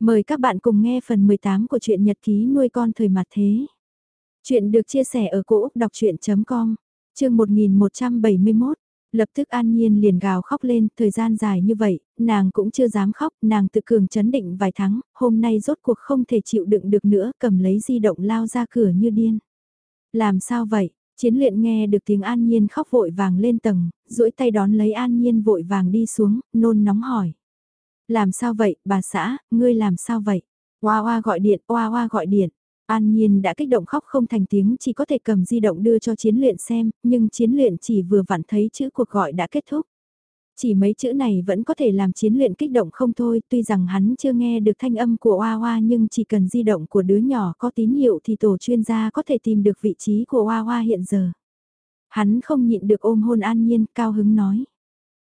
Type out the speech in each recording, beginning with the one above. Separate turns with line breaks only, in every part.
Mời các bạn cùng nghe phần 18 của truyện nhật ký nuôi con thời mặt thế. Chuyện được chia sẻ ở cỗ đọc chuyện.com, chương 1171. Lập tức an nhiên liền gào khóc lên, thời gian dài như vậy, nàng cũng chưa dám khóc, nàng tự cường chấn định vài tháng, hôm nay rốt cuộc không thể chịu đựng được nữa, cầm lấy di động lao ra cửa như điên. Làm sao vậy? Chiến luyện nghe được tiếng an nhiên khóc vội vàng lên tầng, duỗi tay đón lấy an nhiên vội vàng đi xuống, nôn nóng hỏi. Làm sao vậy, bà xã, ngươi làm sao vậy? Oa oa gọi điện, oa oa gọi điện. An Nhiên đã kích động khóc không thành tiếng chỉ có thể cầm di động đưa cho chiến luyện xem, nhưng chiến luyện chỉ vừa vặn thấy chữ cuộc gọi đã kết thúc. Chỉ mấy chữ này vẫn có thể làm chiến luyện kích động không thôi, tuy rằng hắn chưa nghe được thanh âm của Oa Oa nhưng chỉ cần di động của đứa nhỏ có tín hiệu thì tổ chuyên gia có thể tìm được vị trí của Oa Oa hiện giờ. Hắn không nhịn được ôm hôn An Nhiên, cao hứng nói.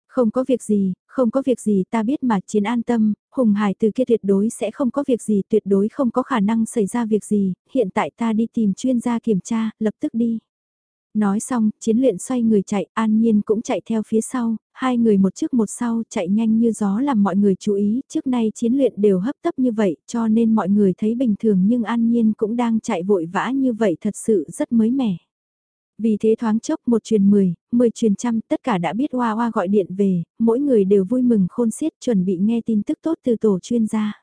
Không có việc gì, không có việc gì ta biết mà chiến an tâm, Hùng Hải từ kia tuyệt đối sẽ không có việc gì, tuyệt đối không có khả năng xảy ra việc gì, hiện tại ta đi tìm chuyên gia kiểm tra, lập tức đi. Nói xong, chiến luyện xoay người chạy, an nhiên cũng chạy theo phía sau, hai người một trước một sau chạy nhanh như gió làm mọi người chú ý, trước nay chiến luyện đều hấp tấp như vậy cho nên mọi người thấy bình thường nhưng an nhiên cũng đang chạy vội vã như vậy thật sự rất mới mẻ. Vì thế thoáng chốc một truyền mười, mười truyền trăm, tất cả đã biết Hoa Hoa gọi điện về, mỗi người đều vui mừng khôn xiết chuẩn bị nghe tin tức tốt từ tổ chuyên gia.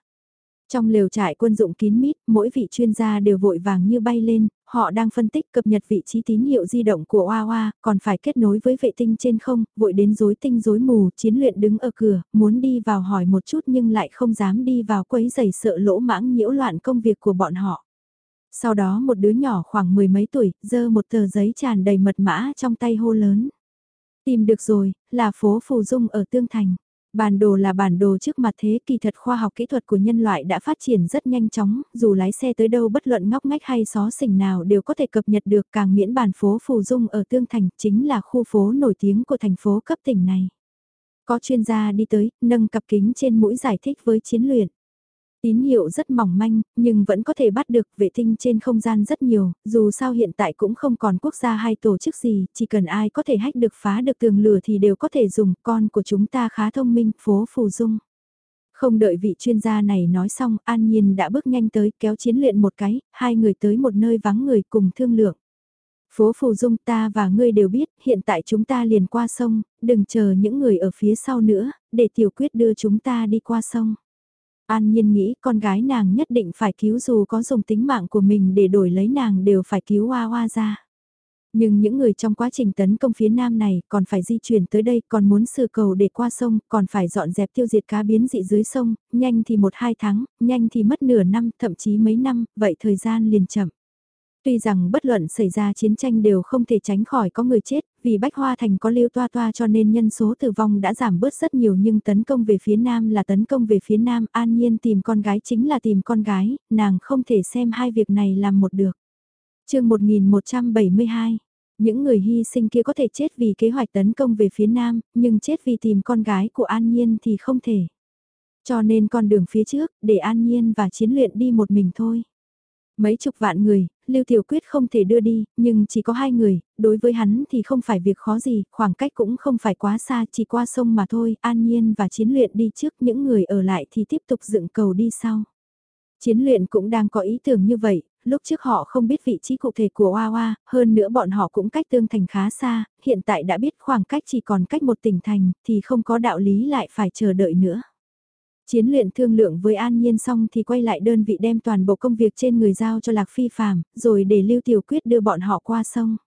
Trong lều trại quân dụng kín mít, mỗi vị chuyên gia đều vội vàng như bay lên, họ đang phân tích cập nhật vị trí tín hiệu di động của Hoa Hoa, còn phải kết nối với vệ tinh trên không, vội đến rối tinh rối mù, chiến luyện đứng ở cửa, muốn đi vào hỏi một chút nhưng lại không dám đi vào quấy giày sợ lỗ mãng nhiễu loạn công việc của bọn họ. Sau đó một đứa nhỏ khoảng mười mấy tuổi, dơ một tờ giấy tràn đầy mật mã trong tay hô lớn. Tìm được rồi, là phố Phù Dung ở Tương Thành. Bản đồ là bản đồ trước mặt thế kỳ thật khoa học kỹ thuật của nhân loại đã phát triển rất nhanh chóng, dù lái xe tới đâu bất luận ngóc ngách hay xó xỉnh nào đều có thể cập nhật được càng miễn bản phố Phù Dung ở Tương Thành chính là khu phố nổi tiếng của thành phố cấp tỉnh này. Có chuyên gia đi tới, nâng cặp kính trên mũi giải thích với chiến luyện. Tín hiệu rất mỏng manh, nhưng vẫn có thể bắt được vệ tinh trên không gian rất nhiều, dù sao hiện tại cũng không còn quốc gia hay tổ chức gì, chỉ cần ai có thể hách được phá được tường lửa thì đều có thể dùng, con của chúng ta khá thông minh, phố Phù Dung. Không đợi vị chuyên gia này nói xong, An Nhiên đã bước nhanh tới kéo chiến luyện một cái, hai người tới một nơi vắng người cùng thương lượng. Phố Phù Dung ta và ngươi đều biết, hiện tại chúng ta liền qua sông, đừng chờ những người ở phía sau nữa, để tiểu quyết đưa chúng ta đi qua sông. An Nhiên nghĩ con gái nàng nhất định phải cứu dù có dùng tính mạng của mình để đổi lấy nàng đều phải cứu Hoa Hoa ra. Nhưng những người trong quá trình tấn công phía nam này còn phải di chuyển tới đây, còn muốn sửa cầu để qua sông, còn phải dọn dẹp tiêu diệt cá biến dị dưới sông, nhanh thì một hai tháng, nhanh thì mất nửa năm, thậm chí mấy năm, vậy thời gian liền chậm. Tuy rằng bất luận xảy ra chiến tranh đều không thể tránh khỏi có người chết, vì Bách Hoa Thành có lưu toa toa cho nên nhân số tử vong đã giảm bớt rất nhiều nhưng tấn công về phía Nam là tấn công về phía Nam, an nhiên tìm con gái chính là tìm con gái, nàng không thể xem hai việc này làm một được. chương 1172 những người hy sinh kia có thể chết vì kế hoạch tấn công về phía Nam, nhưng chết vì tìm con gái của An Nhiên thì không thể. Cho nên con đường phía trước, để An Nhiên và chiến luyện đi một mình thôi. Mấy chục vạn người, Lưu Tiểu Quyết không thể đưa đi, nhưng chỉ có hai người, đối với hắn thì không phải việc khó gì, khoảng cách cũng không phải quá xa, chỉ qua sông mà thôi, an nhiên và chiến luyện đi trước, những người ở lại thì tiếp tục dựng cầu đi sau. Chiến luyện cũng đang có ý tưởng như vậy, lúc trước họ không biết vị trí cụ thể của Hoa Hoa, hơn nữa bọn họ cũng cách tương thành khá xa, hiện tại đã biết khoảng cách chỉ còn cách một tỉnh thành, thì không có đạo lý lại phải chờ đợi nữa. Chiến luyện thương lượng với An Nhiên xong thì quay lại đơn vị đem toàn bộ công việc trên người giao cho Lạc Phi Phạm, rồi để Lưu Tiểu Quyết đưa bọn họ qua sông.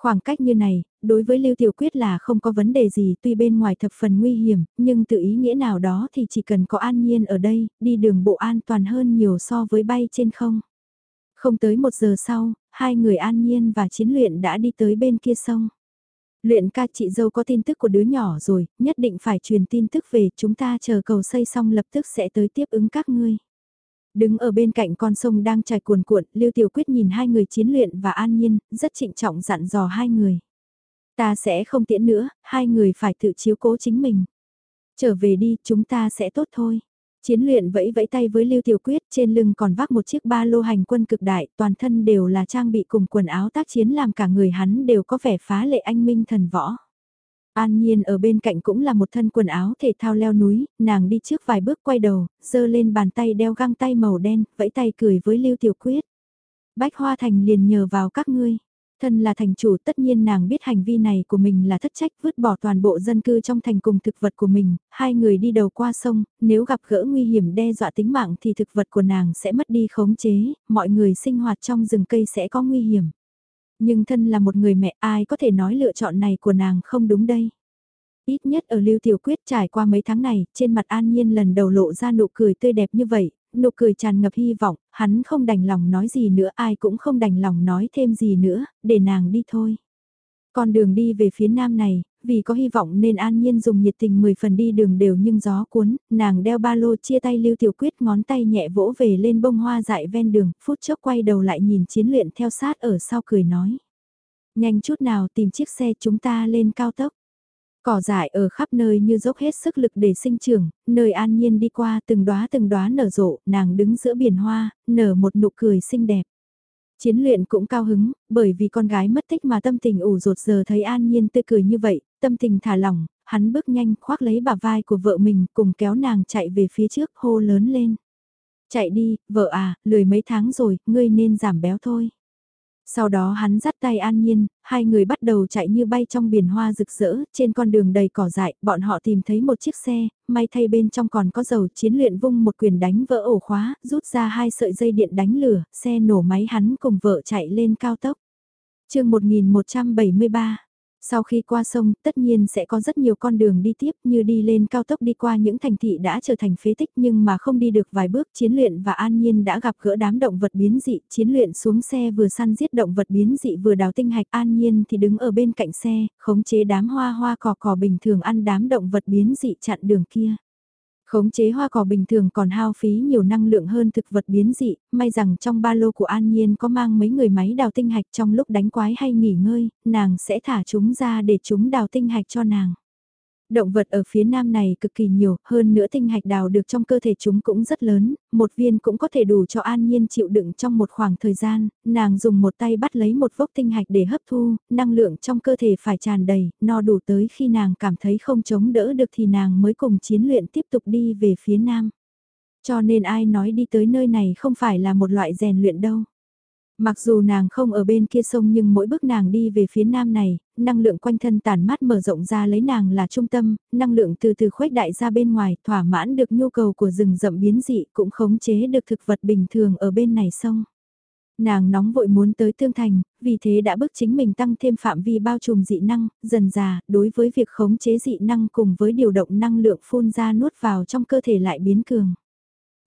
Khoảng cách như này, đối với Lưu Tiểu Quyết là không có vấn đề gì tuy bên ngoài thập phần nguy hiểm, nhưng tự ý nghĩa nào đó thì chỉ cần có an nhiên ở đây, đi đường bộ an toàn hơn nhiều so với bay trên không. Không tới một giờ sau, hai người an nhiên và chiến luyện đã đi tới bên kia sông. Luyện ca chị dâu có tin tức của đứa nhỏ rồi, nhất định phải truyền tin tức về chúng ta chờ cầu xây xong lập tức sẽ tới tiếp ứng các ngươi. Đứng ở bên cạnh con sông đang chảy cuồn cuộn, Lưu Tiểu Quyết nhìn hai người chiến luyện và an nhiên, rất trịnh trọng dặn dò hai người. Ta sẽ không tiễn nữa, hai người phải tự chiếu cố chính mình. Trở về đi, chúng ta sẽ tốt thôi. Chiến luyện vẫy vẫy tay với Lưu Tiểu Quyết, trên lưng còn vác một chiếc ba lô hành quân cực đại, toàn thân đều là trang bị cùng quần áo tác chiến làm cả người hắn đều có vẻ phá lệ anh minh thần võ. An Nhiên ở bên cạnh cũng là một thân quần áo thể thao leo núi, nàng đi trước vài bước quay đầu, giơ lên bàn tay đeo găng tay màu đen, vẫy tay cười với Lưu Tiểu Quyết. Bách Hoa Thành liền nhờ vào các ngươi. Thân là thành chủ tất nhiên nàng biết hành vi này của mình là thất trách vứt bỏ toàn bộ dân cư trong thành cùng thực vật của mình, hai người đi đầu qua sông, nếu gặp gỡ nguy hiểm đe dọa tính mạng thì thực vật của nàng sẽ mất đi khống chế, mọi người sinh hoạt trong rừng cây sẽ có nguy hiểm. Nhưng thân là một người mẹ ai có thể nói lựa chọn này của nàng không đúng đây. Ít nhất ở Lưu Tiểu Quyết trải qua mấy tháng này, trên mặt An Nhiên lần đầu lộ ra nụ cười tươi đẹp như vậy, nụ cười tràn ngập hy vọng, hắn không đành lòng nói gì nữa ai cũng không đành lòng nói thêm gì nữa, để nàng đi thôi. Con đường đi về phía nam này, vì có hy vọng nên an nhiên dùng nhiệt tình 10 phần đi đường đều nhưng gió cuốn, nàng đeo ba lô chia tay lưu tiểu quyết ngón tay nhẹ vỗ về lên bông hoa dại ven đường, phút chốc quay đầu lại nhìn chiến luyện theo sát ở sau cười nói. Nhanh chút nào tìm chiếc xe chúng ta lên cao tốc. Cỏ dại ở khắp nơi như dốc hết sức lực để sinh trưởng, nơi an nhiên đi qua từng đóa từng đóa nở rộ, nàng đứng giữa biển hoa, nở một nụ cười xinh đẹp. Chiến luyện cũng cao hứng, bởi vì con gái mất tích mà tâm tình ủ rột giờ thấy an nhiên tươi cười như vậy, tâm tình thả lỏng, hắn bước nhanh khoác lấy bả vai của vợ mình cùng kéo nàng chạy về phía trước hô lớn lên. Chạy đi, vợ à, lười mấy tháng rồi, ngươi nên giảm béo thôi. Sau đó hắn dắt tay An Nhiên, hai người bắt đầu chạy như bay trong biển hoa rực rỡ, trên con đường đầy cỏ dại, bọn họ tìm thấy một chiếc xe, may thay bên trong còn có dầu chiến luyện vung một quyền đánh vỡ ổ khóa, rút ra hai sợi dây điện đánh lửa, xe nổ máy hắn cùng vợ chạy lên cao tốc. chương 1173 sau khi qua sông, tất nhiên sẽ có rất nhiều con đường đi tiếp như đi lên cao tốc đi qua những thành thị đã trở thành phế tích nhưng mà không đi được vài bước chiến luyện và an nhiên đã gặp gỡ đám động vật biến dị. Chiến luyện xuống xe vừa săn giết động vật biến dị vừa đào tinh hạch an nhiên thì đứng ở bên cạnh xe, khống chế đám hoa hoa cỏ cỏ bình thường ăn đám động vật biến dị chặn đường kia. Khống chế hoa cỏ bình thường còn hao phí nhiều năng lượng hơn thực vật biến dị, may rằng trong ba lô của An Nhiên có mang mấy người máy đào tinh hạch trong lúc đánh quái hay nghỉ ngơi, nàng sẽ thả chúng ra để chúng đào tinh hạch cho nàng. Động vật ở phía nam này cực kỳ nhiều, hơn nữa tinh hạch đào được trong cơ thể chúng cũng rất lớn, một viên cũng có thể đủ cho an nhiên chịu đựng trong một khoảng thời gian, nàng dùng một tay bắt lấy một vốc tinh hạch để hấp thu, năng lượng trong cơ thể phải tràn đầy, no đủ tới khi nàng cảm thấy không chống đỡ được thì nàng mới cùng chiến luyện tiếp tục đi về phía nam. Cho nên ai nói đi tới nơi này không phải là một loại rèn luyện đâu. Mặc dù nàng không ở bên kia sông nhưng mỗi bước nàng đi về phía nam này, năng lượng quanh thân tàn mát mở rộng ra lấy nàng là trung tâm, năng lượng từ từ khuếch đại ra bên ngoài, thỏa mãn được nhu cầu của rừng rậm biến dị cũng khống chế được thực vật bình thường ở bên này sông. Nàng nóng vội muốn tới tương thành, vì thế đã bước chính mình tăng thêm phạm vi bao trùm dị năng, dần già, đối với việc khống chế dị năng cùng với điều động năng lượng phun ra nuốt vào trong cơ thể lại biến cường.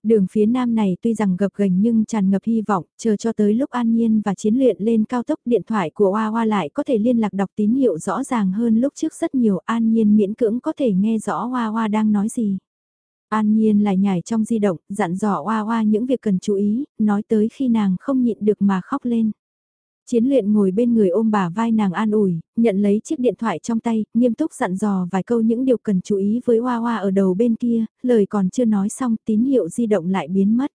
Đường phía nam này tuy rằng gập ghềnh nhưng tràn ngập hy vọng, chờ cho tới lúc an nhiên và chiến luyện lên cao tốc điện thoại của Hoa Hoa lại có thể liên lạc đọc tín hiệu rõ ràng hơn lúc trước rất nhiều an nhiên miễn cưỡng có thể nghe rõ Hoa Hoa đang nói gì. An nhiên lại nhảy trong di động, dặn dò Hoa Hoa những việc cần chú ý, nói tới khi nàng không nhịn được mà khóc lên. Chiến luyện ngồi bên người ôm bà vai nàng an ủi, nhận lấy chiếc điện thoại trong tay, nghiêm túc dặn dò vài câu những điều cần chú ý với Hoa Hoa ở đầu bên kia, lời còn chưa nói xong tín hiệu di động lại biến mất.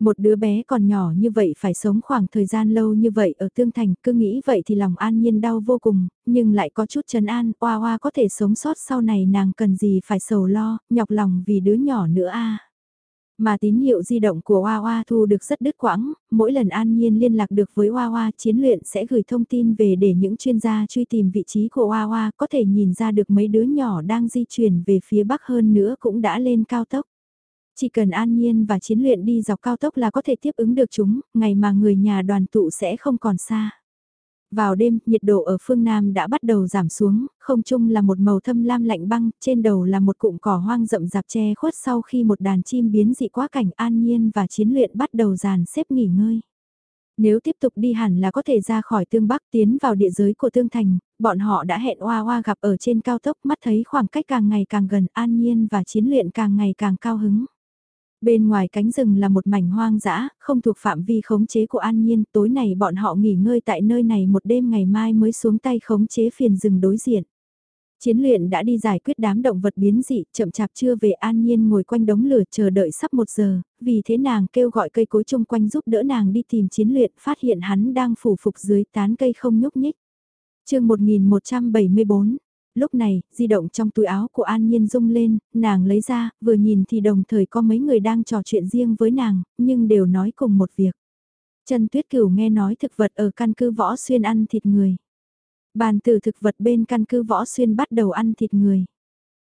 Một đứa bé còn nhỏ như vậy phải sống khoảng thời gian lâu như vậy ở Tương Thành, cứ nghĩ vậy thì lòng an nhiên đau vô cùng, nhưng lại có chút trấn an, Hoa Hoa có thể sống sót sau này nàng cần gì phải sầu lo, nhọc lòng vì đứa nhỏ nữa a. Mà tín hiệu di động của Hoa Hoa thu được rất đứt quãng, mỗi lần An Nhiên liên lạc được với Hoa Hoa chiến luyện sẽ gửi thông tin về để những chuyên gia truy tìm vị trí của Hoa Hoa có thể nhìn ra được mấy đứa nhỏ đang di chuyển về phía bắc hơn nữa cũng đã lên cao tốc. Chỉ cần An Nhiên và chiến luyện đi dọc cao tốc là có thể tiếp ứng được chúng, ngày mà người nhà đoàn tụ sẽ không còn xa. Vào đêm, nhiệt độ ở phương Nam đã bắt đầu giảm xuống, không trung là một màu thâm lam lạnh băng, trên đầu là một cụm cỏ hoang rậm rạp che khuất sau khi một đàn chim biến dị quá cảnh an nhiên và chiến luyện bắt đầu dàn xếp nghỉ ngơi. Nếu tiếp tục đi hẳn là có thể ra khỏi tương bắc tiến vào địa giới của tương thành, bọn họ đã hẹn oa oa gặp ở trên cao tốc mắt thấy khoảng cách càng ngày càng gần an nhiên và chiến luyện càng ngày càng cao hứng. Bên ngoài cánh rừng là một mảnh hoang dã, không thuộc phạm vi khống chế của An Nhiên, tối này bọn họ nghỉ ngơi tại nơi này một đêm ngày mai mới xuống tay khống chế phiền rừng đối diện. Chiến luyện đã đi giải quyết đám động vật biến dị, chậm chạp chưa về an nhiên ngồi quanh đống lửa chờ đợi sắp một giờ, vì thế nàng kêu gọi cây cối chung quanh giúp đỡ nàng đi tìm chiến luyện, phát hiện hắn đang phủ phục dưới tán cây không nhúc nhích. chương 1174, Lúc này, di động trong túi áo của An Nhiên rung lên, nàng lấy ra, vừa nhìn thì đồng thời có mấy người đang trò chuyện riêng với nàng, nhưng đều nói cùng một việc. Trần Tuyết Cửu nghe nói thực vật ở căn cứ võ xuyên ăn thịt người. Bàn từ thực vật bên căn cứ võ xuyên bắt đầu ăn thịt người.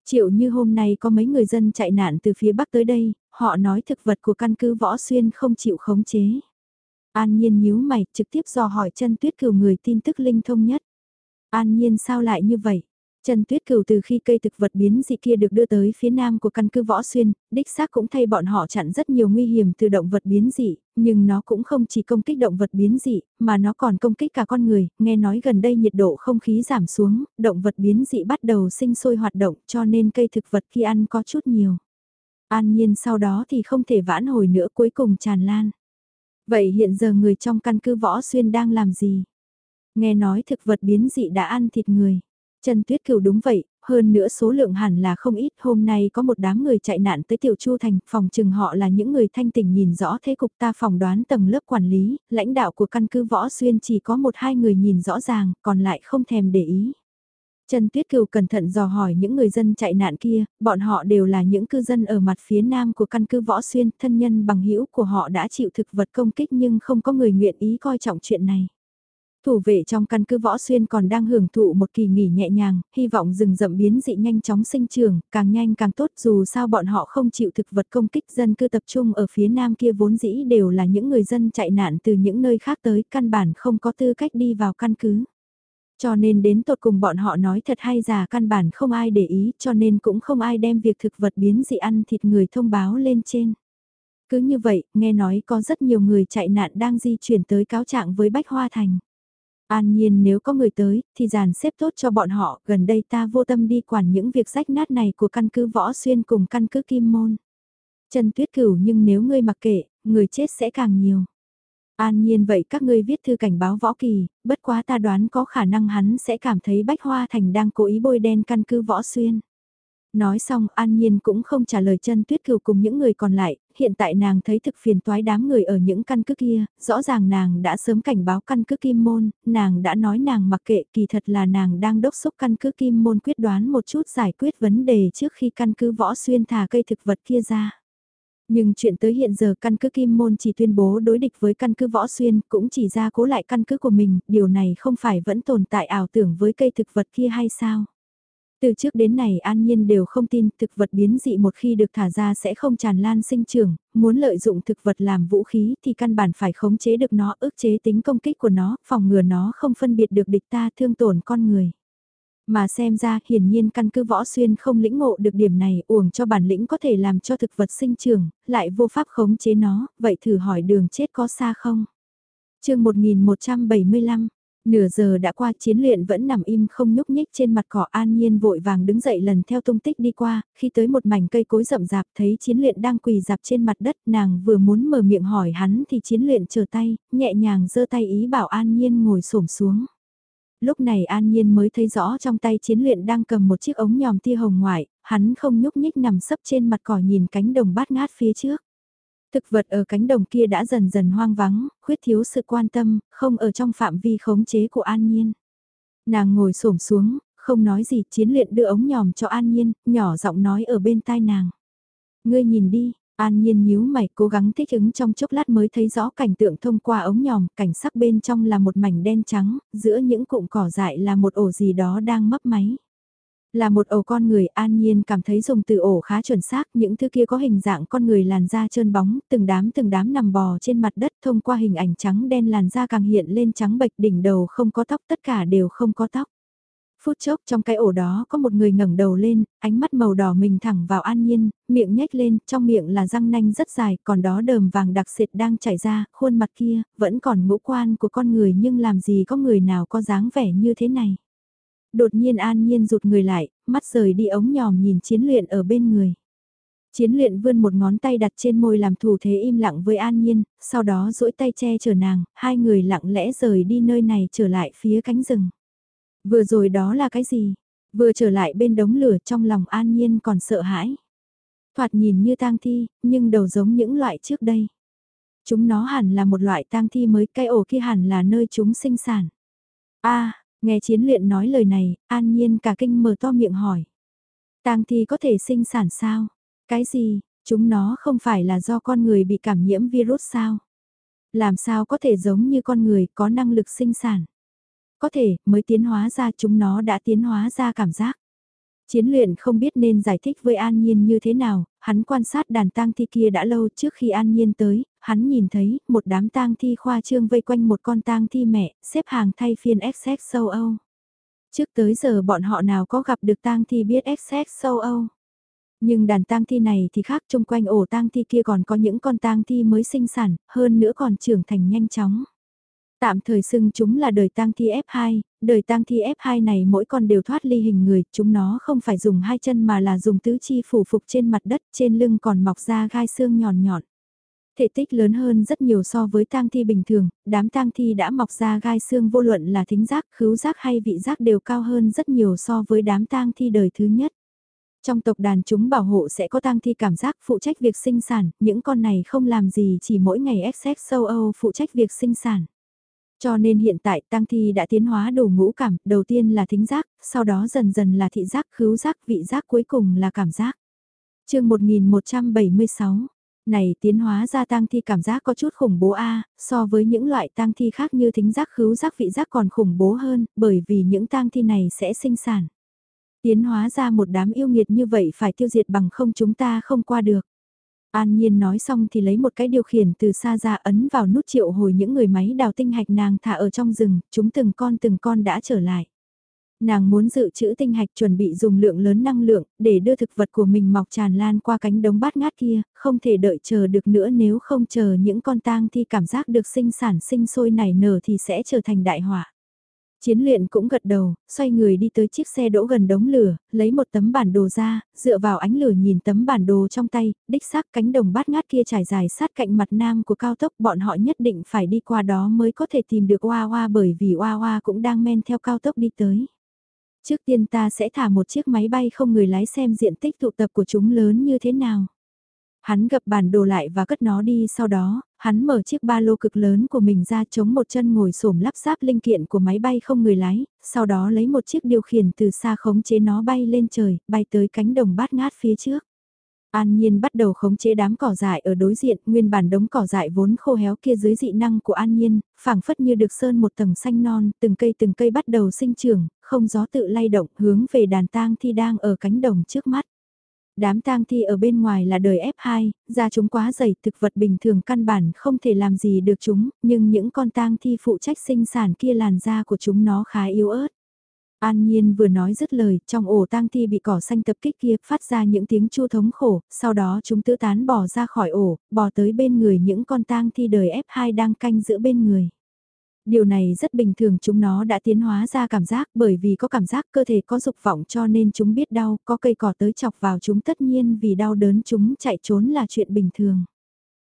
Triệu như hôm nay có mấy người dân chạy nạn từ phía bắc tới đây, họ nói thực vật của căn cứ võ xuyên không chịu khống chế. An Nhiên nhíu mày, trực tiếp dò hỏi chân tuyết cửu người tin tức linh thông nhất. An Nhiên sao lại như vậy? Trần Tuyết Cửu từ khi cây thực vật biến dị kia được đưa tới phía nam của căn cứ Võ Xuyên, đích xác cũng thay bọn họ chặn rất nhiều nguy hiểm từ động vật biến dị, nhưng nó cũng không chỉ công kích động vật biến dị, mà nó còn công kích cả con người, nghe nói gần đây nhiệt độ không khí giảm xuống, động vật biến dị bắt đầu sinh sôi hoạt động cho nên cây thực vật khi ăn có chút nhiều. An nhiên sau đó thì không thể vãn hồi nữa cuối cùng tràn lan. Vậy hiện giờ người trong căn cứ Võ Xuyên đang làm gì? Nghe nói thực vật biến dị đã ăn thịt người. Trần Tuyết Cửu đúng vậy, hơn nữa số lượng hẳn là không ít. Hôm nay có một đám người chạy nạn tới Tiểu Chu Thành, phòng chừng họ là những người thanh tỉnh nhìn rõ thế cục ta phòng đoán tầng lớp quản lý, lãnh đạo của căn cứ Võ Xuyên chỉ có một hai người nhìn rõ ràng, còn lại không thèm để ý. Trần Tuyết Cửu cẩn thận dò hỏi những người dân chạy nạn kia, bọn họ đều là những cư dân ở mặt phía nam của căn cứ Võ Xuyên, thân nhân bằng hữu của họ đã chịu thực vật công kích nhưng không có người nguyện ý coi trọng chuyện này. Thủ vệ trong căn cứ Võ Xuyên còn đang hưởng thụ một kỳ nghỉ nhẹ nhàng, hy vọng rừng rậm biến dị nhanh chóng sinh trường, càng nhanh càng tốt dù sao bọn họ không chịu thực vật công kích dân cư tập trung ở phía nam kia vốn dĩ đều là những người dân chạy nạn từ những nơi khác tới căn bản không có tư cách đi vào căn cứ. Cho nên đến tột cùng bọn họ nói thật hay giả căn bản không ai để ý cho nên cũng không ai đem việc thực vật biến dị ăn thịt người thông báo lên trên. Cứ như vậy, nghe nói có rất nhiều người chạy nạn đang di chuyển tới cáo trạng với Bách Hoa Thành. An nhiên nếu có người tới, thì dàn xếp tốt cho bọn họ, gần đây ta vô tâm đi quản những việc rách nát này của căn cứ võ xuyên cùng căn cứ kim môn. Trần Tuyết Cửu nhưng nếu ngươi mặc kệ, người chết sẽ càng nhiều. An nhiên vậy các ngươi viết thư cảnh báo võ kỳ, bất quá ta đoán có khả năng hắn sẽ cảm thấy Bách Hoa Thành đang cố ý bôi đen căn cứ võ xuyên. Nói xong An Nhiên cũng không trả lời chân tuyết cừu cùng những người còn lại, hiện tại nàng thấy thực phiền toái đám người ở những căn cứ kia, rõ ràng nàng đã sớm cảnh báo căn cứ kim môn, nàng đã nói nàng mặc kệ kỳ thật là nàng đang đốc xúc căn cứ kim môn quyết đoán một chút giải quyết vấn đề trước khi căn cứ võ xuyên thả cây thực vật kia ra. Nhưng chuyện tới hiện giờ căn cứ Kim Môn chỉ tuyên bố đối địch với căn cứ Võ Xuyên, cũng chỉ ra cố lại căn cứ của mình, điều này không phải vẫn tồn tại ảo tưởng với cây thực vật kia hay sao? Từ trước đến này an nhiên đều không tin thực vật biến dị một khi được thả ra sẽ không tràn lan sinh trưởng, muốn lợi dụng thực vật làm vũ khí thì căn bản phải khống chế được nó, ức chế tính công kích của nó, phòng ngừa nó không phân biệt được địch ta thương tổn con người. Mà xem ra hiển nhiên căn cứ võ xuyên không lĩnh ngộ được điểm này uổng cho bản lĩnh có thể làm cho thực vật sinh trưởng, lại vô pháp khống chế nó, vậy thử hỏi đường chết có xa không? chương 1175 Nửa giờ đã qua chiến luyện vẫn nằm im không nhúc nhích trên mặt cỏ an nhiên vội vàng đứng dậy lần theo tung tích đi qua, khi tới một mảnh cây cối rậm rạp thấy chiến luyện đang quỳ dạp trên mặt đất nàng vừa muốn mở miệng hỏi hắn thì chiến luyện chờ tay, nhẹ nhàng giơ tay ý bảo an nhiên ngồi xổm xuống. Lúc này an nhiên mới thấy rõ trong tay chiến luyện đang cầm một chiếc ống nhòm tia hồng ngoại, hắn không nhúc nhích nằm sấp trên mặt cỏ nhìn cánh đồng bát ngát phía trước. Thực vật ở cánh đồng kia đã dần dần hoang vắng, khuyết thiếu sự quan tâm, không ở trong phạm vi khống chế của An Nhiên. Nàng ngồi xổm xuống, không nói gì, chiến luyện đưa ống nhòm cho An Nhiên, nhỏ giọng nói ở bên tai nàng. Ngươi nhìn đi, An Nhiên nhíu mày cố gắng thích ứng trong chốc lát mới thấy rõ cảnh tượng thông qua ống nhòm, cảnh sắc bên trong là một mảnh đen trắng, giữa những cụm cỏ dại là một ổ gì đó đang mấp máy. Là một ổ con người an nhiên cảm thấy dùng từ ổ khá chuẩn xác, những thứ kia có hình dạng con người làn da trơn bóng, từng đám từng đám nằm bò trên mặt đất thông qua hình ảnh trắng đen làn da càng hiện lên trắng bệch đỉnh đầu không có tóc tất cả đều không có tóc. Phút chốc trong cái ổ đó có một người ngẩng đầu lên, ánh mắt màu đỏ mình thẳng vào an nhiên, miệng nhếch lên, trong miệng là răng nanh rất dài, còn đó đờm vàng đặc sệt đang chảy ra, khuôn mặt kia, vẫn còn ngũ quan của con người nhưng làm gì có người nào có dáng vẻ như thế này. Đột nhiên an nhiên rụt người lại, mắt rời đi ống nhòm nhìn chiến luyện ở bên người. Chiến luyện vươn một ngón tay đặt trên môi làm thủ thế im lặng với an nhiên, sau đó duỗi tay che chở nàng, hai người lặng lẽ rời đi nơi này trở lại phía cánh rừng. Vừa rồi đó là cái gì? Vừa trở lại bên đống lửa trong lòng an nhiên còn sợ hãi. Thoạt nhìn như tang thi, nhưng đầu giống những loại trước đây. Chúng nó hẳn là một loại tang thi mới, cái ổ kia hẳn là nơi chúng sinh sản. a Nghe chiến luyện nói lời này, an nhiên cả kinh mở to miệng hỏi. tang thi có thể sinh sản sao? Cái gì, chúng nó không phải là do con người bị cảm nhiễm virus sao? Làm sao có thể giống như con người có năng lực sinh sản? Có thể, mới tiến hóa ra chúng nó đã tiến hóa ra cảm giác. Chiến luyện không biết nên giải thích với An Nhiên như thế nào, hắn quan sát đàn tang thi kia đã lâu trước khi An Nhiên tới, hắn nhìn thấy một đám tang thi khoa trương vây quanh một con tang thi mẹ, xếp hàng thay phiên XX sâu Âu. Trước tới giờ bọn họ nào có gặp được tang thi biết XX sâu Âu. Nhưng đàn tang thi này thì khác chung quanh ổ tang thi kia còn có những con tang thi mới sinh sản, hơn nữa còn trưởng thành nhanh chóng. Tạm thời xưng chúng là đời tang thi F2, đời tang thi F2 này mỗi con đều thoát ly hình người, chúng nó không phải dùng hai chân mà là dùng tứ chi phủ phục trên mặt đất, trên lưng còn mọc ra gai xương nhọn nhọn. Thể tích lớn hơn rất nhiều so với tang thi bình thường, đám tang thi đã mọc ra gai xương vô luận là thính giác, khứu giác hay vị giác đều cao hơn rất nhiều so với đám tang thi đời thứ nhất. Trong tộc đàn chúng bảo hộ sẽ có tang thi cảm giác phụ trách việc sinh sản, những con này không làm gì chỉ mỗi ngày XX sâu Âu phụ trách việc sinh sản. Cho nên hiện tại tăng thi đã tiến hóa đủ ngũ cảm, đầu tiên là thính giác, sau đó dần dần là thị giác, khứu giác, vị giác cuối cùng là cảm giác. chương 1176, này tiến hóa ra tăng thi cảm giác có chút khủng bố a so với những loại tăng thi khác như thính giác, khứu giác, vị giác còn khủng bố hơn, bởi vì những tăng thi này sẽ sinh sản. Tiến hóa ra một đám yêu nghiệt như vậy phải tiêu diệt bằng không chúng ta không qua được. An Nhiên nói xong thì lấy một cái điều khiển từ xa ra ấn vào nút triệu hồi những người máy đào tinh hạch nàng thả ở trong rừng, chúng từng con từng con đã trở lại. Nàng muốn dự trữ tinh hạch chuẩn bị dùng lượng lớn năng lượng để đưa thực vật của mình mọc tràn lan qua cánh đống bát ngát kia, không thể đợi chờ được nữa nếu không chờ những con tang thì cảm giác được sinh sản sinh sôi nảy nở thì sẽ trở thành đại họa. Chiến luyện cũng gật đầu, xoay người đi tới chiếc xe đỗ gần đống lửa, lấy một tấm bản đồ ra, dựa vào ánh lửa nhìn tấm bản đồ trong tay, đích xác cánh đồng bát ngát kia trải dài sát cạnh mặt nam của cao tốc bọn họ nhất định phải đi qua đó mới có thể tìm được Hoa Hoa bởi vì Hoa Hoa cũng đang men theo cao tốc đi tới. Trước tiên ta sẽ thả một chiếc máy bay không người lái xem diện tích tụ tập của chúng lớn như thế nào. Hắn gập bản đồ lại và cất nó đi sau đó, hắn mở chiếc ba lô cực lớn của mình ra chống một chân ngồi xổm lắp ráp linh kiện của máy bay không người lái, sau đó lấy một chiếc điều khiển từ xa khống chế nó bay lên trời, bay tới cánh đồng bát ngát phía trước. An Nhiên bắt đầu khống chế đám cỏ dại ở đối diện, nguyên bản đống cỏ dại vốn khô héo kia dưới dị năng của An Nhiên, phảng phất như được sơn một tầng xanh non, từng cây từng cây bắt đầu sinh trưởng, không gió tự lay động hướng về đàn tang thi đang ở cánh đồng trước mắt. Đám tang thi ở bên ngoài là đời F2, da chúng quá dày, thực vật bình thường căn bản không thể làm gì được chúng, nhưng những con tang thi phụ trách sinh sản kia làn da của chúng nó khá yếu ớt. An Nhiên vừa nói dứt lời, trong ổ tang thi bị cỏ xanh tập kích kia phát ra những tiếng chu thống khổ, sau đó chúng tự tán bỏ ra khỏi ổ, bò tới bên người những con tang thi đời F2 đang canh giữa bên người. Điều này rất bình thường chúng nó đã tiến hóa ra cảm giác bởi vì có cảm giác cơ thể có dục vọng cho nên chúng biết đau, có cây cỏ tới chọc vào chúng tất nhiên vì đau đớn chúng chạy trốn là chuyện bình thường.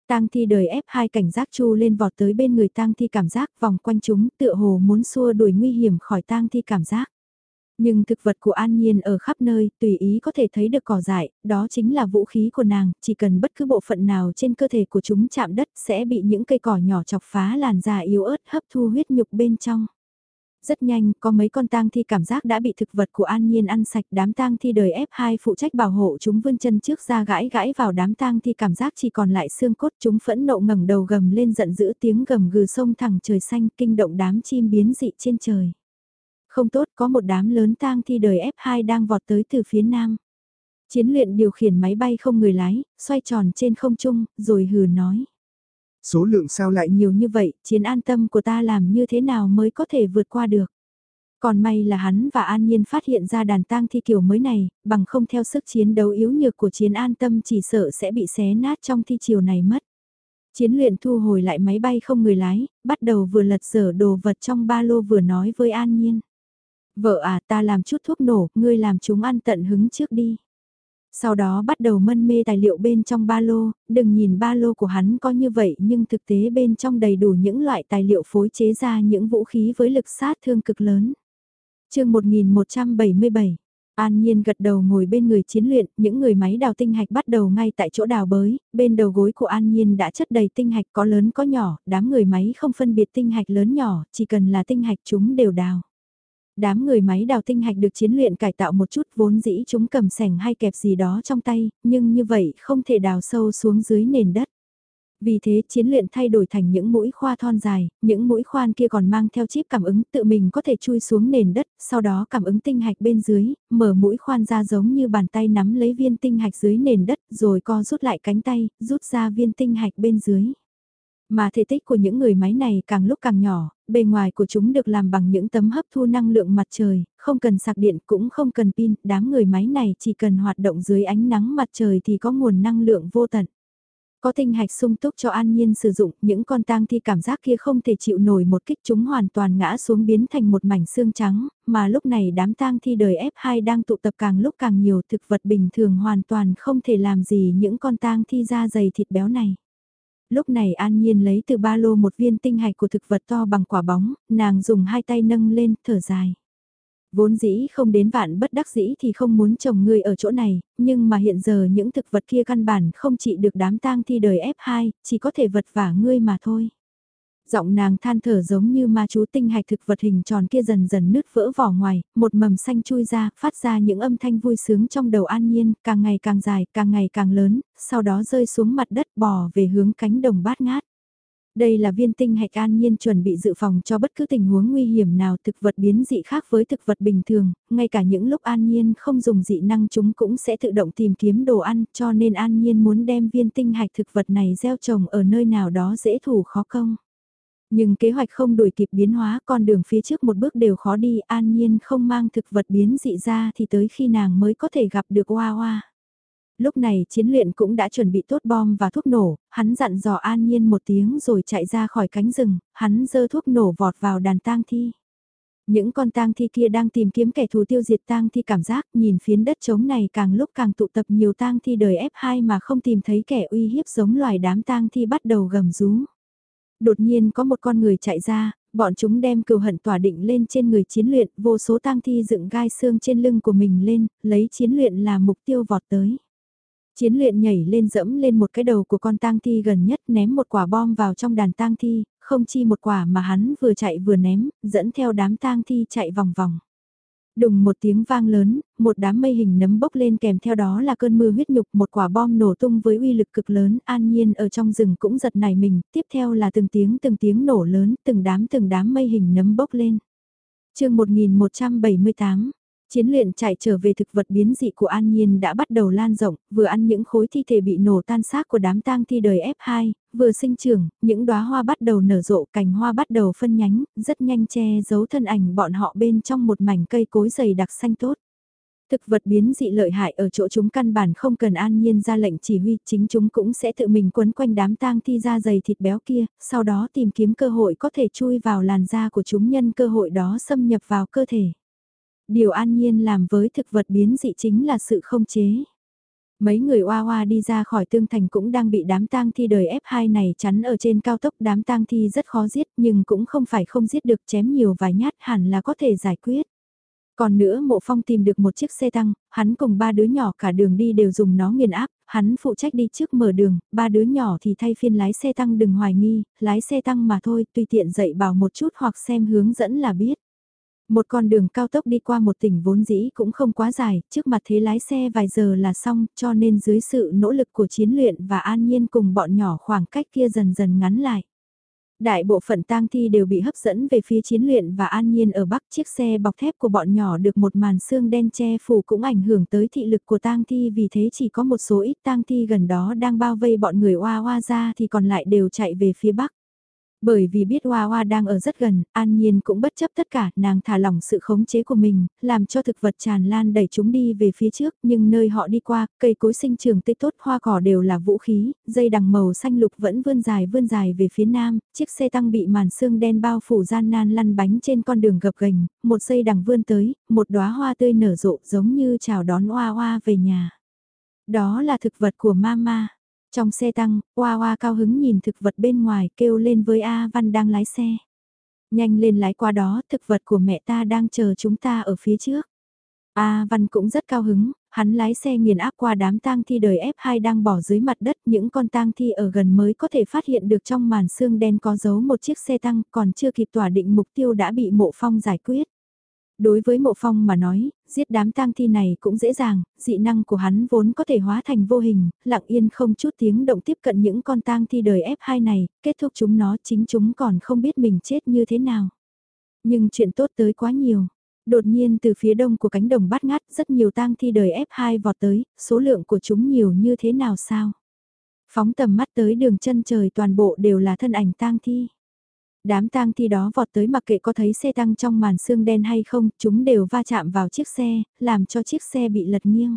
Tang thi đời ép hai cảnh giác chu lên vọt tới bên người tang thi cảm giác vòng quanh chúng tựa hồ muốn xua đuổi nguy hiểm khỏi tang thi cảm giác. Nhưng thực vật của An Nhiên ở khắp nơi, tùy ý có thể thấy được cỏ dại, đó chính là vũ khí của nàng, chỉ cần bất cứ bộ phận nào trên cơ thể của chúng chạm đất sẽ bị những cây cỏ nhỏ chọc phá làn da yếu ớt hấp thu huyết nhục bên trong. Rất nhanh, có mấy con tang thi cảm giác đã bị thực vật của An Nhiên ăn sạch đám tang thi đời F2 phụ trách bảo hộ chúng vươn chân trước ra gãi gãi vào đám tang thi cảm giác chỉ còn lại xương cốt chúng phẫn nộ ngẩng đầu gầm lên giận dữ tiếng gầm gừ sông thẳng trời xanh kinh động đám chim biến dị trên trời. Không tốt có một đám lớn tang thi đời F2 đang vọt tới từ phía nam. Chiến luyện điều khiển máy bay không người lái, xoay tròn trên không trung, rồi hừ nói.
Số lượng sao lại
nhiều như vậy, chiến an tâm của ta làm như thế nào mới có thể vượt qua được. Còn may là hắn và An Nhiên phát hiện ra đàn tang thi kiểu mới này, bằng không theo sức chiến đấu yếu nhược của chiến an tâm chỉ sợ sẽ bị xé nát trong thi chiều này mất. Chiến luyện thu hồi lại máy bay không người lái, bắt đầu vừa lật dở đồ vật trong ba lô vừa nói với An Nhiên. Vợ à ta làm chút thuốc nổ, ngươi làm chúng ăn tận hứng trước đi. Sau đó bắt đầu mân mê tài liệu bên trong ba lô, đừng nhìn ba lô của hắn có như vậy nhưng thực tế bên trong đầy đủ những loại tài liệu phối chế ra những vũ khí với lực sát thương cực lớn. chương 1177 An Nhiên gật đầu ngồi bên người chiến luyện, những người máy đào tinh hạch bắt đầu ngay tại chỗ đào bới, bên đầu gối của An Nhiên đã chất đầy tinh hạch có lớn có nhỏ, đám người máy không phân biệt tinh hạch lớn nhỏ, chỉ cần là tinh hạch chúng đều đào. Đám người máy đào tinh hạch được chiến luyện cải tạo một chút vốn dĩ chúng cầm sẻng hay kẹp gì đó trong tay, nhưng như vậy không thể đào sâu xuống dưới nền đất. Vì thế chiến luyện thay đổi thành những mũi khoa thon dài, những mũi khoan kia còn mang theo chip cảm ứng tự mình có thể chui xuống nền đất, sau đó cảm ứng tinh hạch bên dưới, mở mũi khoan ra giống như bàn tay nắm lấy viên tinh hạch dưới nền đất rồi co rút lại cánh tay, rút ra viên tinh hạch bên dưới. Mà thể tích của những người máy này càng lúc càng nhỏ, bề ngoài của chúng được làm bằng những tấm hấp thu năng lượng mặt trời, không cần sạc điện cũng không cần pin, đám người máy này chỉ cần hoạt động dưới ánh nắng mặt trời thì có nguồn năng lượng vô tận. Có tinh hạch sung túc cho an nhiên sử dụng, những con tang thi cảm giác kia không thể chịu nổi một kích chúng hoàn toàn ngã xuống biến thành một mảnh xương trắng, mà lúc này đám tang thi đời F2 đang tụ tập càng lúc càng nhiều thực vật bình thường hoàn toàn không thể làm gì những con tang thi da dày thịt béo này lúc này An Nhiên lấy từ ba lô một viên tinh hạch của thực vật to bằng quả bóng, nàng dùng hai tay nâng lên, thở dài. Vốn dĩ không đến vạn bất đắc dĩ thì không muốn trồng người ở chỗ này, nhưng mà hiện giờ những thực vật kia căn bản không chỉ được đám tang thi đời F2, chỉ có thể vật vả ngươi mà thôi. Giọng nàng than thở giống như ma chú tinh hạch thực vật hình tròn kia dần dần nứt vỡ vỏ ngoài, một mầm xanh chui ra, phát ra những âm thanh vui sướng trong đầu an nhiên, càng ngày càng dài, càng ngày càng lớn, sau đó rơi xuống mặt đất bò về hướng cánh đồng bát ngát. Đây là viên tinh hạch an nhiên chuẩn bị dự phòng cho bất cứ tình huống nguy hiểm nào thực vật biến dị khác với thực vật bình thường, ngay cả những lúc an nhiên không dùng dị năng chúng cũng sẽ tự động tìm kiếm đồ ăn cho nên an nhiên muốn đem viên tinh hạch thực vật này gieo trồng ở nơi nào đó dễ thủ khó công. Nhưng kế hoạch không đuổi kịp biến hóa con đường phía trước một bước đều khó đi an nhiên không mang thực vật biến dị ra thì tới khi nàng mới có thể gặp được Hoa Hoa. Lúc này chiến luyện cũng đã chuẩn bị tốt bom và thuốc nổ, hắn dặn dò an nhiên một tiếng rồi chạy ra khỏi cánh rừng, hắn dơ thuốc nổ vọt vào đàn tang thi. Những con tang thi kia đang tìm kiếm kẻ thù tiêu diệt tang thi cảm giác nhìn phiến đất trống này càng lúc càng tụ tập nhiều tang thi đời F2 mà không tìm thấy kẻ uy hiếp giống loài đám tang thi bắt đầu gầm rú đột nhiên có một con người chạy ra, bọn chúng đem cừu hận tỏa định lên trên người chiến luyện, vô số tang thi dựng gai xương trên lưng của mình lên, lấy chiến luyện là mục tiêu vọt tới. Chiến luyện nhảy lên dẫm lên một cái đầu của con tang thi gần nhất ném một quả bom vào trong đàn tang thi, không chi một quả mà hắn vừa chạy vừa ném, dẫn theo đám tang thi chạy vòng vòng. Đùng một tiếng vang lớn, một đám mây hình nấm bốc lên kèm theo đó là cơn mưa huyết nhục một quả bom nổ tung với uy lực cực lớn an nhiên ở trong rừng cũng giật nảy mình, tiếp theo là từng tiếng từng tiếng nổ lớn, từng đám từng đám mây hình nấm bốc lên. chương 1178 Chiến luyện chạy trở về thực vật biến dị của An Nhiên đã bắt đầu lan rộng, vừa ăn những khối thi thể bị nổ tan xác của đám tang thi đời F2, vừa sinh trưởng, những đóa hoa bắt đầu nở rộ, cành hoa bắt đầu phân nhánh, rất nhanh che giấu thân ảnh bọn họ bên trong một mảnh cây cối dày đặc xanh tốt. Thực vật biến dị lợi hại ở chỗ chúng căn bản không cần an nhiên ra lệnh chỉ huy, chính chúng cũng sẽ tự mình quấn quanh đám tang thi da dày thịt béo kia, sau đó tìm kiếm cơ hội có thể chui vào làn da của chúng nhân cơ hội đó xâm nhập vào cơ thể. Điều an nhiên làm với thực vật biến dị chính là sự không chế. Mấy người oa oa đi ra khỏi tương thành cũng đang bị đám tang thi đời F2 này chắn ở trên cao tốc đám tang thi rất khó giết nhưng cũng không phải không giết được chém nhiều vài nhát hẳn là có thể giải quyết. Còn nữa mộ phong tìm được một chiếc xe tăng, hắn cùng ba đứa nhỏ cả đường đi đều dùng nó nghiền áp, hắn phụ trách đi trước mở đường, ba đứa nhỏ thì thay phiên lái xe tăng đừng hoài nghi, lái xe tăng mà thôi, tùy tiện dạy bảo một chút hoặc xem hướng dẫn là biết. Một con đường cao tốc đi qua một tỉnh vốn dĩ cũng không quá dài, trước mặt thế lái xe vài giờ là xong, cho nên dưới sự nỗ lực của chiến luyện và an nhiên cùng bọn nhỏ khoảng cách kia dần dần ngắn lại. Đại bộ phận tang thi đều bị hấp dẫn về phía chiến luyện và an nhiên ở bắc chiếc xe bọc thép của bọn nhỏ được một màn xương đen che phủ cũng ảnh hưởng tới thị lực của tang thi vì thế chỉ có một số ít tang thi gần đó đang bao vây bọn người oa oa ra thì còn lại đều chạy về phía bắc. Bởi vì biết Hoa Hoa đang ở rất gần, An Nhiên cũng bất chấp tất cả, nàng thả lỏng sự khống chế của mình, làm cho thực vật tràn lan đẩy chúng đi về phía trước, nhưng nơi họ đi qua, cây cối sinh trường tươi tốt hoa cỏ đều là vũ khí, dây đằng màu xanh lục vẫn vươn dài vươn dài về phía nam, chiếc xe tăng bị màn xương đen bao phủ gian nan lăn bánh trên con đường gập ghềnh, một dây đằng vươn tới, một đóa hoa tươi nở rộ giống như chào đón Hoa Hoa về nhà. Đó là thực vật của Mama. Trong xe tăng, Hoa Hoa cao hứng nhìn thực vật bên ngoài kêu lên với A Văn đang lái xe. Nhanh lên lái qua đó, thực vật của mẹ ta đang chờ chúng ta ở phía trước. A Văn cũng rất cao hứng, hắn lái xe nghiền áp qua đám tang thi đời F2 đang bỏ dưới mặt đất. Những con tang thi ở gần mới có thể phát hiện được trong màn xương đen có giấu một chiếc xe tăng còn chưa kịp tỏa định mục tiêu đã bị mộ phong giải quyết. Đối với mộ phong mà nói, giết đám tang thi này cũng dễ dàng, dị năng của hắn vốn có thể hóa thành vô hình, lặng yên không chút tiếng động tiếp cận những con tang thi đời F2 này, kết thúc chúng nó chính chúng còn không biết mình chết như thế nào. Nhưng chuyện tốt tới quá nhiều. Đột nhiên từ phía đông của cánh đồng bát ngát rất nhiều tang thi đời F2 vọt tới, số lượng của chúng nhiều như thế nào sao? Phóng tầm mắt tới đường chân trời toàn bộ đều là thân ảnh tang thi. Đám tang thi đó vọt tới mặc kệ có thấy xe tăng trong màn xương đen hay không, chúng đều va chạm vào chiếc xe, làm cho chiếc xe bị lật nghiêng.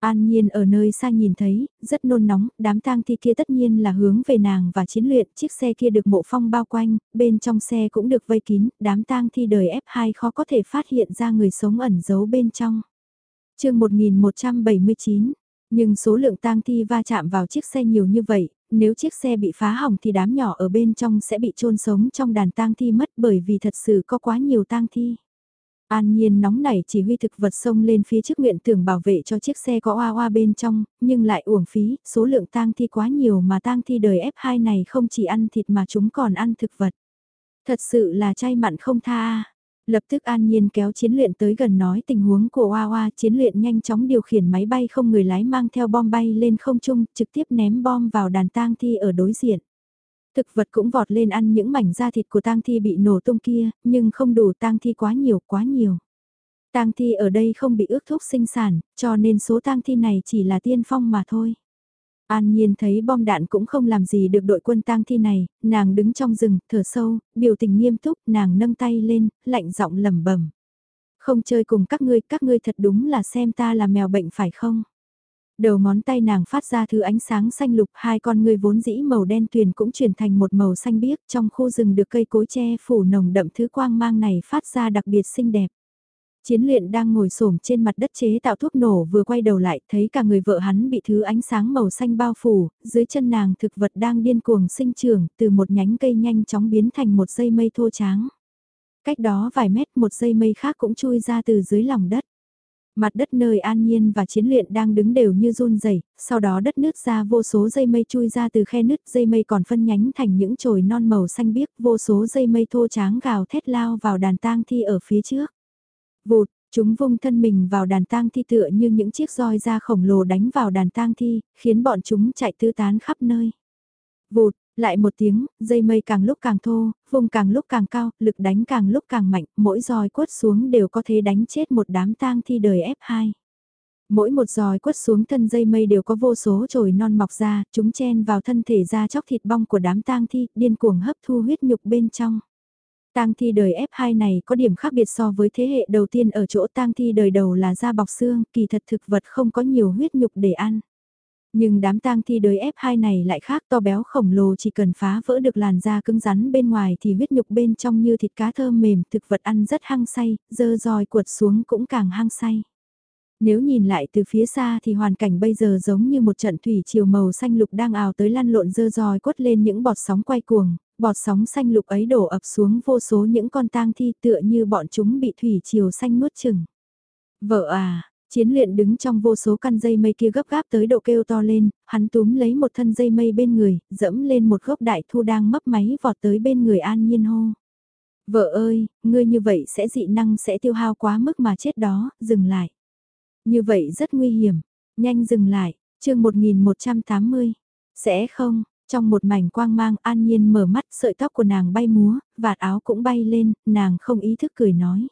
An Nhiên ở nơi xa nhìn thấy, rất nôn nóng, đám tang thi kia tất nhiên là hướng về nàng và chiến luyện, chiếc xe kia được mộ phong bao quanh, bên trong xe cũng được vây kín, đám tang thi đời F2 khó có thể phát hiện ra người sống ẩn giấu bên trong. chương 1179, nhưng số lượng tang thi va chạm vào chiếc xe nhiều như vậy, nếu chiếc xe bị phá hỏng thì đám nhỏ ở bên trong sẽ bị chôn sống trong đàn tang thi mất bởi vì thật sự có quá nhiều tang thi. An Nhiên nóng nảy chỉ huy thực vật sông lên phía trước nguyện tưởng bảo vệ cho chiếc xe có oa oa bên trong, nhưng lại uổng phí, số lượng tang thi quá nhiều mà tang thi đời F2 này không chỉ ăn thịt mà chúng còn ăn thực vật. Thật sự là chay mặn không tha. Lập tức An Nhiên kéo chiến luyện tới gần nói tình huống của Hoa Hoa, chiến luyện nhanh chóng điều khiển máy bay không người lái mang theo bom bay lên không trung, trực tiếp ném bom vào đàn tang thi ở đối diện. Thực vật cũng vọt lên ăn những mảnh da thịt của tang thi bị nổ tung kia, nhưng không đủ tang thi quá nhiều, quá nhiều. Tang thi ở đây không bị ước thúc sinh sản, cho nên số tang thi này chỉ là tiên phong mà thôi. An Nhiên thấy bom đạn cũng không làm gì được đội quân tang thi này, nàng đứng trong rừng, thở sâu, biểu tình nghiêm túc, nàng nâng tay lên, lạnh giọng lẩm bẩm. Không chơi cùng các ngươi, các ngươi thật đúng là xem ta là mèo bệnh phải không? Đầu ngón tay nàng phát ra thứ ánh sáng xanh lục, hai con người vốn dĩ màu đen tuyền cũng chuyển thành một màu xanh biếc, trong khu rừng được cây cối che phủ nồng đậm thứ quang mang này phát ra đặc biệt xinh đẹp. Chiến luyện đang ngồi xổm trên mặt đất chế tạo thuốc nổ vừa quay đầu lại thấy cả người vợ hắn bị thứ ánh sáng màu xanh bao phủ, dưới chân nàng thực vật đang điên cuồng sinh trưởng từ một nhánh cây nhanh chóng biến thành một dây mây thô tráng. Cách đó vài mét một dây mây khác cũng chui ra từ dưới lòng đất. Mặt đất nơi an nhiên và chiến luyện đang đứng đều như run rẩy sau đó đất nước ra vô số dây mây chui ra từ khe nứt dây mây còn phân nhánh thành những chồi non màu xanh biếc vô số dây mây thô tráng gào thét lao vào đàn tang thi ở phía trước. Vụt, chúng vung thân mình vào đàn tang thi tựa như những chiếc roi da khổng lồ đánh vào đàn tang thi, khiến bọn chúng chạy tứ tán khắp nơi. Vụt, lại một tiếng, dây mây càng lúc càng thô, vùng càng lúc càng cao, lực đánh càng lúc càng mạnh, mỗi roi quất xuống đều có thể đánh chết một đám tang thi đời F2. Mỗi một roi quất xuống thân dây mây đều có vô số chồi non mọc ra, chúng chen vào thân thể da chóc thịt bong của đám tang thi, điên cuồng hấp thu huyết nhục bên trong. Tang thi đời F2 này có điểm khác biệt so với thế hệ đầu tiên ở chỗ tang thi đời đầu là da bọc xương, kỳ thật thực vật không có nhiều huyết nhục để ăn. Nhưng đám tang thi đời F2 này lại khác to béo khổng lồ chỉ cần phá vỡ được làn da cứng rắn bên ngoài thì huyết nhục bên trong như thịt cá thơm mềm, thực vật ăn rất hăng say, dơ roi cuột xuống cũng càng hăng say. Nếu nhìn lại từ phía xa thì hoàn cảnh bây giờ giống như một trận thủy chiều màu xanh lục đang ào tới lăn lộn dơ dòi quất lên những bọt sóng quay cuồng, bọt sóng xanh lục ấy đổ ập xuống vô số những con tang thi tựa như bọn chúng bị thủy chiều xanh nuốt chừng. Vợ à, chiến luyện đứng trong vô số căn dây mây kia gấp gáp tới độ kêu to lên, hắn túm lấy một thân dây mây bên người, dẫm lên một gốc đại thu đang mấp máy vọt tới bên người an nhiên hô. Vợ ơi, ngươi như vậy sẽ dị năng sẽ tiêu hao quá mức mà chết đó, dừng lại. Như vậy rất nguy hiểm, nhanh dừng lại, chương 1180. Sẽ không, trong một mảnh quang mang an nhiên mở mắt sợi tóc của nàng bay múa, vạt áo cũng bay lên, nàng không ý thức cười nói.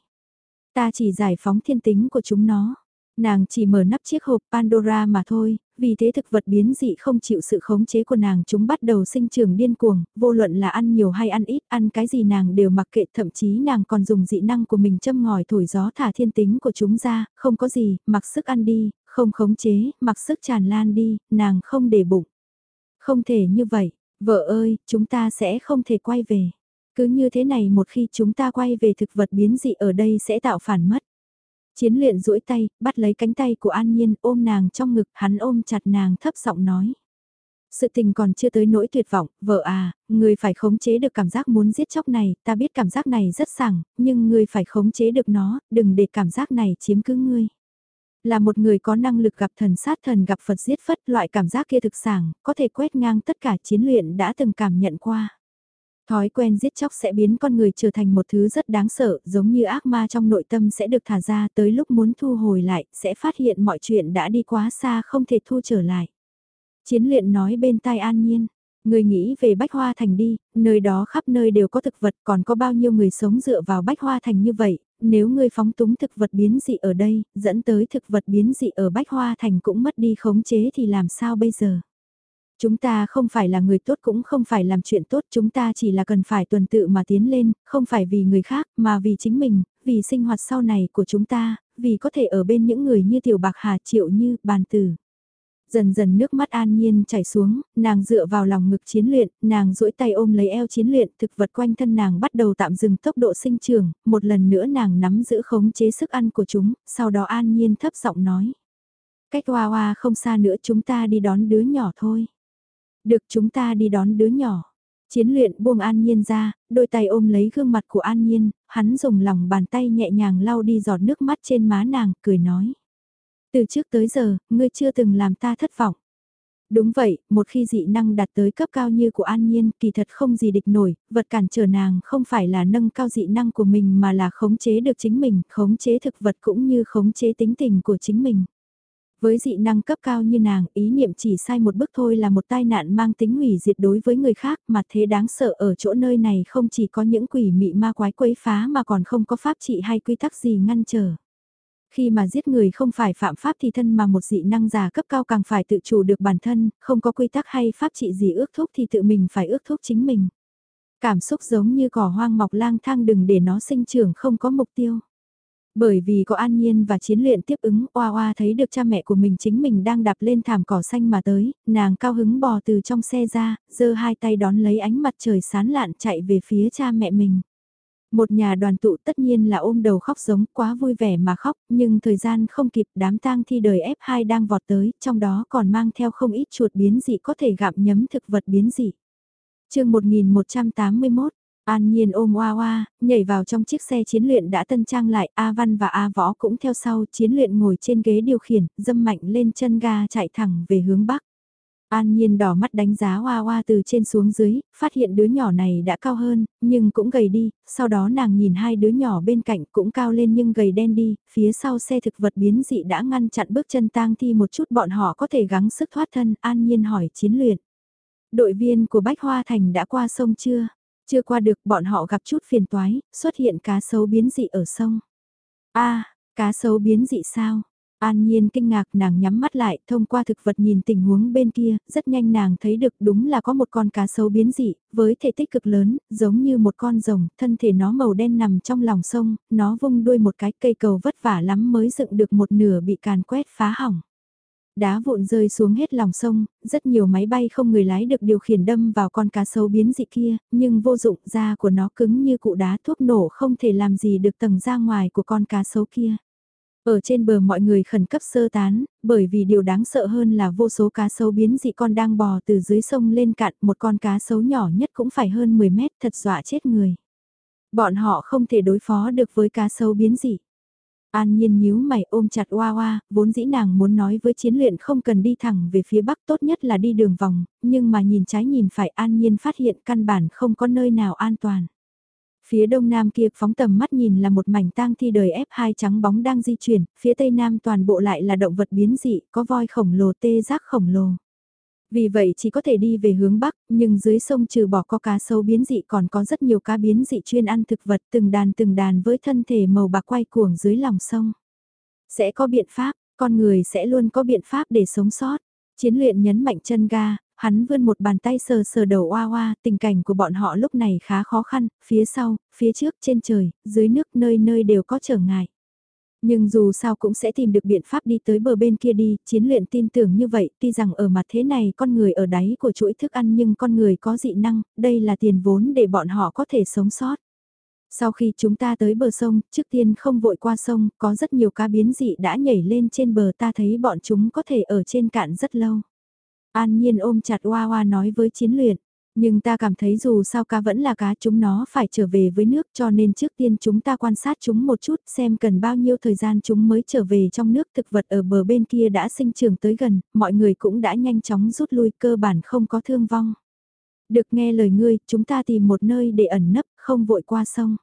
Ta chỉ giải phóng thiên tính của chúng nó. Nàng chỉ mở nắp chiếc hộp Pandora mà thôi, vì thế thực vật biến dị không chịu sự khống chế của nàng chúng bắt đầu sinh trưởng điên cuồng, vô luận là ăn nhiều hay ăn ít, ăn cái gì nàng đều mặc kệ thậm chí nàng còn dùng dị năng của mình châm ngòi thổi gió thả thiên tính của chúng ra, không có gì, mặc sức ăn đi, không khống chế, mặc sức tràn lan đi, nàng không để bụng. Không thể như vậy, vợ ơi, chúng ta sẽ không thể quay về. Cứ như thế này một khi chúng ta quay về thực vật biến dị ở đây sẽ tạo phản mất. Chiến luyện duỗi tay, bắt lấy cánh tay của An Nhiên ôm nàng trong ngực, hắn ôm chặt nàng thấp giọng nói. Sự tình còn chưa tới nỗi tuyệt vọng, vợ à, người phải khống chế được cảm giác muốn giết chóc này, ta biết cảm giác này rất sảng, nhưng người phải khống chế được nó, đừng để cảm giác này chiếm cứ ngươi. Là một người có năng lực gặp thần sát thần gặp Phật giết phất loại cảm giác kia thực sảng, có thể quét ngang tất cả chiến luyện đã từng cảm nhận qua. Thói quen giết chóc sẽ biến con người trở thành một thứ rất đáng sợ, giống như ác ma trong nội tâm sẽ được thả ra tới lúc muốn thu hồi lại, sẽ phát hiện mọi chuyện đã đi quá xa không thể thu trở lại. Chiến luyện nói bên tai an nhiên, người nghĩ về Bách Hoa Thành đi, nơi đó khắp nơi đều có thực vật còn có bao nhiêu người sống dựa vào Bách Hoa Thành như vậy, nếu ngươi phóng túng thực vật biến dị ở đây, dẫn tới thực vật biến dị ở Bách Hoa Thành cũng mất đi khống chế thì làm sao bây giờ? Chúng ta không phải là người tốt cũng không phải làm chuyện tốt, chúng ta chỉ là cần phải tuần tự mà tiến lên, không phải vì người khác, mà vì chính mình, vì sinh hoạt sau này của chúng ta, vì có thể ở bên những người như Tiểu Bạc Hà Triệu Như, Bàn Tử. Dần dần nước mắt an nhiên chảy xuống, nàng dựa vào lòng ngực chiến luyện, nàng duỗi tay ôm lấy eo chiến luyện, thực vật quanh thân nàng bắt đầu tạm dừng tốc độ sinh trưởng, một lần nữa nàng nắm giữ khống chế sức ăn của chúng, sau đó an nhiên thấp giọng nói. Cách hoa hoa không xa nữa chúng ta đi đón đứa nhỏ thôi. Được chúng ta đi đón đứa nhỏ. Chiến luyện buông An Nhiên ra, đôi tay ôm lấy gương mặt của An Nhiên, hắn dùng lòng bàn tay nhẹ nhàng lau đi giọt nước mắt trên má nàng, cười nói. Từ trước tới giờ, ngươi chưa từng làm ta thất vọng. Đúng vậy, một khi dị năng đạt tới cấp cao như của An Nhiên, kỳ thật không gì địch nổi, vật cản trở nàng không phải là nâng cao dị năng của mình mà là khống chế được chính mình, khống chế thực vật cũng như khống chế tính tình của chính mình. Với dị năng cấp cao như nàng, ý niệm chỉ sai một bước thôi là một tai nạn mang tính hủy diệt đối với người khác, mà thế đáng sợ ở chỗ nơi này không chỉ có những quỷ mị ma quái quấy phá mà còn không có pháp trị hay quy tắc gì ngăn trở. Khi mà giết người không phải phạm pháp thì thân mà một dị năng giả cấp cao càng phải tự chủ được bản thân, không có quy tắc hay pháp trị gì ước thúc thì tự mình phải ước thúc chính mình. Cảm xúc giống như cỏ hoang mọc lang thang đừng để nó sinh trưởng không có mục tiêu. Bởi vì có an nhiên và chiến luyện tiếp ứng, Oa Oa thấy được cha mẹ của mình chính mình đang đạp lên thảm cỏ xanh mà tới, nàng cao hứng bò từ trong xe ra, giơ hai tay đón lấy ánh mặt trời sán lạn chạy về phía cha mẹ mình. Một nhà đoàn tụ tất nhiên là ôm đầu khóc giống quá vui vẻ mà khóc, nhưng thời gian không kịp đám tang thi đời F2 đang vọt tới, trong đó còn mang theo không ít chuột biến dị có thể gặm nhấm thực vật biến dị. chương 1181, An Nhiên ôm Hoa Hoa, nhảy vào trong chiếc xe chiến luyện đã tân trang lại, A Văn và A Võ cũng theo sau, chiến luyện ngồi trên ghế điều khiển, dâm mạnh lên chân ga chạy thẳng về hướng Bắc. An Nhiên đỏ mắt đánh giá Hoa Hoa từ trên xuống dưới, phát hiện đứa nhỏ này đã cao hơn, nhưng cũng gầy đi, sau đó nàng nhìn hai đứa nhỏ bên cạnh cũng cao lên nhưng gầy đen đi, phía sau xe thực vật biến dị đã ngăn chặn bước chân tang thi một chút bọn họ có thể gắng sức thoát thân, An Nhiên hỏi chiến luyện. Đội viên của Bách Hoa Thành đã qua sông chưa? Chưa qua được bọn họ gặp chút phiền toái, xuất hiện cá sấu biến dị ở sông. a cá sấu biến dị sao? An Nhiên kinh ngạc nàng nhắm mắt lại, thông qua thực vật nhìn tình huống bên kia, rất nhanh nàng thấy được đúng là có một con cá sấu biến dị, với thể tích cực lớn, giống như một con rồng, thân thể nó màu đen nằm trong lòng sông, nó vung đuôi một cái cây cầu vất vả lắm mới dựng được một nửa bị càn quét phá hỏng đá vụn rơi xuống hết lòng sông, rất nhiều máy bay không người lái được điều khiển đâm vào con cá sấu biến dị kia, nhưng vô dụng da của nó cứng như cụ đá thuốc nổ không thể làm gì được tầng ra ngoài của con cá sấu kia. Ở trên bờ mọi người khẩn cấp sơ tán, bởi vì điều đáng sợ hơn là vô số cá sấu biến dị con đang bò từ dưới sông lên cạn, một con cá sấu nhỏ nhất cũng phải hơn 10 mét, thật dọa chết người. Bọn họ không thể đối phó được với cá sấu biến dị. An nhiên nhíu mày ôm chặt Hoa Hoa, vốn dĩ nàng muốn nói với chiến luyện không cần đi thẳng về phía bắc tốt nhất là đi đường vòng, nhưng mà nhìn trái nhìn phải an nhiên phát hiện căn bản không có nơi nào an toàn. Phía đông nam kia phóng tầm mắt nhìn là một mảnh tang thi đời F2 trắng bóng đang di chuyển, phía tây nam toàn bộ lại là động vật biến dị, có voi khổng lồ tê giác khổng lồ. Vì vậy chỉ có thể đi về hướng Bắc, nhưng dưới sông trừ bỏ có cá sâu biến dị còn có rất nhiều cá biến dị chuyên ăn thực vật từng đàn từng đàn với thân thể màu bạc quay cuồng dưới lòng sông. Sẽ có biện pháp, con người sẽ luôn có biện pháp để sống sót. Chiến luyện nhấn mạnh chân ga, hắn vươn một bàn tay sờ sờ đầu oa oa, tình cảnh của bọn họ lúc này khá khó khăn, phía sau, phía trước, trên trời, dưới nước nơi nơi đều có trở ngại. Nhưng dù sao cũng sẽ tìm được biện pháp đi tới bờ bên kia đi, chiến luyện tin tưởng như vậy, tuy rằng ở mặt thế này con người ở đáy của chuỗi thức ăn nhưng con người có dị năng, đây là tiền vốn để bọn họ có thể sống sót. Sau khi chúng ta tới bờ sông, trước tiên không vội qua sông, có rất nhiều cá biến dị đã nhảy lên trên bờ ta thấy bọn chúng có thể ở trên cạn rất lâu. An nhiên ôm chặt Hoa Hoa nói với chiến luyện. Nhưng ta cảm thấy dù sao cá vẫn là cá chúng nó phải trở về với nước cho nên trước tiên chúng ta quan sát chúng một chút xem cần bao nhiêu thời gian chúng mới trở về trong nước thực vật ở bờ bên kia đã sinh trưởng tới gần, mọi người cũng đã nhanh chóng rút lui cơ bản không có thương vong. Được nghe lời ngươi, chúng ta tìm một nơi để ẩn nấp, không vội qua sông.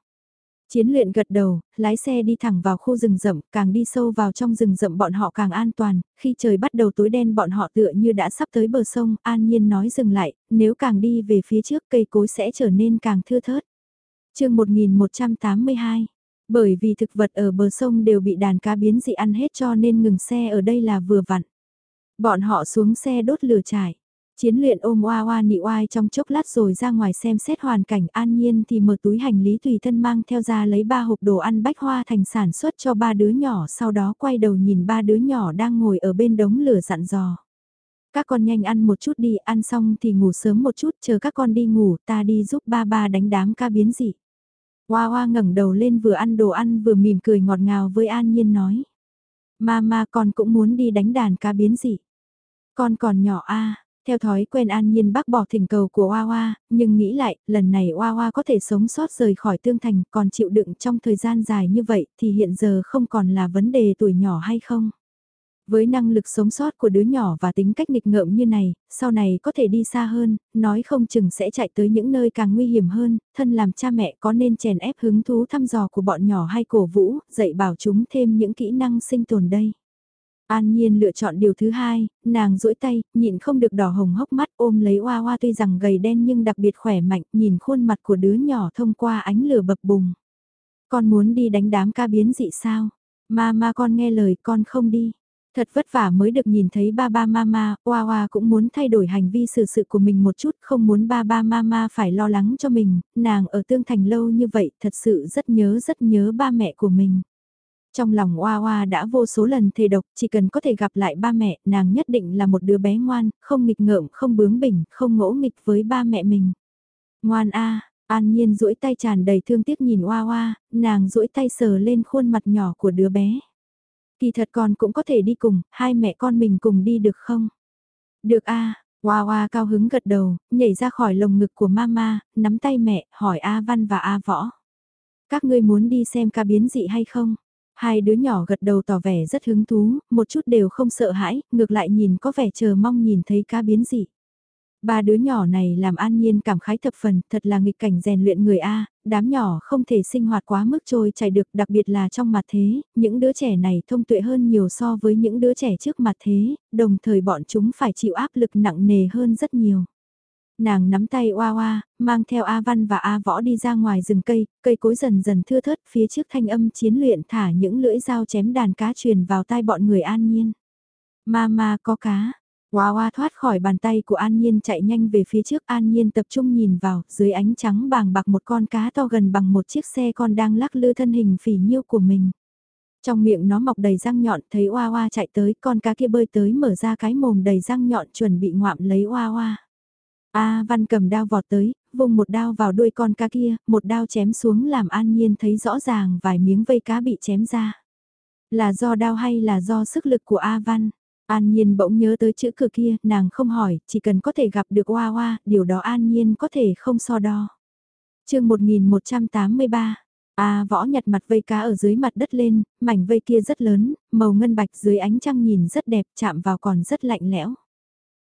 Chiến luyện gật đầu, lái xe đi thẳng vào khu rừng rậm, càng đi sâu vào trong rừng rậm bọn họ càng an toàn, khi trời bắt đầu tối đen bọn họ tựa như đã sắp tới bờ sông, an nhiên nói dừng lại, nếu càng đi về phía trước cây cối sẽ trở nên càng thưa thớt. chương 1182, bởi vì thực vật ở bờ sông đều bị đàn cá biến dị ăn hết cho nên ngừng xe ở đây là vừa vặn. Bọn họ xuống xe đốt lửa trải. Chiến luyện ôm oa oa nị oai trong chốc lát rồi ra ngoài xem xét hoàn cảnh an nhiên thì mở túi hành lý tùy thân mang theo ra lấy ba hộp đồ ăn bách hoa thành sản xuất cho ba đứa nhỏ sau đó quay đầu nhìn ba đứa nhỏ đang ngồi ở bên đống lửa dặn dò. Các con nhanh ăn một chút đi, ăn xong thì ngủ sớm một chút, chờ các con đi ngủ, ta đi giúp ba ba đánh đám ca biến dị. Hoa hoa ngẩng đầu lên vừa ăn đồ ăn vừa mỉm cười ngọt ngào với An Nhiên nói. Mama con cũng muốn đi đánh đàn ca biến dị. Con còn nhỏ a theo thói quen an nhiên bác bỏ thỉnh cầu của Hoa Hoa, nhưng nghĩ lại, lần này Hoa Hoa có thể sống sót rời khỏi tương thành còn chịu đựng trong thời gian dài như vậy thì hiện giờ không còn là vấn đề tuổi nhỏ hay không. Với năng lực sống sót của đứa nhỏ và tính cách nghịch ngợm như này, sau này có thể đi xa hơn, nói không chừng sẽ chạy tới những nơi càng nguy hiểm hơn, thân làm cha mẹ có nên chèn ép hứng thú thăm dò của bọn nhỏ hay cổ vũ, dạy bảo chúng thêm những kỹ năng sinh tồn đây. An Nhiên lựa chọn điều thứ hai, nàng duỗi tay, nhịn không được đỏ hồng hốc mắt ôm lấy Hoa Hoa tuy rằng gầy đen nhưng đặc biệt khỏe mạnh, nhìn khuôn mặt của đứa nhỏ thông qua ánh lửa bập bùng. Con muốn đi đánh đám ca biến dị sao? Ma ma con nghe lời con không đi. Thật vất vả mới được nhìn thấy ba ba mama, Hoa Hoa cũng muốn thay đổi hành vi xử sự của mình một chút, không muốn ba ba mama phải lo lắng cho mình, nàng ở tương thành lâu như vậy thật sự rất nhớ rất nhớ ba mẹ của mình. Trong lòng Oa Oa đã vô số lần thề độc, chỉ cần có thể gặp lại ba mẹ, nàng nhất định là một đứa bé ngoan, không nghịch ngợm, không bướng bỉnh, không ngỗ nghịch với ba mẹ mình. Ngoan a, An Nhiên duỗi tay tràn đầy thương tiếc nhìn Oa Oa, nàng duỗi tay sờ lên khuôn mặt nhỏ của đứa bé. Kỳ thật con cũng có thể đi cùng, hai mẹ con mình cùng đi được không? Được a, Oa Oa cao hứng gật đầu, nhảy ra khỏi lồng ngực của mama, nắm tay mẹ, hỏi A Văn và A Võ. Các ngươi muốn đi xem ca biến dị hay không? Hai đứa nhỏ gật đầu tỏ vẻ rất hứng thú, một chút đều không sợ hãi, ngược lại nhìn có vẻ chờ mong nhìn thấy cá biến dị. Ba đứa nhỏ này làm an nhiên cảm khái thập phần, thật là nghịch cảnh rèn luyện người A, đám nhỏ không thể sinh hoạt quá mức trôi chảy được, đặc biệt là trong mặt thế, những đứa trẻ này thông tuệ hơn nhiều so với những đứa trẻ trước mặt thế, đồng thời bọn chúng phải chịu áp lực nặng nề hơn rất nhiều. Nàng nắm tay oa oa, mang theo A Văn và A Võ đi ra ngoài rừng cây, cây cối dần dần thưa thớt phía trước thanh âm chiến luyện thả những lưỡi dao chém đàn cá truyền vào tai bọn người an nhiên. Mama có cá. Hoa hoa thoát khỏi bàn tay của An Nhiên chạy nhanh về phía trước An Nhiên tập trung nhìn vào, dưới ánh trắng bàng bạc một con cá to gần bằng một chiếc xe con đang lắc lư thân hình phỉ nhiêu của mình. Trong miệng nó mọc đầy răng nhọn, thấy Hoa Hoa chạy tới, con cá kia bơi tới mở ra cái mồm đầy răng nhọn chuẩn bị ngoạm lấy Hoa Hoa. A Văn cầm đao vọt tới, vùng một đao vào đuôi con cá kia, một đao chém xuống làm An Nhiên thấy rõ ràng vài miếng vây cá bị chém ra. Là do đao hay là do sức lực của A Văn? An Nhiên bỗng nhớ tới chữ cửa kia, nàng không hỏi, chỉ cần có thể gặp được Hoa Hoa, điều đó An Nhiên có thể không so đo. chương 1183 A võ nhặt mặt vây cá ở dưới mặt đất lên, mảnh vây kia rất lớn, màu ngân bạch dưới ánh trăng nhìn rất đẹp, chạm vào còn rất lạnh lẽo.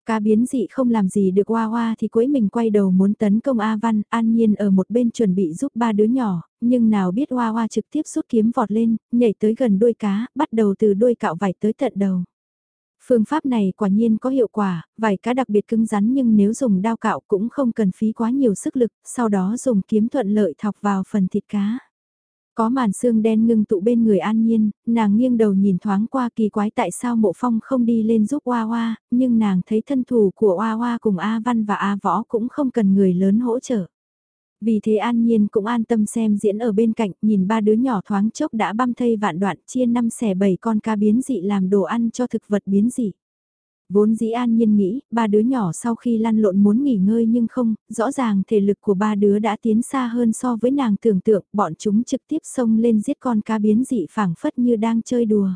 Cá biến dị không làm gì được Hoa Hoa thì cuối mình quay đầu muốn tấn công A Văn, An Nhiên ở một bên chuẩn bị giúp ba đứa nhỏ, nhưng nào biết Hoa Hoa trực tiếp rút kiếm vọt lên, nhảy tới gần đuôi cá, bắt đầu từ đuôi cạo vải tới tận đầu. Phương pháp này quả nhiên có hiệu quả, vải cá đặc biệt cứng rắn nhưng nếu dùng đao cạo cũng không cần phí quá nhiều sức lực, sau đó dùng kiếm thuận lợi thọc vào phần thịt cá. Có màn xương đen ngưng tụ bên người an nhiên, nàng nghiêng đầu nhìn thoáng qua kỳ quái tại sao mộ phong không đi lên giúp Hoa Hoa, nhưng nàng thấy thân thủ của Hoa Hoa cùng A Văn và A Võ cũng không cần người lớn hỗ trợ. Vì thế An Nhiên cũng an tâm xem diễn ở bên cạnh, nhìn ba đứa nhỏ thoáng chốc đã băm thây vạn đoạn chia năm xẻ bảy con cá biến dị làm đồ ăn cho thực vật biến dị. Vốn dĩ an nhiên nghĩ, ba đứa nhỏ sau khi lăn lộn muốn nghỉ ngơi nhưng không, rõ ràng thể lực của ba đứa đã tiến xa hơn so với nàng tưởng tượng, bọn chúng trực tiếp xông lên giết con cá biến dị phảng phất như đang chơi đùa.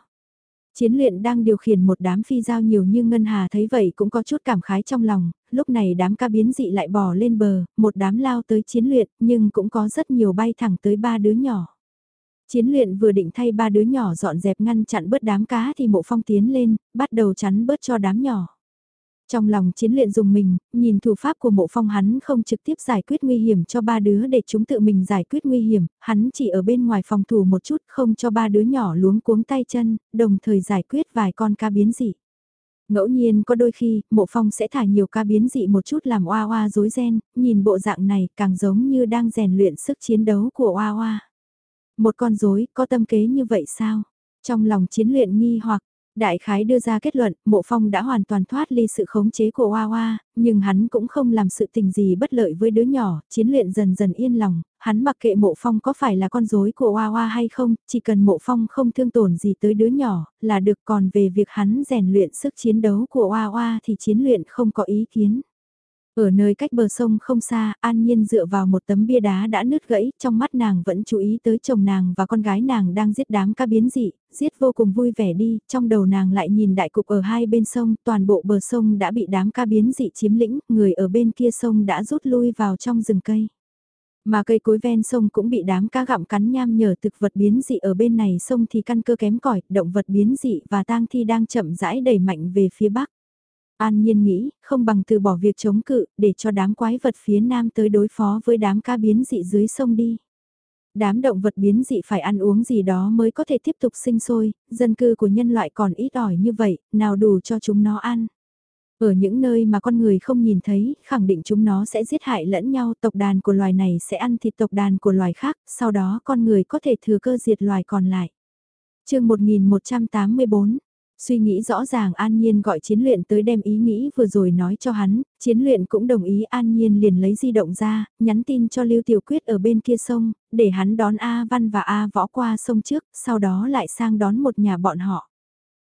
Chiến luyện đang điều khiển một đám phi giao nhiều như Ngân Hà thấy vậy cũng có chút cảm khái trong lòng, lúc này đám cá biến dị lại bò lên bờ, một đám lao tới chiến luyện nhưng cũng có rất nhiều bay thẳng tới ba đứa nhỏ. Chiến luyện vừa định thay ba đứa nhỏ dọn dẹp ngăn chặn bớt đám cá thì mộ phong tiến lên, bắt đầu chắn bớt cho đám nhỏ. Trong lòng chiến luyện dùng mình, nhìn thủ pháp của mộ phong hắn không trực tiếp giải quyết nguy hiểm cho ba đứa để chúng tự mình giải quyết nguy hiểm, hắn chỉ ở bên ngoài phòng thủ một chút không cho ba đứa nhỏ luống cuống tay chân, đồng thời giải quyết vài con cá biến dị. Ngẫu nhiên có đôi khi, mộ phong sẽ thả nhiều ca biến dị một chút làm oa oa dối ren, nhìn bộ dạng này càng giống như đang rèn luyện sức chiến đấu của oa oa. Một con rối có tâm kế như vậy sao? Trong lòng chiến luyện nghi hoặc, Đại khái đưa ra kết luận, mộ phong đã hoàn toàn thoát ly sự khống chế của Hoa Hoa, nhưng hắn cũng không làm sự tình gì bất lợi với đứa nhỏ, chiến luyện dần dần yên lòng, hắn mặc kệ mộ phong có phải là con rối của Hoa Hoa hay không, chỉ cần mộ phong không thương tổn gì tới đứa nhỏ, là được còn về việc hắn rèn luyện sức chiến đấu của Hoa Hoa thì chiến luyện không có ý kiến. Ở nơi cách bờ sông không xa, An Nhiên dựa vào một tấm bia đá đã nứt gãy, trong mắt nàng vẫn chú ý tới chồng nàng và con gái nàng đang giết đám cá biến dị, giết vô cùng vui vẻ đi, trong đầu nàng lại nhìn đại cục ở hai bên sông, toàn bộ bờ sông đã bị đám cá biến dị chiếm lĩnh, người ở bên kia sông đã rút lui vào trong rừng cây. Mà cây cối ven sông cũng bị đám cá gặm cắn nham nhở thực vật biến dị ở bên này sông thì căn cơ kém cỏi, động vật biến dị và tang thi đang chậm rãi đẩy mạnh về phía bắc. An Nhiên nghĩ, không bằng từ bỏ việc chống cự, để cho đám quái vật phía nam tới đối phó với đám cá biến dị dưới sông đi. Đám động vật biến dị phải ăn uống gì đó mới có thể tiếp tục sinh sôi, dân cư của nhân loại còn ít ỏi như vậy, nào đủ cho chúng nó ăn. Ở những nơi mà con người không nhìn thấy, khẳng định chúng nó sẽ giết hại lẫn nhau, tộc đàn của loài này sẽ ăn thịt tộc đàn của loài khác, sau đó con người có thể thừa cơ diệt loài còn lại. chương 1184, Suy nghĩ rõ ràng An Nhiên gọi chiến luyện tới đem ý nghĩ vừa rồi nói cho hắn, chiến luyện cũng đồng ý An Nhiên liền lấy di động ra, nhắn tin cho Lưu Tiểu Quyết ở bên kia sông, để hắn đón A Văn và A Võ qua sông trước, sau đó lại sang đón một nhà bọn họ.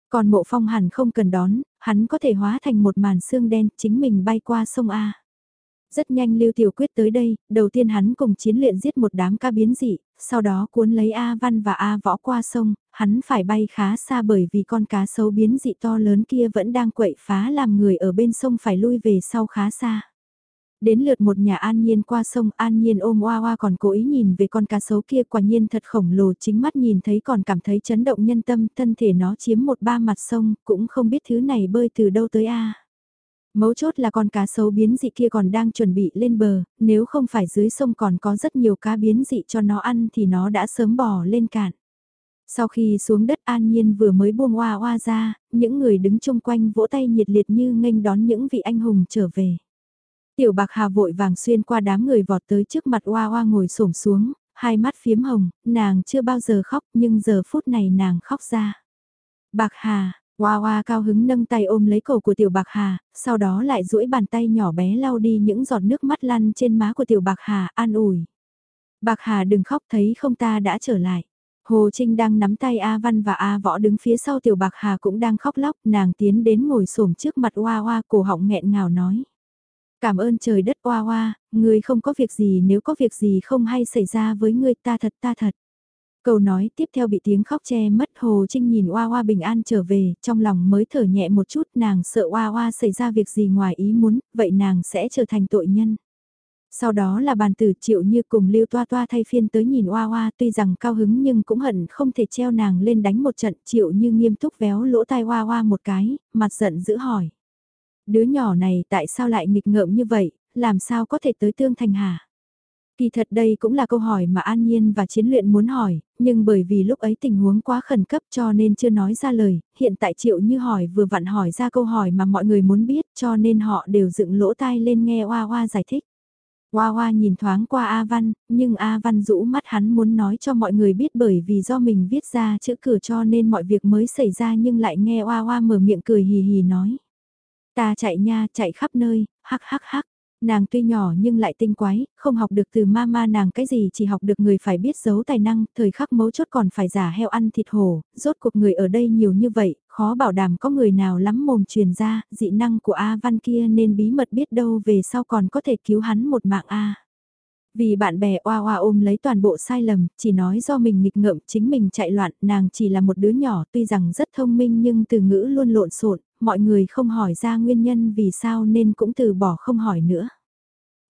Còn mộ phong hẳn không cần đón, hắn có thể hóa thành một màn xương đen chính mình bay qua sông A. Rất nhanh Lưu Tiểu Quyết tới đây, đầu tiên hắn cùng chiến luyện giết một đám ca biến dị, sau đó cuốn lấy A Văn và A Võ qua sông, hắn phải bay khá xa bởi vì con cá sấu biến dị to lớn kia vẫn đang quậy phá làm người ở bên sông phải lui về sau khá xa. Đến lượt một nhà An Nhiên qua sông An Nhiên ôm oa oa còn cố ý nhìn về con cá sấu kia quả nhiên thật khổng lồ chính mắt nhìn thấy còn cảm thấy chấn động nhân tâm thân thể nó chiếm một ba mặt sông cũng không biết thứ này bơi từ đâu tới A. Mấu chốt là con cá sấu biến dị kia còn đang chuẩn bị lên bờ, nếu không phải dưới sông còn có rất nhiều cá biến dị cho nó ăn thì nó đã sớm bò lên cạn. Sau khi xuống đất an nhiên vừa mới buông hoa hoa ra, những người đứng chung quanh vỗ tay nhiệt liệt như nghênh đón những vị anh hùng trở về. Tiểu bạc hà vội vàng xuyên qua đám người vọt tới trước mặt hoa hoa ngồi xổm xuống, hai mắt phiếm hồng, nàng chưa bao giờ khóc nhưng giờ phút này nàng khóc ra. Bạc hà, Hoa hoa cao hứng nâng tay ôm lấy cổ của tiểu bạc hà, sau đó lại duỗi bàn tay nhỏ bé lau đi những giọt nước mắt lăn trên má của tiểu bạc hà an ủi. Bạc hà đừng khóc thấy không ta đã trở lại. Hồ Trinh đang nắm tay A Văn và A Võ đứng phía sau tiểu bạc hà cũng đang khóc lóc, nàng tiến đến ngồi xổm trước mặt Hoa Hoa cổ họng nghẹn ngào nói. Cảm ơn trời đất Hoa Hoa, ngươi không có việc gì nếu có việc gì không hay xảy ra với ngươi ta thật ta thật. Câu nói tiếp theo bị tiếng khóc che mất Hồ Trinh nhìn Hoa Hoa bình an trở về, trong lòng mới thở nhẹ một chút nàng sợ Hoa Hoa xảy ra việc gì ngoài ý muốn, vậy nàng sẽ trở thành tội nhân. Sau đó là bàn tử triệu như cùng lưu toa toa thay phiên tới nhìn Hoa Hoa tuy rằng cao hứng nhưng cũng hận không thể treo nàng lên đánh một trận triệu như nghiêm túc véo lỗ tai Hoa Hoa một cái, mặt giận giữ hỏi. Đứa nhỏ này tại sao lại nghịch ngợm như vậy, làm sao có thể tới tương thành hả? Kỳ thật đây cũng là câu hỏi mà An Nhiên và Chiến luyện muốn hỏi, nhưng bởi vì lúc ấy tình huống quá khẩn cấp cho nên chưa nói ra lời, hiện tại Triệu Như hỏi vừa vặn hỏi ra câu hỏi mà mọi người muốn biết cho nên họ đều dựng lỗ tai lên nghe Hoa Hoa giải thích. Hoa Hoa nhìn thoáng qua A Văn, nhưng A Văn rũ mắt hắn muốn nói cho mọi người biết bởi vì do mình viết ra chữ cửa cho nên mọi việc mới xảy ra nhưng lại nghe Hoa Hoa mở miệng cười hì hì nói. Ta chạy nha, chạy khắp nơi, hắc hắc hắc. Nàng tuy nhỏ nhưng lại tinh quái, không học được từ mama nàng cái gì chỉ học được người phải biết giấu tài năng, thời khắc mấu chốt còn phải giả heo ăn thịt hổ, rốt cuộc người ở đây nhiều như vậy, khó bảo đảm có người nào lắm mồm truyền ra, dị năng của A Văn kia nên bí mật biết đâu về sau còn có thể cứu hắn một mạng A. Vì bạn bè oa oa ôm lấy toàn bộ sai lầm, chỉ nói do mình nghịch ngợm chính mình chạy loạn, nàng chỉ là một đứa nhỏ tuy rằng rất thông minh nhưng từ ngữ luôn lộn xộn mọi người không hỏi ra nguyên nhân vì sao nên cũng từ bỏ không hỏi nữa.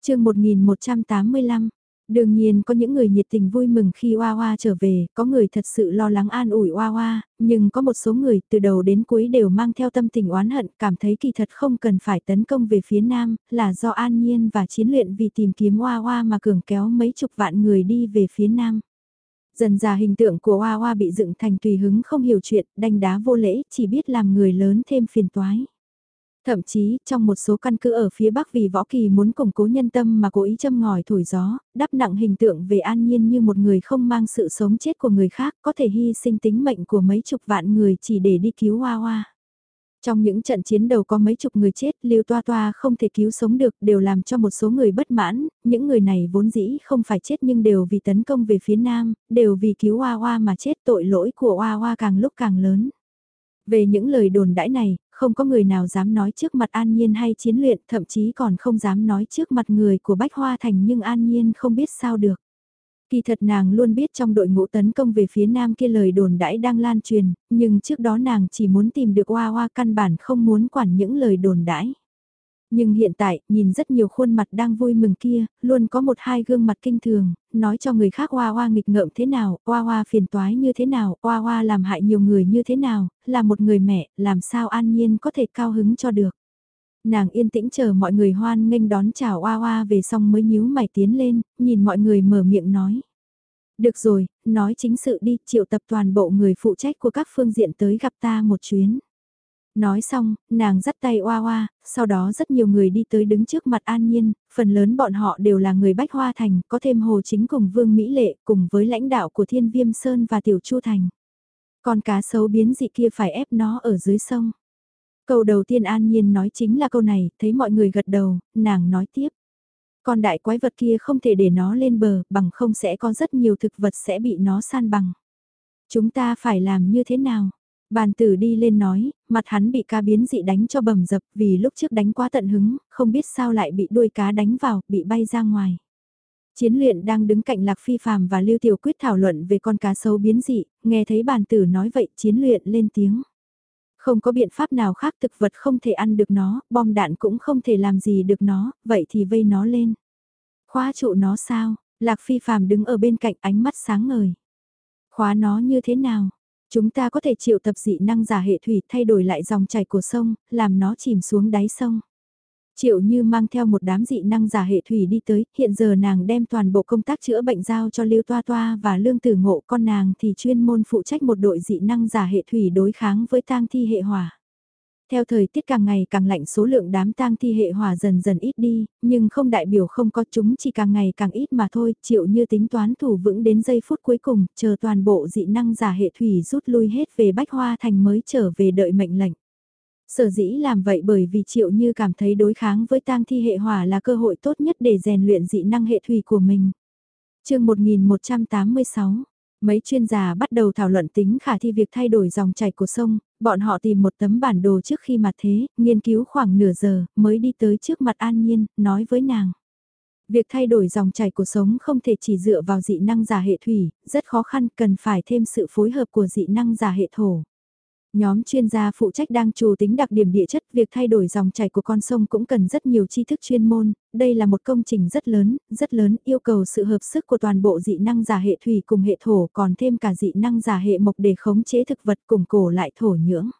chương 1185 Đương nhiên có những người nhiệt tình vui mừng khi Hoa Hoa trở về, có người thật sự lo lắng an ủi Hoa Hoa, nhưng có một số người từ đầu đến cuối đều mang theo tâm tình oán hận, cảm thấy kỳ thật không cần phải tấn công về phía Nam, là do an nhiên và chiến luyện vì tìm kiếm Hoa Hoa mà cường kéo mấy chục vạn người đi về phía Nam. Dần già hình tượng của Hoa Hoa bị dựng thành tùy hứng không hiểu chuyện, đanh đá vô lễ, chỉ biết làm người lớn thêm phiền toái. Thậm chí, trong một số căn cứ ở phía Bắc vì Võ Kỳ muốn củng cố nhân tâm mà cố ý châm ngòi thổi gió, đắp nặng hình tượng về an nhiên như một người không mang sự sống chết của người khác, có thể hy sinh tính mệnh của mấy chục vạn người chỉ để đi cứu Hoa Hoa. Trong những trận chiến đầu có mấy chục người chết, Lưu Toa Toa không thể cứu sống được, đều làm cho một số người bất mãn, những người này vốn dĩ không phải chết nhưng đều vì tấn công về phía Nam, đều vì cứu Hoa Hoa mà chết tội lỗi của Hoa Hoa càng lúc càng lớn. Về những lời đồn đãi này, không có người nào dám nói trước mặt An Nhiên hay chiến luyện, thậm chí còn không dám nói trước mặt người của Bách Hoa Thành nhưng An Nhiên không biết sao được. Kỳ thật nàng luôn biết trong đội ngũ tấn công về phía nam kia lời đồn đãi đang lan truyền, nhưng trước đó nàng chỉ muốn tìm được Hoa Hoa căn bản không muốn quản những lời đồn đãi. Nhưng hiện tại, nhìn rất nhiều khuôn mặt đang vui mừng kia, luôn có một hai gương mặt kinh thường, nói cho người khác Hoa Hoa nghịch ngợm thế nào, Hoa Hoa phiền toái như thế nào, Hoa Hoa làm hại nhiều người như thế nào, là một người mẹ, làm sao an nhiên có thể cao hứng cho được. Nàng yên tĩnh chờ mọi người hoan nghênh đón chào oa oa về xong mới nhíu mày tiến lên, nhìn mọi người mở miệng nói. Được rồi, nói chính sự đi, triệu tập toàn bộ người phụ trách của các phương diện tới gặp ta một chuyến. Nói xong, nàng dắt tay oa oa, sau đó rất nhiều người đi tới đứng trước mặt An Nhiên, phần lớn bọn họ đều là người Bách Hoa Thành, có thêm Hồ Chính cùng Vương Mỹ Lệ, cùng với lãnh đạo của Thiên Viêm Sơn và Tiểu Chu Thành. Con cá sấu biến dị kia phải ép nó ở dưới sông. Câu đầu tiên An Nhiên nói chính là câu này, thấy mọi người gật đầu, nàng nói tiếp. Con đại quái vật kia không thể để nó lên bờ, bằng không sẽ có rất nhiều thực vật sẽ bị nó san bằng. Chúng ta phải làm như thế nào? Bàn tử đi lên nói, mặt hắn bị cá biến dị đánh cho bầm dập vì lúc trước đánh quá tận hứng, không biết sao lại bị đuôi cá đánh vào, bị bay ra ngoài. Chiến luyện đang đứng cạnh Lạc Phi Phạm và Lưu Tiểu Quyết thảo luận về con cá sấu biến dị, nghe thấy bàn tử nói vậy chiến luyện lên tiếng. Không có biện pháp nào khác thực vật không thể ăn được nó, bom đạn cũng không thể làm gì được nó, vậy thì vây nó lên. Khóa trụ nó sao? Lạc Phi Phạm đứng ở bên cạnh ánh mắt sáng ngời. Khóa nó như thế nào? Chúng ta có thể triệu tập dị năng giả hệ thủy thay đổi lại dòng chảy của sông, làm nó chìm xuống đáy sông. Triệu như mang theo một đám dị năng giả hệ thủy đi tới, hiện giờ nàng đem toàn bộ công tác chữa bệnh giao cho Lưu Toa Toa và Lương Tử Ngộ con nàng thì chuyên môn phụ trách một đội dị năng giả hệ thủy đối kháng với tang thi hệ hỏa. Theo thời tiết càng ngày càng lạnh số lượng đám tang thi hệ hỏa dần dần ít đi, nhưng không đại biểu không có chúng chỉ càng ngày càng ít mà thôi, chịu như tính toán thủ vững đến giây phút cuối cùng, chờ toàn bộ dị năng giả hệ thủy rút lui hết về Bách Hoa Thành mới trở về đợi mệnh lệnh. Sở dĩ làm vậy bởi vì triệu như cảm thấy đối kháng với tang thi hệ hỏa là cơ hội tốt nhất để rèn luyện dị năng hệ thủy của mình. chương 1186 Mấy chuyên gia bắt đầu thảo luận tính khả thi việc thay đổi dòng chảy của sông, bọn họ tìm một tấm bản đồ trước khi mặt thế, nghiên cứu khoảng nửa giờ, mới đi tới trước mặt An Nhiên, nói với nàng. Việc thay đổi dòng chảy của sống không thể chỉ dựa vào dị năng giả hệ thủy, rất khó khăn, cần phải thêm sự phối hợp của dị năng giả hệ thổ. Nhóm chuyên gia phụ trách đang chủ tính đặc điểm địa chất, việc thay đổi dòng chảy của con sông cũng cần rất nhiều tri thức chuyên môn, đây là một công trình rất lớn, rất lớn, yêu cầu sự hợp sức của toàn bộ dị năng giả hệ thủy cùng hệ thổ, còn thêm cả dị năng giả hệ mộc để khống chế thực vật củng cổ lại thổ nhưỡng.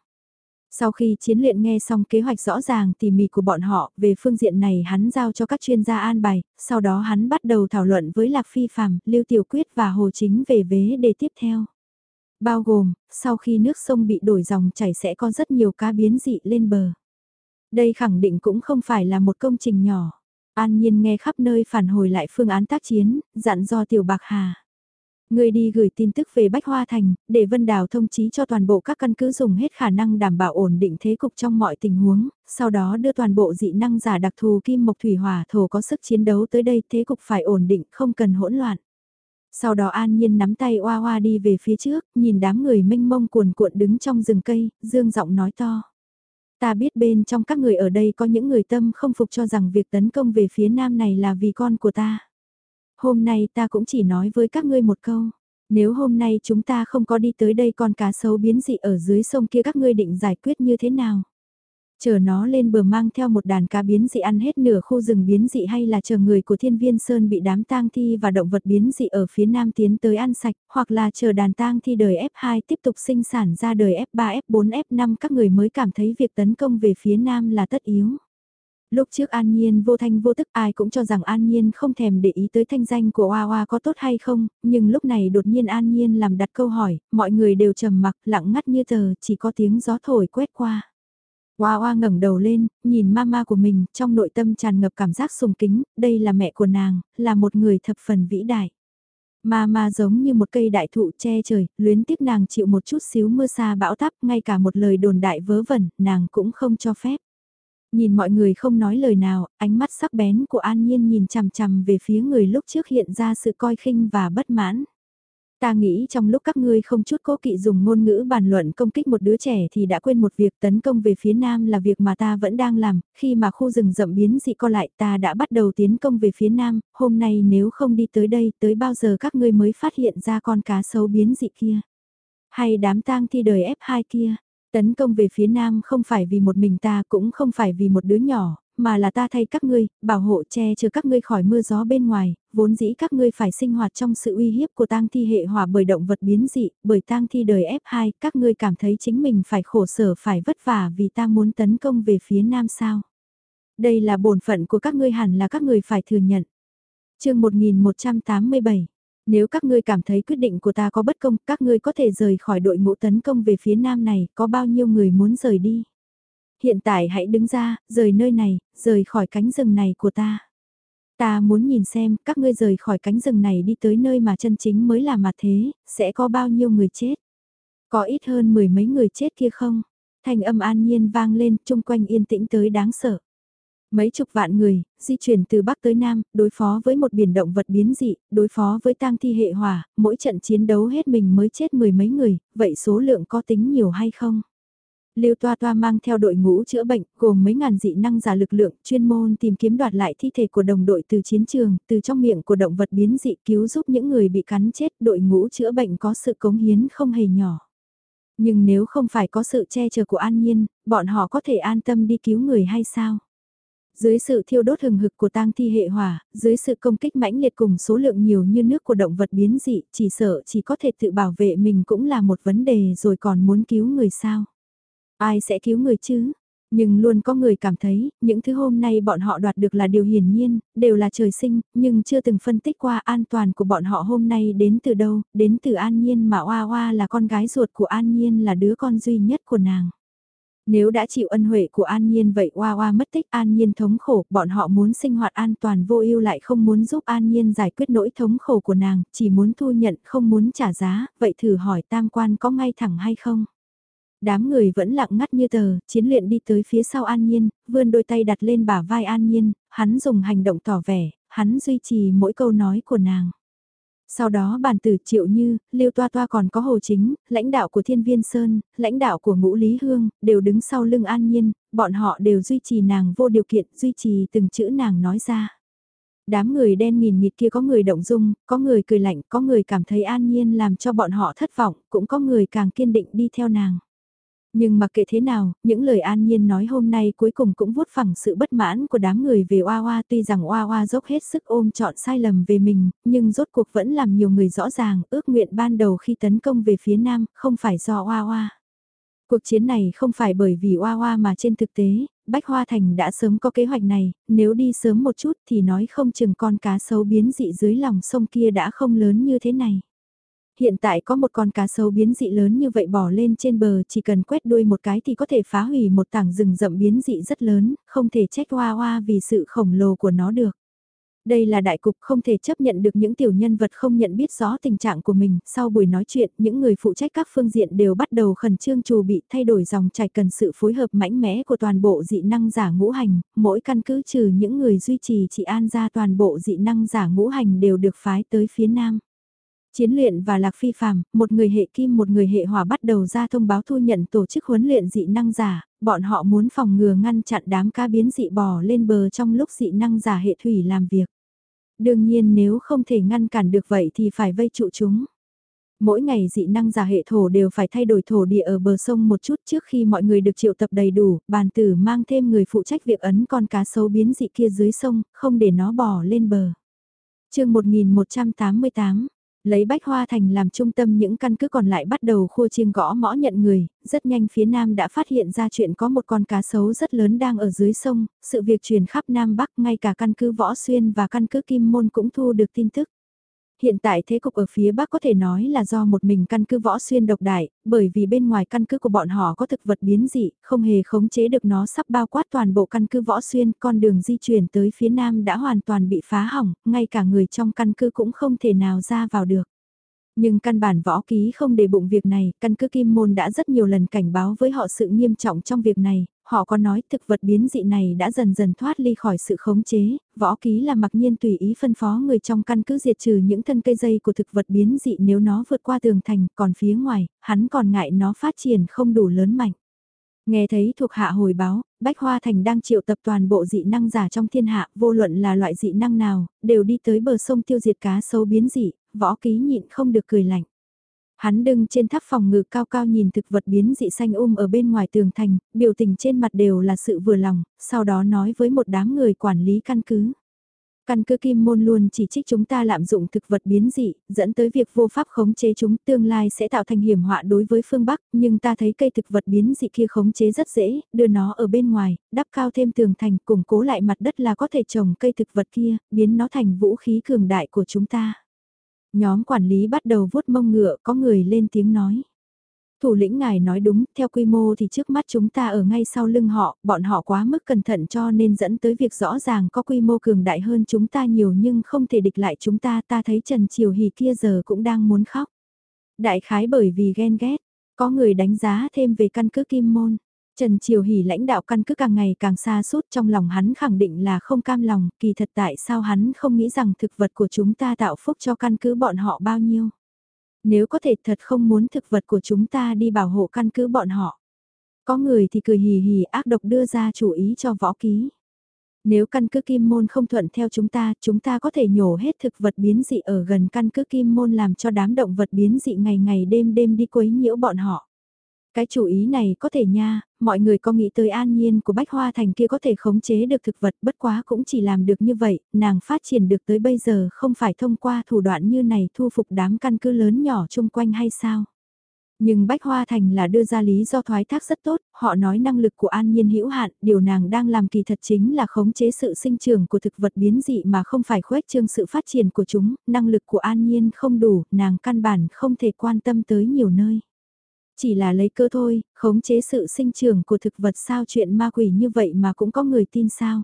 Sau khi chiến luyện nghe xong kế hoạch rõ ràng tỉ mỉ của bọn họ, về phương diện này hắn giao cho các chuyên gia an bài, sau đó hắn bắt đầu thảo luận với Lạc Phi Phạm, Lưu Tiểu Quyết và Hồ Chính về vế đề tiếp theo. Bao gồm, sau khi nước sông bị đổi dòng chảy sẽ có rất nhiều cá biến dị lên bờ. Đây khẳng định cũng không phải là một công trình nhỏ. An Nhiên nghe khắp nơi phản hồi lại phương án tác chiến, dặn do Tiểu Bạc Hà. Người đi gửi tin tức về Bách Hoa Thành, để Vân Đào thông chí cho toàn bộ các căn cứ dùng hết khả năng đảm bảo ổn định thế cục trong mọi tình huống, sau đó đưa toàn bộ dị năng giả đặc thù kim mộc thủy hỏa thổ có sức chiến đấu tới đây thế cục phải ổn định không cần hỗn loạn. Sau đó an nhiên nắm tay oa oa đi về phía trước, nhìn đám người mênh mông cuồn cuộn đứng trong rừng cây, dương giọng nói to. Ta biết bên trong các người ở đây có những người tâm không phục cho rằng việc tấn công về phía nam này là vì con của ta. Hôm nay ta cũng chỉ nói với các ngươi một câu. Nếu hôm nay chúng ta không có đi tới đây con cá sấu biến dị ở dưới sông kia các ngươi định giải quyết như thế nào? Chờ nó lên bờ mang theo một đàn cá biến dị ăn hết nửa khu rừng biến dị hay là chờ người của thiên viên sơn bị đám tang thi và động vật biến dị ở phía nam tiến tới ăn sạch, hoặc là chờ đàn tang thi đời F2 tiếp tục sinh sản ra đời F3, F4, F5 các người mới cảm thấy việc tấn công về phía nam là tất yếu. Lúc trước An Nhiên vô thanh vô tức ai cũng cho rằng An Nhiên không thèm để ý tới thanh danh của Hoa Hoa có tốt hay không, nhưng lúc này đột nhiên An Nhiên làm đặt câu hỏi, mọi người đều trầm mặc lặng ngắt như tờ, chỉ có tiếng gió thổi quét qua. Hoa Hoa ngẩng đầu lên, nhìn mama của mình, trong nội tâm tràn ngập cảm giác sùng kính, đây là mẹ của nàng, là một người thập phần vĩ đại. Mama giống như một cây đại thụ che trời, luyến tiếc nàng chịu một chút xíu mưa xa bão táp, ngay cả một lời đồn đại vớ vẩn, nàng cũng không cho phép. Nhìn mọi người không nói lời nào, ánh mắt sắc bén của An Nhiên nhìn chằm chằm về phía người lúc trước hiện ra sự coi khinh và bất mãn. Ta nghĩ trong lúc các ngươi không chút cố kỵ dùng ngôn ngữ bàn luận công kích một đứa trẻ thì đã quên một việc tấn công về phía nam là việc mà ta vẫn đang làm, khi mà khu rừng rậm biến dị co lại ta đã bắt đầu tiến công về phía nam, hôm nay nếu không đi tới đây tới bao giờ các ngươi mới phát hiện ra con cá sấu biến dị kia. Hay đám tang thi đời F2 kia, Tấn công về phía nam không phải vì một mình ta cũng không phải vì một đứa nhỏ, mà là ta thay các ngươi, bảo hộ che chở các ngươi khỏi mưa gió bên ngoài, vốn dĩ các ngươi phải sinh hoạt trong sự uy hiếp của tang thi hệ hỏa bởi động vật biến dị, bởi tang thi đời F2, các ngươi cảm thấy chính mình phải khổ sở phải vất vả vì ta muốn tấn công về phía nam sao. Đây là bổn phận của các ngươi hẳn là các ngươi phải thừa nhận. chương 1187 nếu các ngươi cảm thấy quyết định của ta có bất công, các ngươi có thể rời khỏi đội ngũ tấn công về phía nam này, có bao nhiêu người muốn rời đi. Hiện tại hãy đứng ra, rời nơi này, rời khỏi cánh rừng này của ta. Ta muốn nhìn xem, các ngươi rời khỏi cánh rừng này đi tới nơi mà chân chính mới là mặt thế, sẽ có bao nhiêu người chết. Có ít hơn mười mấy người chết kia không? Thành âm an nhiên vang lên, chung quanh yên tĩnh tới đáng sợ. Mấy chục vạn người, di chuyển từ Bắc tới Nam, đối phó với một biển động vật biến dị, đối phó với tang thi hệ hỏa, mỗi trận chiến đấu hết mình mới chết mười mấy người, vậy số lượng có tính nhiều hay không? Lưu Toa Toa mang theo đội ngũ chữa bệnh, gồm mấy ngàn dị năng giả lực lượng, chuyên môn tìm kiếm đoạt lại thi thể của đồng đội từ chiến trường, từ trong miệng của động vật biến dị cứu giúp những người bị cắn chết, đội ngũ chữa bệnh có sự cống hiến không hề nhỏ. Nhưng nếu không phải có sự che chở của An Nhiên, bọn họ có thể an tâm đi cứu người hay sao? Dưới sự thiêu đốt hừng hực của tang thi hệ hỏa, dưới sự công kích mãnh liệt cùng số lượng nhiều như nước của động vật biến dị, chỉ sợ chỉ có thể tự bảo vệ mình cũng là một vấn đề rồi còn muốn cứu người sao. Ai sẽ cứu người chứ? Nhưng luôn có người cảm thấy, những thứ hôm nay bọn họ đoạt được là điều hiển nhiên, đều là trời sinh, nhưng chưa từng phân tích qua an toàn của bọn họ hôm nay đến từ đâu, đến từ An Nhiên mà Oa Oa là con gái ruột của An Nhiên là đứa con duy nhất của nàng. Nếu đã chịu ân huệ của An Nhiên vậy Hoa Hoa mất tích An Nhiên thống khổ, bọn họ muốn sinh hoạt an toàn vô ưu lại không muốn giúp An Nhiên giải quyết nỗi thống khổ của nàng, chỉ muốn thu nhận không muốn trả giá, vậy thử hỏi tam quan có ngay thẳng hay không? Đám người vẫn lặng ngắt như tờ, chiến luyện đi tới phía sau An Nhiên, vươn đôi tay đặt lên bả vai An Nhiên, hắn dùng hành động tỏ vẻ, hắn duy trì mỗi câu nói của nàng. Sau đó bàn tử triệu như, Lưu Toa Toa còn có Hồ Chính, lãnh đạo của Thiên Viên Sơn, lãnh đạo của Ngũ Lý Hương, đều đứng sau lưng An Nhiên, bọn họ đều duy trì nàng vô điều kiện, duy trì từng chữ nàng nói ra. Đám người đen nghìn nghịt kia có người động dung, có người cười lạnh, có người cảm thấy An Nhiên làm cho bọn họ thất vọng, cũng có người càng kiên định đi theo nàng. Nhưng mặc kệ thế nào, những lời an nhiên nói hôm nay cuối cùng cũng vuốt phẳng sự bất mãn của đám người về Oa Oa tuy rằng Oa Oa dốc hết sức ôm chọn sai lầm về mình, nhưng rốt cuộc vẫn làm nhiều người rõ ràng ước nguyện ban đầu khi tấn công về phía Nam, không phải do Oa Oa. Cuộc chiến này không phải bởi vì Oa Oa mà trên thực tế, Bách Hoa Thành đã sớm có kế hoạch này, nếu đi sớm một chút thì nói không chừng con cá sấu biến dị dưới lòng sông kia đã không lớn như thế này. Hiện tại có một con cá sấu biến dị lớn như vậy bỏ lên trên bờ chỉ cần quét đuôi một cái thì có thể phá hủy một tảng rừng rậm biến dị rất lớn, không thể trách hoa hoa vì sự khổng lồ của nó được. Đây là đại cục không thể chấp nhận được những tiểu nhân vật không nhận biết rõ tình trạng của mình. Sau buổi nói chuyện, những người phụ trách các phương diện đều bắt đầu khẩn trương trù bị thay đổi dòng chảy cần sự phối hợp mạnh mẽ của toàn bộ dị năng giả ngũ hành. Mỗi căn cứ trừ những người duy trì trị an ra toàn bộ dị năng giả ngũ hành đều được phái tới phía nam. Chiến luyện và Lạc Phi phàm một người hệ kim một người hệ hỏa bắt đầu ra thông báo thu nhận tổ chức huấn luyện dị năng giả, bọn họ muốn phòng ngừa ngăn chặn đám cá biến dị bò lên bờ trong lúc dị năng giả hệ thủy làm việc. Đương nhiên nếu không thể ngăn cản được vậy thì phải vây trụ chúng. Mỗi ngày dị năng giả hệ thổ đều phải thay đổi thổ địa ở bờ sông một chút trước khi mọi người được triệu tập đầy đủ, bàn tử mang thêm người phụ trách việc ấn con cá sấu biến dị kia dưới sông, không để nó bò lên bờ. chương 1188 Lấy Bách Hoa Thành làm trung tâm những căn cứ còn lại bắt đầu khua chiêng gõ mõ nhận người, rất nhanh phía Nam đã phát hiện ra chuyện có một con cá sấu rất lớn đang ở dưới sông, sự việc truyền khắp Nam Bắc ngay cả căn cứ Võ Xuyên và căn cứ Kim Môn cũng thu được tin tức hiện tại thế cục ở phía Bắc có thể nói là do một mình căn cứ võ xuyên độc đại, bởi vì bên ngoài căn cứ của bọn họ có thực vật biến dị, không hề khống chế được nó sắp bao quát toàn bộ căn cứ võ xuyên, con đường di chuyển tới phía Nam đã hoàn toàn bị phá hỏng, ngay cả người trong căn cứ cũng không thể nào ra vào được. Nhưng căn bản võ ký không để bụng việc này, căn cứ Kim Môn đã rất nhiều lần cảnh báo với họ sự nghiêm trọng trong việc này, họ có nói thực vật biến dị này đã dần dần thoát ly khỏi sự khống chế, võ ký là mặc nhiên tùy ý phân phó người trong căn cứ diệt trừ những thân cây dây của thực vật biến dị nếu nó vượt qua tường thành, còn phía ngoài, hắn còn ngại nó phát triển không đủ lớn mạnh. Nghe thấy thuộc hạ hồi báo, Bách Hoa Thành đang triệu tập toàn bộ dị năng giả trong thiên hạ, vô luận là loại dị năng nào, đều đi tới bờ sông tiêu diệt cá sấu biến dị, võ ký nhịn không được cười lạnh. Hắn đứng trên tháp phòng ngự cao cao nhìn thực vật biến dị xanh um ở bên ngoài tường thành, biểu tình trên mặt đều là sự vừa lòng, sau đó nói với một đám người quản lý căn cứ. Căn cứ Kim Môn luôn chỉ trích chúng ta lạm dụng thực vật biến dị, dẫn tới việc vô pháp khống chế chúng tương lai sẽ tạo thành hiểm họa đối với phương Bắc, nhưng ta thấy cây thực vật biến dị kia khống chế rất dễ, đưa nó ở bên ngoài, đắp cao thêm tường thành, củng cố lại mặt đất là có thể trồng cây thực vật kia, biến nó thành vũ khí cường đại của chúng ta. Nhóm quản lý bắt đầu vuốt mông ngựa, có người lên tiếng nói. Thủ lĩnh ngài nói đúng, theo quy mô thì trước mắt chúng ta ở ngay sau lưng họ, bọn họ quá mức cẩn thận cho nên dẫn tới việc rõ ràng có quy mô cường đại hơn chúng ta nhiều nhưng không thể địch lại chúng ta, ta thấy Trần Triều Hì kia giờ cũng đang muốn khóc. Đại khái bởi vì ghen ghét, có người đánh giá thêm về căn cứ kim môn. Trần Triều Hỷ lãnh đạo căn cứ càng ngày càng xa suốt trong lòng hắn khẳng định là không cam lòng, kỳ thật tại sao hắn không nghĩ rằng thực vật của chúng ta tạo phúc cho căn cứ bọn họ bao nhiêu. Nếu có thể thật không muốn thực vật của chúng ta đi bảo hộ căn cứ bọn họ. Có người thì cười hì hì ác độc đưa ra chủ ý cho võ ký. Nếu căn cứ kim môn không thuận theo chúng ta, chúng ta có thể nhổ hết thực vật biến dị ở gần căn cứ kim môn làm cho đám động vật biến dị ngày ngày đêm đêm đi quấy nhiễu bọn họ. Cái chủ ý này có thể nha, mọi người có nghĩ tới an nhiên của Bách Hoa Thành kia có thể khống chế được thực vật bất quá cũng chỉ làm được như vậy, nàng phát triển được tới bây giờ không phải thông qua thủ đoạn như này thu phục đám căn cứ lớn nhỏ chung quanh hay sao? Nhưng Bách Hoa Thành là đưa ra lý do thoái thác rất tốt, họ nói năng lực của An Nhiên hữu hạn, điều nàng đang làm kỳ thật chính là khống chế sự sinh trưởng của thực vật biến dị mà không phải khuếch trương sự phát triển của chúng, năng lực của An Nhiên không đủ, nàng căn bản không thể quan tâm tới nhiều nơi. Chỉ là lấy cơ thôi, khống chế sự sinh trưởng của thực vật sao chuyện ma quỷ như vậy mà cũng có người tin sao.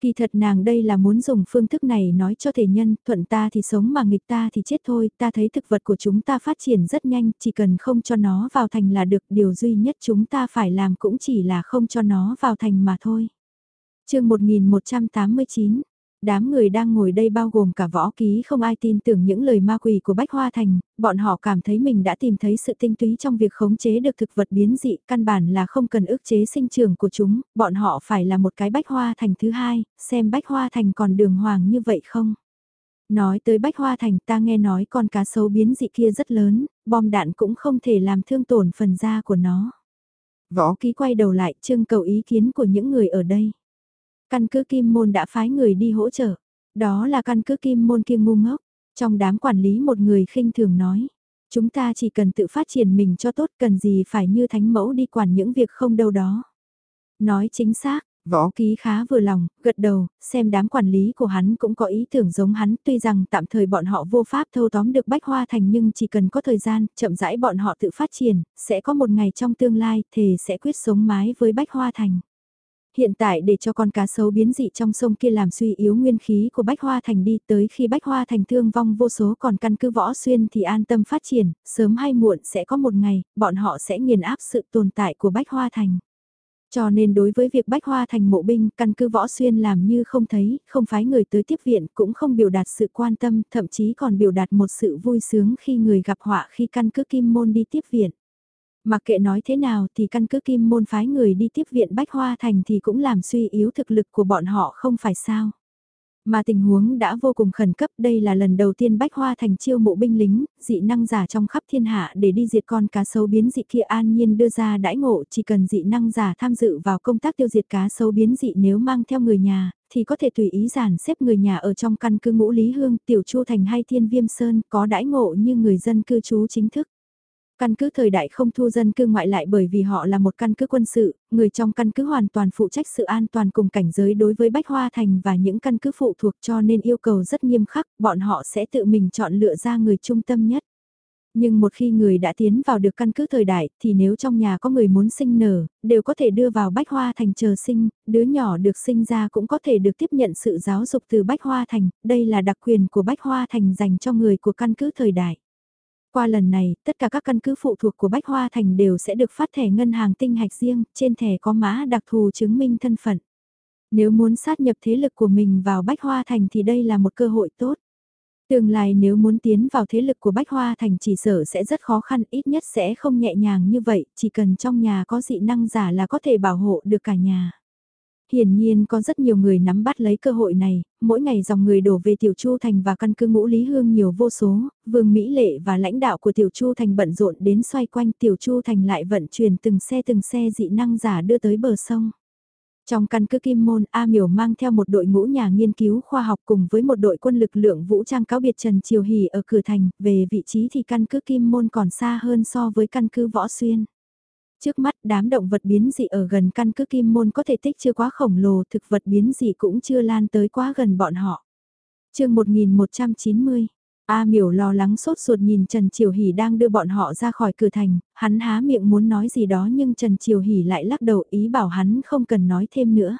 Kỳ thật nàng đây là muốn dùng phương thức này nói cho thể nhân, thuận ta thì sống mà nghịch ta thì chết thôi, ta thấy thực vật của chúng ta phát triển rất nhanh, chỉ cần không cho nó vào thành là được, điều duy nhất chúng ta phải làm cũng chỉ là không cho nó vào thành mà thôi. chương 1189 Đám người đang ngồi đây bao gồm cả võ ký không ai tin tưởng những lời ma quỷ của Bách Hoa Thành, bọn họ cảm thấy mình đã tìm thấy sự tinh túy trong việc khống chế được thực vật biến dị, căn bản là không cần ức chế sinh trưởng của chúng, bọn họ phải là một cái Bách Hoa Thành thứ hai, xem Bách Hoa Thành còn đường hoàng như vậy không. Nói tới Bách Hoa Thành ta nghe nói con cá sấu biến dị kia rất lớn, bom đạn cũng không thể làm thương tổn phần da của nó. Võ ký quay đầu lại trưng cầu ý kiến của những người ở đây. Căn cứ Kim Môn đã phái người đi hỗ trợ. Đó là căn cứ Kim Môn kia ngu ngốc. Trong đám quản lý một người khinh thường nói. Chúng ta chỉ cần tự phát triển mình cho tốt cần gì phải như thánh mẫu đi quản những việc không đâu đó. Nói chính xác, Võ ký khá vừa lòng, gật đầu, xem đám quản lý của hắn cũng có ý tưởng giống hắn, tuy rằng tạm thời bọn họ vô pháp thâu tóm được bách hoa thành nhưng chỉ cần có thời gian, chậm rãi bọn họ tự phát triển, sẽ có một ngày trong tương lai, thề sẽ quyết sống mái với bách hoa thành. Hiện tại để cho con cá sấu biến dị trong sông kia làm suy yếu nguyên khí của Bách Hoa Thành đi tới khi Bách Hoa Thành thương vong vô số còn căn cứ võ xuyên thì an tâm phát triển, sớm hay muộn sẽ có một ngày, bọn họ sẽ nghiền áp sự tồn tại của Bách Hoa Thành. Cho nên đối với việc Bách Hoa Thành mộ binh, căn cứ võ xuyên làm như không thấy, không phái người tới tiếp viện, cũng không biểu đạt sự quan tâm, thậm chí còn biểu đạt một sự vui sướng khi người gặp họa khi căn cứ Kim Môn đi tiếp viện. Mặc kệ nói thế nào thì căn cứ kim môn phái người đi tiếp viện Bách Hoa Thành thì cũng làm suy yếu thực lực của bọn họ không phải sao. Mà tình huống đã vô cùng khẩn cấp, đây là lần đầu tiên Bách Hoa Thành chiêu mộ binh lính, dị năng giả trong khắp thiên hạ để đi diệt con cá sấu biến dị kia an nhiên đưa ra đãi ngộ chỉ cần dị năng giả tham dự vào công tác tiêu diệt cá sấu biến dị nếu mang theo người nhà, thì có thể tùy ý giản xếp người nhà ở trong căn cứ ngũ Lý Hương, Tiểu Chu Thành hay Thiên Viêm Sơn có đãi ngộ như người dân cư trú chính thức. Căn cứ thời đại không thu dân cư ngoại lại bởi vì họ là một căn cứ quân sự, người trong căn cứ hoàn toàn phụ trách sự an toàn cùng cảnh giới đối với Bách Hoa Thành và những căn cứ phụ thuộc cho nên yêu cầu rất nghiêm khắc, bọn họ sẽ tự mình chọn lựa ra người trung tâm nhất. Nhưng một khi người đã tiến vào được căn cứ thời đại thì nếu trong nhà có người muốn sinh nở, đều có thể đưa vào Bách Hoa Thành chờ sinh, đứa nhỏ được sinh ra cũng có thể được tiếp nhận sự giáo dục từ Bách Hoa Thành, đây là đặc quyền của Bách Hoa Thành dành cho người của căn cứ thời đại. Qua lần này, tất cả các căn cứ phụ thuộc của Bách Hoa Thành đều sẽ được phát thẻ ngân hàng tinh hạch riêng, trên thẻ có mã đặc thù chứng minh thân phận. Nếu muốn sát nhập thế lực của mình vào Bách Hoa Thành thì đây là một cơ hội tốt. Tương lai nếu muốn tiến vào thế lực của Bách Hoa Thành chỉ sở sẽ rất khó khăn, ít nhất sẽ không nhẹ nhàng như vậy, chỉ cần trong nhà có dị năng giả là có thể bảo hộ được cả nhà. Hiển nhiên có rất nhiều người nắm bắt lấy cơ hội này, mỗi ngày dòng người đổ về Tiểu Chu Thành và căn cứ ngũ Lý Hương nhiều vô số, Vương Mỹ Lệ và lãnh đạo của Tiểu Chu Thành bận rộn đến xoay quanh Tiểu Chu Thành lại vận chuyển từng xe từng xe dị năng giả đưa tới bờ sông. Trong căn cứ Kim Môn, A Miểu mang theo một đội ngũ nhà nghiên cứu khoa học cùng với một đội quân lực lượng vũ trang cáo biệt Trần Triều Hỷ ở cửa thành, về vị trí thì căn cứ Kim Môn còn xa hơn so với căn cứ Võ Xuyên. Trước mắt đám động vật biến dị ở gần căn cứ kim môn có thể tích chưa quá khổng lồ, thực vật biến dị cũng chưa lan tới quá gần bọn họ. chương 1190, A miểu lo lắng sốt ruột nhìn Trần Triều Hỷ đang đưa bọn họ ra khỏi cửa thành, hắn há miệng muốn nói gì đó nhưng Trần Triều Hỷ lại lắc đầu ý bảo hắn không cần nói thêm nữa.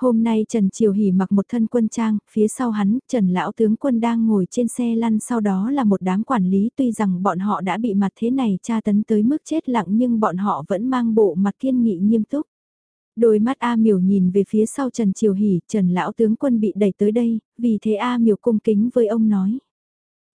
Hôm nay Trần Triều Hỷ mặc một thân quân trang, phía sau hắn, Trần Lão Tướng Quân đang ngồi trên xe lăn sau đó là một đám quản lý tuy rằng bọn họ đã bị mặt thế này tra tấn tới mức chết lặng nhưng bọn họ vẫn mang bộ mặt kiên nghị nghiêm túc. Đôi mắt A miểu nhìn về phía sau Trần Triều Hỷ, Trần Lão Tướng Quân bị đẩy tới đây, vì thế A miểu cung kính với ông nói.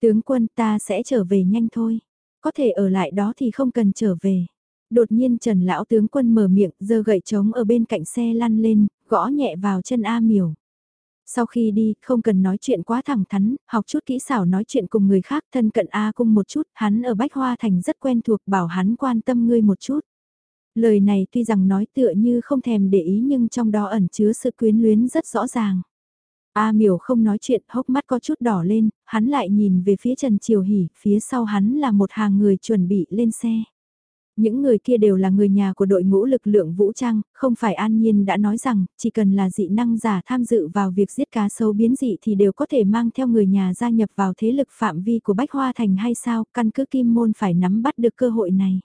Tướng Quân ta sẽ trở về nhanh thôi, có thể ở lại đó thì không cần trở về đột nhiên Trần Lão tướng quân mở miệng, giơ gậy trống ở bên cạnh xe lăn lên, gõ nhẹ vào chân A miểu. Sau khi đi, không cần nói chuyện quá thẳng thắn, học chút kỹ xảo nói chuyện cùng người khác thân cận A cung một chút, hắn ở Bách Hoa Thành rất quen thuộc bảo hắn quan tâm ngươi một chút. Lời này tuy rằng nói tựa như không thèm để ý nhưng trong đó ẩn chứa sự quyến luyến rất rõ ràng. A miểu không nói chuyện, hốc mắt có chút đỏ lên, hắn lại nhìn về phía Trần Triều Hỷ, phía sau hắn là một hàng người chuẩn bị lên xe. Những người kia đều là người nhà của đội ngũ lực lượng vũ trang, không phải an nhiên đã nói rằng, chỉ cần là dị năng giả tham dự vào việc giết cá sấu biến dị thì đều có thể mang theo người nhà gia nhập vào thế lực phạm vi của Bách Hoa Thành hay sao, căn cứ Kim Môn phải nắm bắt được cơ hội này.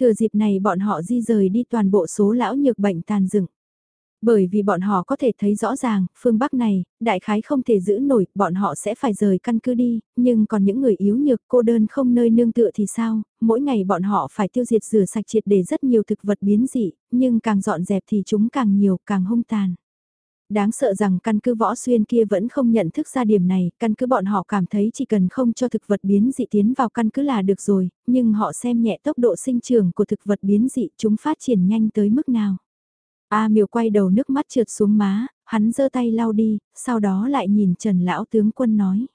Thừa dịp này bọn họ di rời đi toàn bộ số lão nhược bệnh tàn dựng. Bởi vì bọn họ có thể thấy rõ ràng, phương Bắc này, đại khái không thể giữ nổi, bọn họ sẽ phải rời căn cứ đi, nhưng còn những người yếu nhược cô đơn không nơi nương tựa thì sao, mỗi ngày bọn họ phải tiêu diệt rửa sạch triệt để rất nhiều thực vật biến dị, nhưng càng dọn dẹp thì chúng càng nhiều, càng hung tàn. Đáng sợ rằng căn cứ võ xuyên kia vẫn không nhận thức ra điểm này, căn cứ bọn họ cảm thấy chỉ cần không cho thực vật biến dị tiến vào căn cứ là được rồi, nhưng họ xem nhẹ tốc độ sinh trưởng của thực vật biến dị chúng phát triển nhanh tới mức nào. A miều quay đầu nước mắt trượt xuống má, hắn giơ tay lau đi, sau đó lại nhìn Trần Lão tướng quân nói.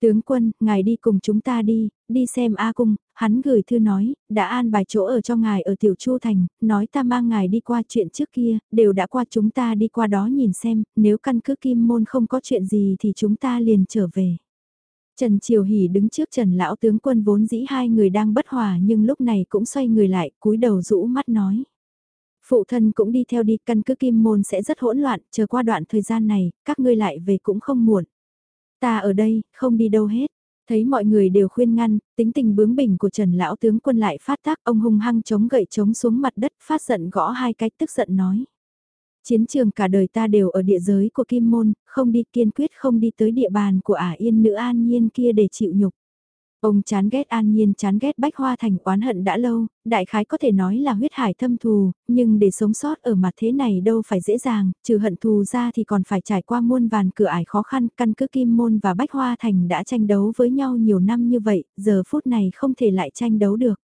Tướng quân, ngài đi cùng chúng ta đi, đi xem A cung, hắn gửi thư nói, đã an bài chỗ ở cho ngài ở Tiểu Chu Thành, nói ta mang ngài đi qua chuyện trước kia, đều đã qua chúng ta đi qua đó nhìn xem, nếu căn cứ kim môn không có chuyện gì thì chúng ta liền trở về. Trần Triều Hỷ đứng trước Trần Lão tướng quân vốn dĩ hai người đang bất hòa nhưng lúc này cũng xoay người lại, cúi đầu rũ mắt nói. Phụ thân cũng đi theo đi, căn cứ kim môn sẽ rất hỗn loạn, chờ qua đoạn thời gian này, các ngươi lại về cũng không muộn. Ta ở đây, không đi đâu hết. Thấy mọi người đều khuyên ngăn, tính tình bướng bỉnh của Trần Lão tướng quân lại phát tác, ông hung hăng chống gậy chống xuống mặt đất, phát giận gõ hai cái tức giận nói. Chiến trường cả đời ta đều ở địa giới của Kim Môn, không đi kiên quyết không đi tới địa bàn của ả yên nữ an nhiên kia để chịu nhục. Ông chán ghét an nhiên chán ghét bách hoa thành oán hận đã lâu, đại khái có thể nói là huyết hải thâm thù, nhưng để sống sót ở mặt thế này đâu phải dễ dàng, trừ hận thù ra thì còn phải trải qua muôn vàn cửa ải khó khăn, căn cứ kim môn và bách hoa thành đã tranh đấu với nhau nhiều năm như vậy, giờ phút này không thể lại tranh đấu được.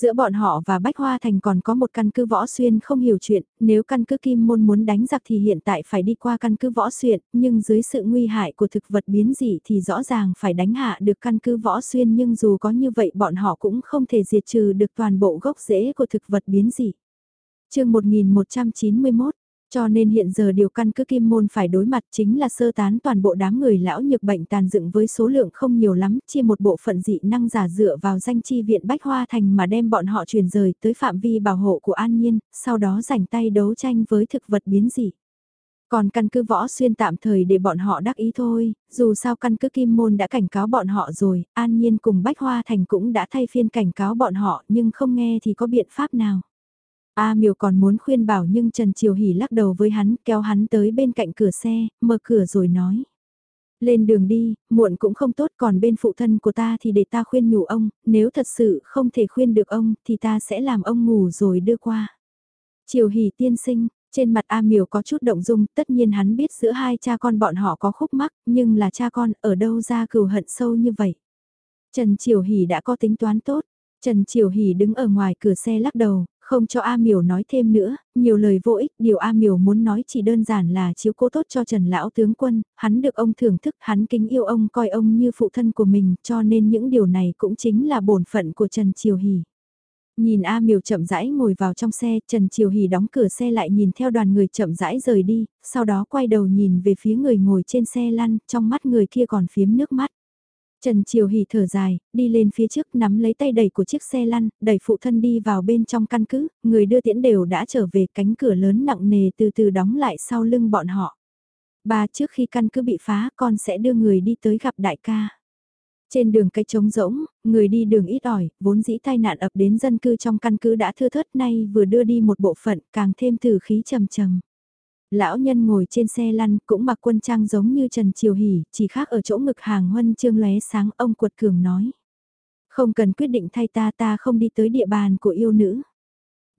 Giữa bọn họ và Bách Hoa Thành còn có một căn cứ võ xuyên không hiểu chuyện, nếu căn cứ Kim Môn muốn đánh giặc thì hiện tại phải đi qua căn cứ võ xuyên, nhưng dưới sự nguy hại của thực vật biến dị thì rõ ràng phải đánh hạ được căn cứ võ xuyên nhưng dù có như vậy bọn họ cũng không thể diệt trừ được toàn bộ gốc rễ của thực vật biến dị. chương 1191 cho nên hiện giờ điều căn cứ kim môn phải đối mặt chính là sơ tán toàn bộ đám người lão nhược bệnh tàn dựng với số lượng không nhiều lắm, chia một bộ phận dị năng giả dựa vào danh chi viện Bách Hoa Thành mà đem bọn họ chuyển rời tới phạm vi bảo hộ của An Nhiên, sau đó rảnh tay đấu tranh với thực vật biến dị. Còn căn cứ võ xuyên tạm thời để bọn họ đắc ý thôi, dù sao căn cứ kim môn đã cảnh cáo bọn họ rồi, An Nhiên cùng Bách Hoa Thành cũng đã thay phiên cảnh cáo bọn họ nhưng không nghe thì có biện pháp nào. A miều còn muốn khuyên bảo nhưng Trần Triều Hỷ lắc đầu với hắn, kéo hắn tới bên cạnh cửa xe, mở cửa rồi nói. Lên đường đi, muộn cũng không tốt còn bên phụ thân của ta thì để ta khuyên nhủ ông, nếu thật sự không thể khuyên được ông thì ta sẽ làm ông ngủ rồi đưa qua. Triều Hỷ tiên sinh, trên mặt A miều có chút động dung, tất nhiên hắn biết giữa hai cha con bọn họ có khúc mắc, nhưng là cha con ở đâu ra cừu hận sâu như vậy. Trần Triều Hỷ đã có tính toán tốt, Trần Triều Hỷ đứng ở ngoài cửa xe lắc đầu, không cho A Miểu nói thêm nữa, nhiều lời vô ích, điều A Miểu muốn nói chỉ đơn giản là chiếu cố tốt cho Trần Lão Tướng Quân, hắn được ông thưởng thức, hắn kính yêu ông coi ông như phụ thân của mình, cho nên những điều này cũng chính là bổn phận của Trần Triều Hỷ. Nhìn A Miểu chậm rãi ngồi vào trong xe, Trần Triều Hỷ đóng cửa xe lại nhìn theo đoàn người chậm rãi rời đi, sau đó quay đầu nhìn về phía người ngồi trên xe lăn, trong mắt người kia còn phiếm nước mắt. Trần Triều Hỷ thở dài, đi lên phía trước nắm lấy tay đẩy của chiếc xe lăn, đẩy phụ thân đi vào bên trong căn cứ, người đưa tiễn đều đã trở về cánh cửa lớn nặng nề từ từ đóng lại sau lưng bọn họ. Ba trước khi căn cứ bị phá con sẽ đưa người đi tới gặp đại ca. Trên đường cây trống rỗng, người đi đường ít ỏi, vốn dĩ tai nạn ập đến dân cư trong căn cứ đã thưa thớt nay vừa đưa đi một bộ phận càng thêm từ khí trầm trầm. Lão nhân ngồi trên xe lăn cũng mặc quân trang giống như Trần Triều Hỷ, chỉ khác ở chỗ ngực hàng huân trương lóe sáng ông cuột cường nói. Không cần quyết định thay ta ta không đi tới địa bàn của yêu nữ.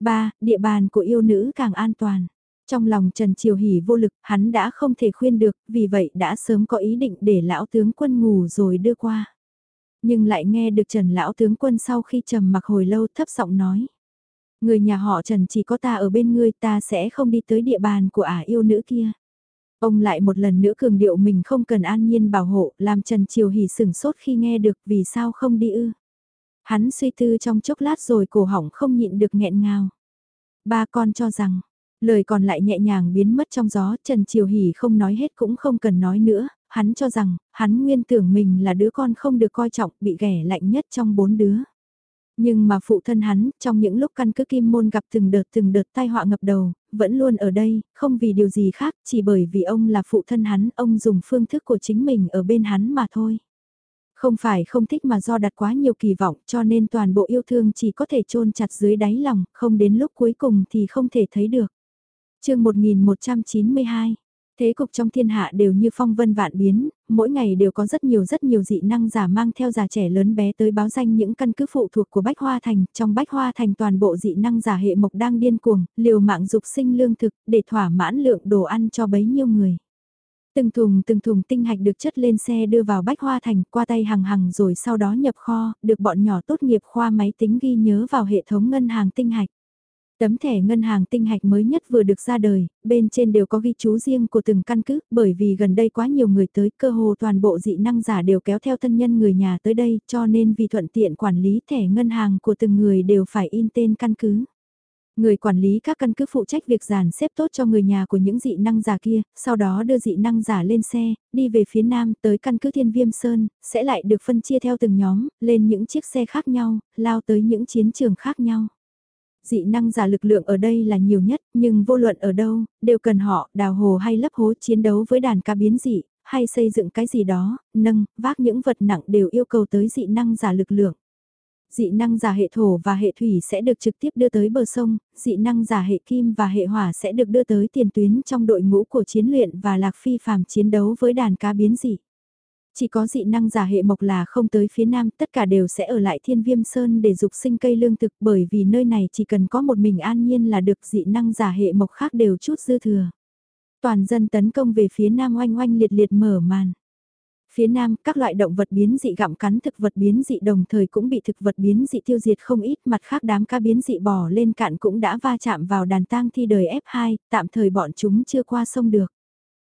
ba Địa bàn của yêu nữ càng an toàn. Trong lòng Trần Triều Hỷ vô lực, hắn đã không thể khuyên được, vì vậy đã sớm có ý định để lão tướng quân ngủ rồi đưa qua. Nhưng lại nghe được Trần lão tướng quân sau khi trầm mặc hồi lâu thấp giọng nói. Người nhà họ Trần chỉ có ta ở bên ngươi ta sẽ không đi tới địa bàn của ả yêu nữ kia. Ông lại một lần nữa cường điệu mình không cần an nhiên bảo hộ, làm Trần Triều Hỷ sửng sốt khi nghe được vì sao không đi ư. Hắn suy tư trong chốc lát rồi cổ họng không nhịn được nghẹn ngào. Ba con cho rằng, lời còn lại nhẹ nhàng biến mất trong gió, Trần Triều Hỷ không nói hết cũng không cần nói nữa, hắn cho rằng, hắn nguyên tưởng mình là đứa con không được coi trọng, bị ghẻ lạnh nhất trong bốn đứa. Nhưng mà phụ thân hắn, trong những lúc căn cứ kim môn gặp từng đợt từng đợt tai họa ngập đầu, vẫn luôn ở đây, không vì điều gì khác, chỉ bởi vì ông là phụ thân hắn, ông dùng phương thức của chính mình ở bên hắn mà thôi. Không phải không thích mà do đặt quá nhiều kỳ vọng cho nên toàn bộ yêu thương chỉ có thể chôn chặt dưới đáy lòng, không đến lúc cuối cùng thì không thể thấy được. chương 1192 Thế cục trong thiên hạ đều như phong vân vạn biến, mỗi ngày đều có rất nhiều rất nhiều dị năng giả mang theo già trẻ lớn bé tới báo danh những căn cứ phụ thuộc của Bách Hoa Thành. Trong Bách Hoa Thành toàn bộ dị năng giả hệ mộc đang điên cuồng, liều mạng dục sinh lương thực để thỏa mãn lượng đồ ăn cho bấy nhiêu người. Từng thùng từng thùng tinh hạch được chất lên xe đưa vào Bách Hoa Thành qua tay hàng hàng rồi sau đó nhập kho, được bọn nhỏ tốt nghiệp khoa máy tính ghi nhớ vào hệ thống ngân hàng tinh hạch. Tấm thẻ ngân hàng tinh hạch mới nhất vừa được ra đời, bên trên đều có ghi chú riêng của từng căn cứ, bởi vì gần đây quá nhiều người tới, cơ hồ toàn bộ dị năng giả đều kéo theo thân nhân người nhà tới đây, cho nên vì thuận tiện quản lý thẻ ngân hàng của từng người đều phải in tên căn cứ. Người quản lý các căn cứ phụ trách việc giàn xếp tốt cho người nhà của những dị năng giả kia, sau đó đưa dị năng giả lên xe, đi về phía nam tới căn cứ Thiên Viêm Sơn, sẽ lại được phân chia theo từng nhóm, lên những chiếc xe khác nhau, lao tới những chiến trường khác nhau. Dị năng giả lực lượng ở đây là nhiều nhất, nhưng vô luận ở đâu, đều cần họ đào hồ hay lấp hố chiến đấu với đàn cá biến dị, hay xây dựng cái gì đó, nâng, vác những vật nặng đều yêu cầu tới dị năng giả lực lượng. Dị năng giả hệ thổ và hệ thủy sẽ được trực tiếp đưa tới bờ sông, dị năng giả hệ kim và hệ hỏa sẽ được đưa tới tiền tuyến trong đội ngũ của chiến luyện và lạc phi phàm chiến đấu với đàn cá biến dị. Chỉ có dị năng giả hệ mộc là không tới phía nam, tất cả đều sẽ ở lại thiên viêm sơn để dục sinh cây lương thực bởi vì nơi này chỉ cần có một mình an nhiên là được dị năng giả hệ mộc khác đều chút dư thừa. Toàn dân tấn công về phía nam oanh oanh liệt liệt mở màn. Phía Nam, các loại động vật biến dị gặm cắn thực vật biến dị đồng thời cũng bị thực vật biến dị tiêu diệt không ít mặt khác đám cá biến dị bò lên cạn cũng đã va chạm vào đàn tang thi đời F2, tạm thời bọn chúng chưa qua sông được.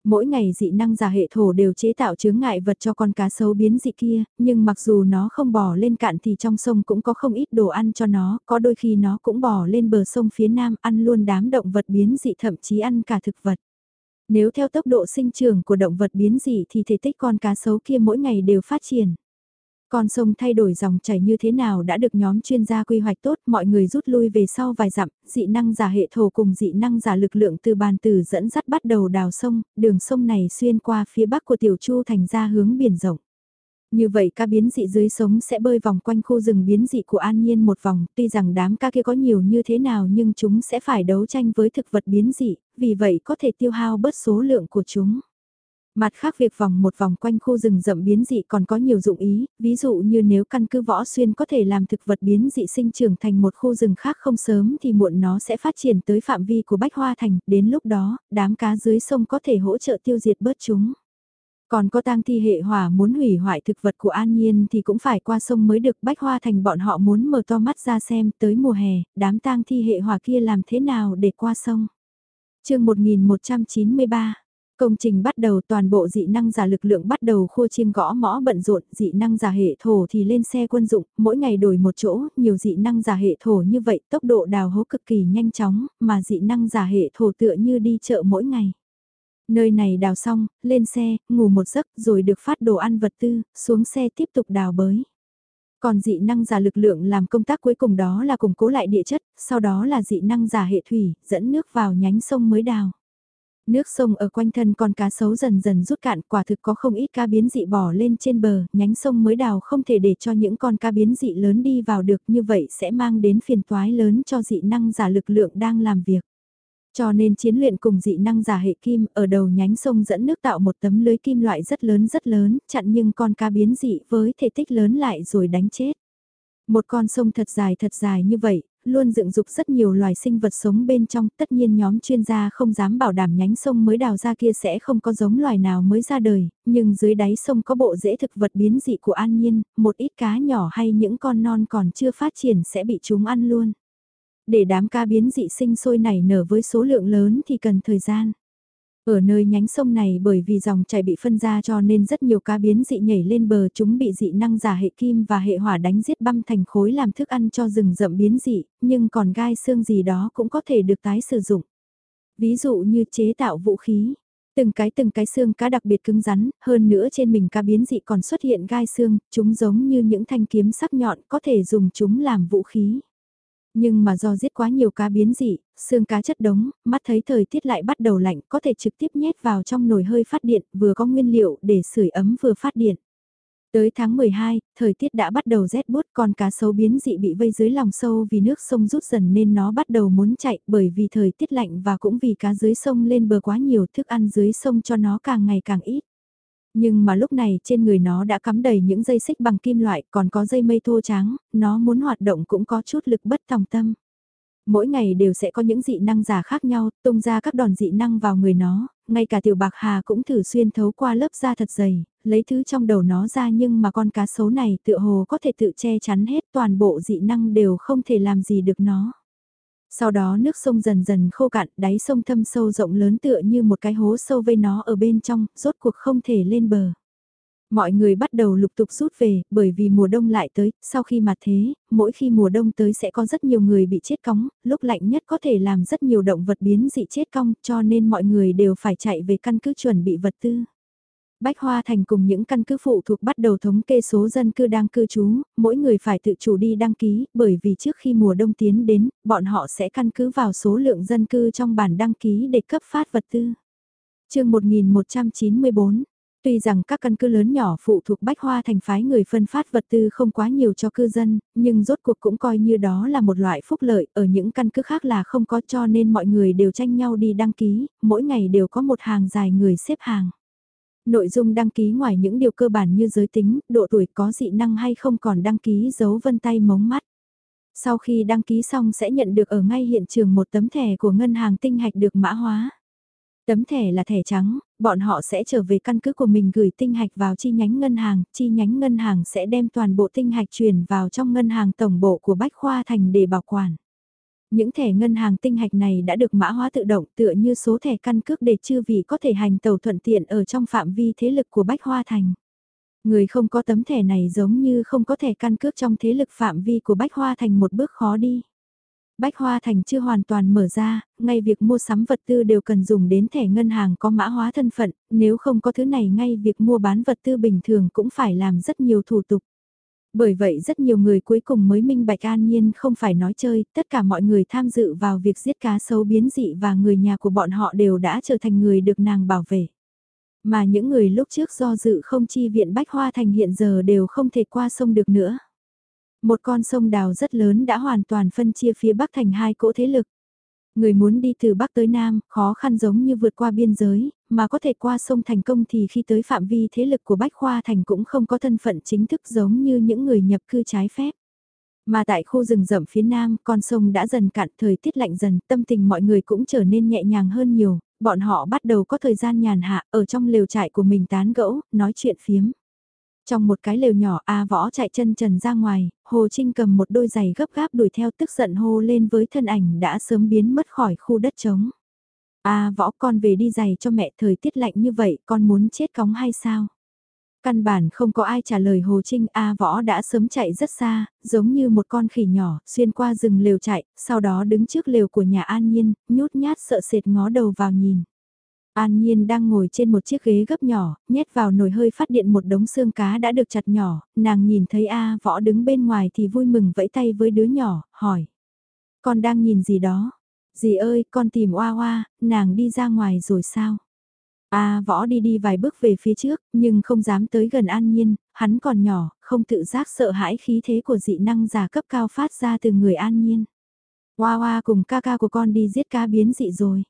Mỗi ngày dị năng giả hệ thổ đều chế tạo chướng ngại vật cho con cá sấu biến dị kia, nhưng mặc dù nó không bò lên cạn thì trong sông cũng có không ít đồ ăn cho nó, có đôi khi nó cũng bò lên bờ sông phía nam ăn luôn đám động vật biến dị thậm chí ăn cả thực vật. Nếu theo tốc độ sinh trưởng của động vật biến dị thì thể tích con cá sấu kia mỗi ngày đều phát triển. Con sông thay đổi dòng chảy như thế nào đã được nhóm chuyên gia quy hoạch tốt, mọi người rút lui về sau vài dặm, dị năng giả hệ thổ cùng dị năng giả lực lượng từ bàn tử dẫn dắt bắt đầu đào sông, đường sông này xuyên qua phía bắc của Tiểu Chu thành ra hướng biển rộng. Như vậy ca biến dị dưới sống sẽ bơi vòng quanh khu rừng biến dị của An Nhiên một vòng, tuy rằng đám ca kia có nhiều như thế nào nhưng chúng sẽ phải đấu tranh với thực vật biến dị, vì vậy có thể tiêu hao bớt số lượng của chúng. Mặt khác việc vòng một vòng quanh khu rừng rậm biến dị còn có nhiều dụng ý, ví dụ như nếu căn cứ võ xuyên có thể làm thực vật biến dị sinh trưởng thành một khu rừng khác không sớm thì muộn nó sẽ phát triển tới phạm vi của Bách Hoa Thành, đến lúc đó, đám cá dưới sông có thể hỗ trợ tiêu diệt bớt chúng. Còn có tang thi hệ hỏa muốn hủy hoại thực vật của An Nhiên thì cũng phải qua sông mới được Bách Hoa Thành bọn họ muốn mở to mắt ra xem tới mùa hè, đám tang thi hệ hỏa kia làm thế nào để qua sông. chương 1193 Công trình bắt đầu toàn bộ dị năng giả lực lượng bắt đầu khua chiên gõ mõ bận rộn, dị năng giả hệ thổ thì lên xe quân dụng, mỗi ngày đổi một chỗ, nhiều dị năng giả hệ thổ như vậy, tốc độ đào hố cực kỳ nhanh chóng, mà dị năng giả hệ thổ tựa như đi chợ mỗi ngày. Nơi này đào xong, lên xe, ngủ một giấc rồi được phát đồ ăn vật tư, xuống xe tiếp tục đào bới. Còn dị năng giả lực lượng làm công tác cuối cùng đó là củng cố lại địa chất, sau đó là dị năng giả hệ thủy, dẫn nước vào nhánh sông mới đào. Nước sông ở quanh thân con cá sấu dần dần rút cạn quả thực có không ít cá biến dị bỏ lên trên bờ, nhánh sông mới đào không thể để cho những con cá biến dị lớn đi vào được như vậy sẽ mang đến phiền toái lớn cho dị năng giả lực lượng đang làm việc. Cho nên chiến luyện cùng dị năng giả hệ kim ở đầu nhánh sông dẫn nước tạo một tấm lưới kim loại rất lớn rất lớn, chặn nhưng con cá biến dị với thể tích lớn lại rồi đánh chết. Một con sông thật dài thật dài như vậy, luôn dựng dục rất nhiều loài sinh vật sống bên trong, tất nhiên nhóm chuyên gia không dám bảo đảm nhánh sông mới đào ra kia sẽ không có giống loài nào mới ra đời, nhưng dưới đáy sông có bộ rễ thực vật biến dị của an nhiên, một ít cá nhỏ hay những con non còn chưa phát triển sẽ bị chúng ăn luôn. Để đám cá biến dị sinh sôi nảy nở với số lượng lớn thì cần thời gian. Ở nơi nhánh sông này bởi vì dòng chảy bị phân ra cho nên rất nhiều cá biến dị nhảy lên bờ chúng bị dị năng giả hệ kim và hệ hỏa đánh giết băm thành khối làm thức ăn cho rừng rậm biến dị, nhưng còn gai xương gì đó cũng có thể được tái sử dụng. Ví dụ như chế tạo vũ khí. Từng cái từng cái xương cá đặc biệt cứng rắn, hơn nữa trên mình cá biến dị còn xuất hiện gai xương, chúng giống như những thanh kiếm sắc nhọn có thể dùng chúng làm vũ khí. Nhưng mà do giết quá nhiều cá biến dị, xương cá chất đống, mắt thấy thời tiết lại bắt đầu lạnh có thể trực tiếp nhét vào trong nồi hơi phát điện, vừa có nguyên liệu để sưởi ấm vừa phát điện. Tới tháng 12, thời tiết đã bắt đầu rét bút con cá sấu biến dị bị vây dưới lòng sâu vì nước sông rút dần nên nó bắt đầu muốn chạy bởi vì thời tiết lạnh và cũng vì cá dưới sông lên bờ quá nhiều thức ăn dưới sông cho nó càng ngày càng ít. Nhưng mà lúc này trên người nó đã cắm đầy những dây xích bằng kim loại còn có dây mây thô trắng, nó muốn hoạt động cũng có chút lực bất tòng tâm. Mỗi ngày đều sẽ có những dị năng giả khác nhau, tung ra các đòn dị năng vào người nó, ngay cả tiểu bạc hà cũng thử xuyên thấu qua lớp da thật dày, lấy thứ trong đầu nó ra nhưng mà con cá sấu này tựa hồ có thể tự che chắn hết toàn bộ dị năng đều không thể làm gì được nó. Sau đó nước sông dần dần khô cạn, đáy sông thâm sâu rộng lớn tựa như một cái hố sâu vây nó ở bên trong, rốt cuộc không thể lên bờ. Mọi người bắt đầu lục tục rút về, bởi vì mùa đông lại tới, sau khi mà thế, mỗi khi mùa đông tới sẽ có rất nhiều người bị chết cóng, lúc lạnh nhất có thể làm rất nhiều động vật biến dị chết cong, cho nên mọi người đều phải chạy về căn cứ chuẩn bị vật tư. Bách Hoa Thành cùng những căn cứ phụ thuộc bắt đầu thống kê số dân cư đang cư trú, mỗi người phải tự chủ đi đăng ký, bởi vì trước khi mùa đông tiến đến, bọn họ sẽ căn cứ vào số lượng dân cư trong bản đăng ký để cấp phát vật tư. chương 1194 Tuy rằng các căn cứ lớn nhỏ phụ thuộc Bách Hoa thành phái người phân phát vật tư không quá nhiều cho cư dân, nhưng rốt cuộc cũng coi như đó là một loại phúc lợi, ở những căn cứ khác là không có cho nên mọi người đều tranh nhau đi đăng ký, mỗi ngày đều có một hàng dài người xếp hàng. Nội dung đăng ký ngoài những điều cơ bản như giới tính, độ tuổi có dị năng hay không còn đăng ký dấu vân tay mống mắt. Sau khi đăng ký xong sẽ nhận được ở ngay hiện trường một tấm thẻ của ngân hàng tinh hạch được mã hóa. Tấm thẻ là thẻ trắng, bọn họ sẽ trở về căn cứ của mình gửi tinh hạch vào chi nhánh ngân hàng, chi nhánh ngân hàng sẽ đem toàn bộ tinh hạch chuyển vào trong ngân hàng tổng bộ của Bách Khoa Thành để bảo quản. Những thẻ ngân hàng tinh hạch này đã được mã hóa tự động tựa như số thẻ căn cước để chư vị có thể hành tàu thuận tiện ở trong phạm vi thế lực của Bách Hoa Thành. Người không có tấm thẻ này giống như không có thẻ căn cước trong thế lực phạm vi của Bách Hoa Thành một bước khó đi. Bách Hoa Thành chưa hoàn toàn mở ra, ngay việc mua sắm vật tư đều cần dùng đến thẻ ngân hàng có mã hóa thân phận, nếu không có thứ này ngay việc mua bán vật tư bình thường cũng phải làm rất nhiều thủ tục. Bởi vậy rất nhiều người cuối cùng mới minh bạch an nhiên không phải nói chơi, tất cả mọi người tham dự vào việc giết cá sấu biến dị và người nhà của bọn họ đều đã trở thành người được nàng bảo vệ. Mà những người lúc trước do dự không chi viện Bách Hoa Thành hiện giờ đều không thể qua sông được nữa. Một con sông đào rất lớn đã hoàn toàn phân chia phía Bắc thành hai cỗ thế lực. Người muốn đi từ Bắc tới Nam, khó khăn giống như vượt qua biên giới, mà có thể qua sông thành công thì khi tới phạm vi thế lực của Bách Khoa Thành cũng không có thân phận chính thức giống như những người nhập cư trái phép. Mà tại khu rừng rậm phía nam, con sông đã dần cạn, thời tiết lạnh dần, tâm tình mọi người cũng trở nên nhẹ nhàng hơn nhiều, bọn họ bắt đầu có thời gian nhàn hạ ở trong lều trại của mình tán gẫu, nói chuyện phiếm. Trong một cái lều nhỏ A võ chạy chân trần ra ngoài, Hồ Trinh cầm một đôi giày gấp gáp đuổi theo tức giận hô lên với thân ảnh đã sớm biến mất khỏi khu đất trống. A võ con về đi giày cho mẹ thời tiết lạnh như vậy con muốn chết cóng hay sao? Căn bản không có ai trả lời Hồ Trinh A võ đã sớm chạy rất xa, giống như một con khỉ nhỏ, xuyên qua rừng lều chạy, sau đó đứng trước lều của nhà An Nhiên, nhút nhát sợ sệt ngó đầu vào nhìn. An Nhiên đang ngồi trên một chiếc ghế gấp nhỏ, nhét vào nồi hơi phát điện một đống xương cá đã được chặt nhỏ, nàng nhìn thấy A võ đứng bên ngoài thì vui mừng vẫy tay với đứa nhỏ, hỏi. Con đang nhìn gì đó? Dì ơi, con tìm Oa Oa, nàng đi ra ngoài rồi sao? A võ đi đi vài bước về phía trước, nhưng không dám tới gần An Nhiên, hắn còn nhỏ, không tự giác sợ hãi khí thế của dị năng giả cấp cao phát ra từ người An Nhiên. Oa Oa cùng ca ca của con đi giết cá biến dị rồi.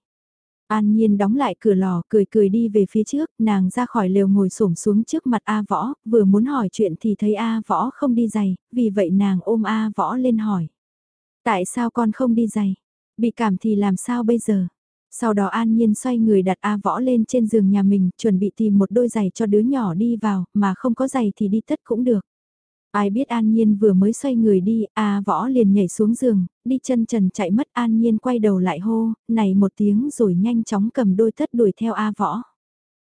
An Nhiên đóng lại cửa lò, cười cười đi về phía trước, nàng ra khỏi lều ngồi xổm xuống trước mặt A Võ, vừa muốn hỏi chuyện thì thấy A Võ không đi giày, vì vậy nàng ôm A Võ lên hỏi. Tại sao con không đi giày? Bị cảm thì làm sao bây giờ? Sau đó An Nhiên xoay người đặt A Võ lên trên giường nhà mình, chuẩn bị tìm một đôi giày cho đứa nhỏ đi vào, mà không có giày thì đi tất cũng được. Ai biết An Nhiên vừa mới xoay người đi, A Võ liền nhảy xuống giường, đi chân trần chạy mất An Nhiên quay đầu lại hô, này một tiếng rồi nhanh chóng cầm đôi tất đuổi theo A Võ.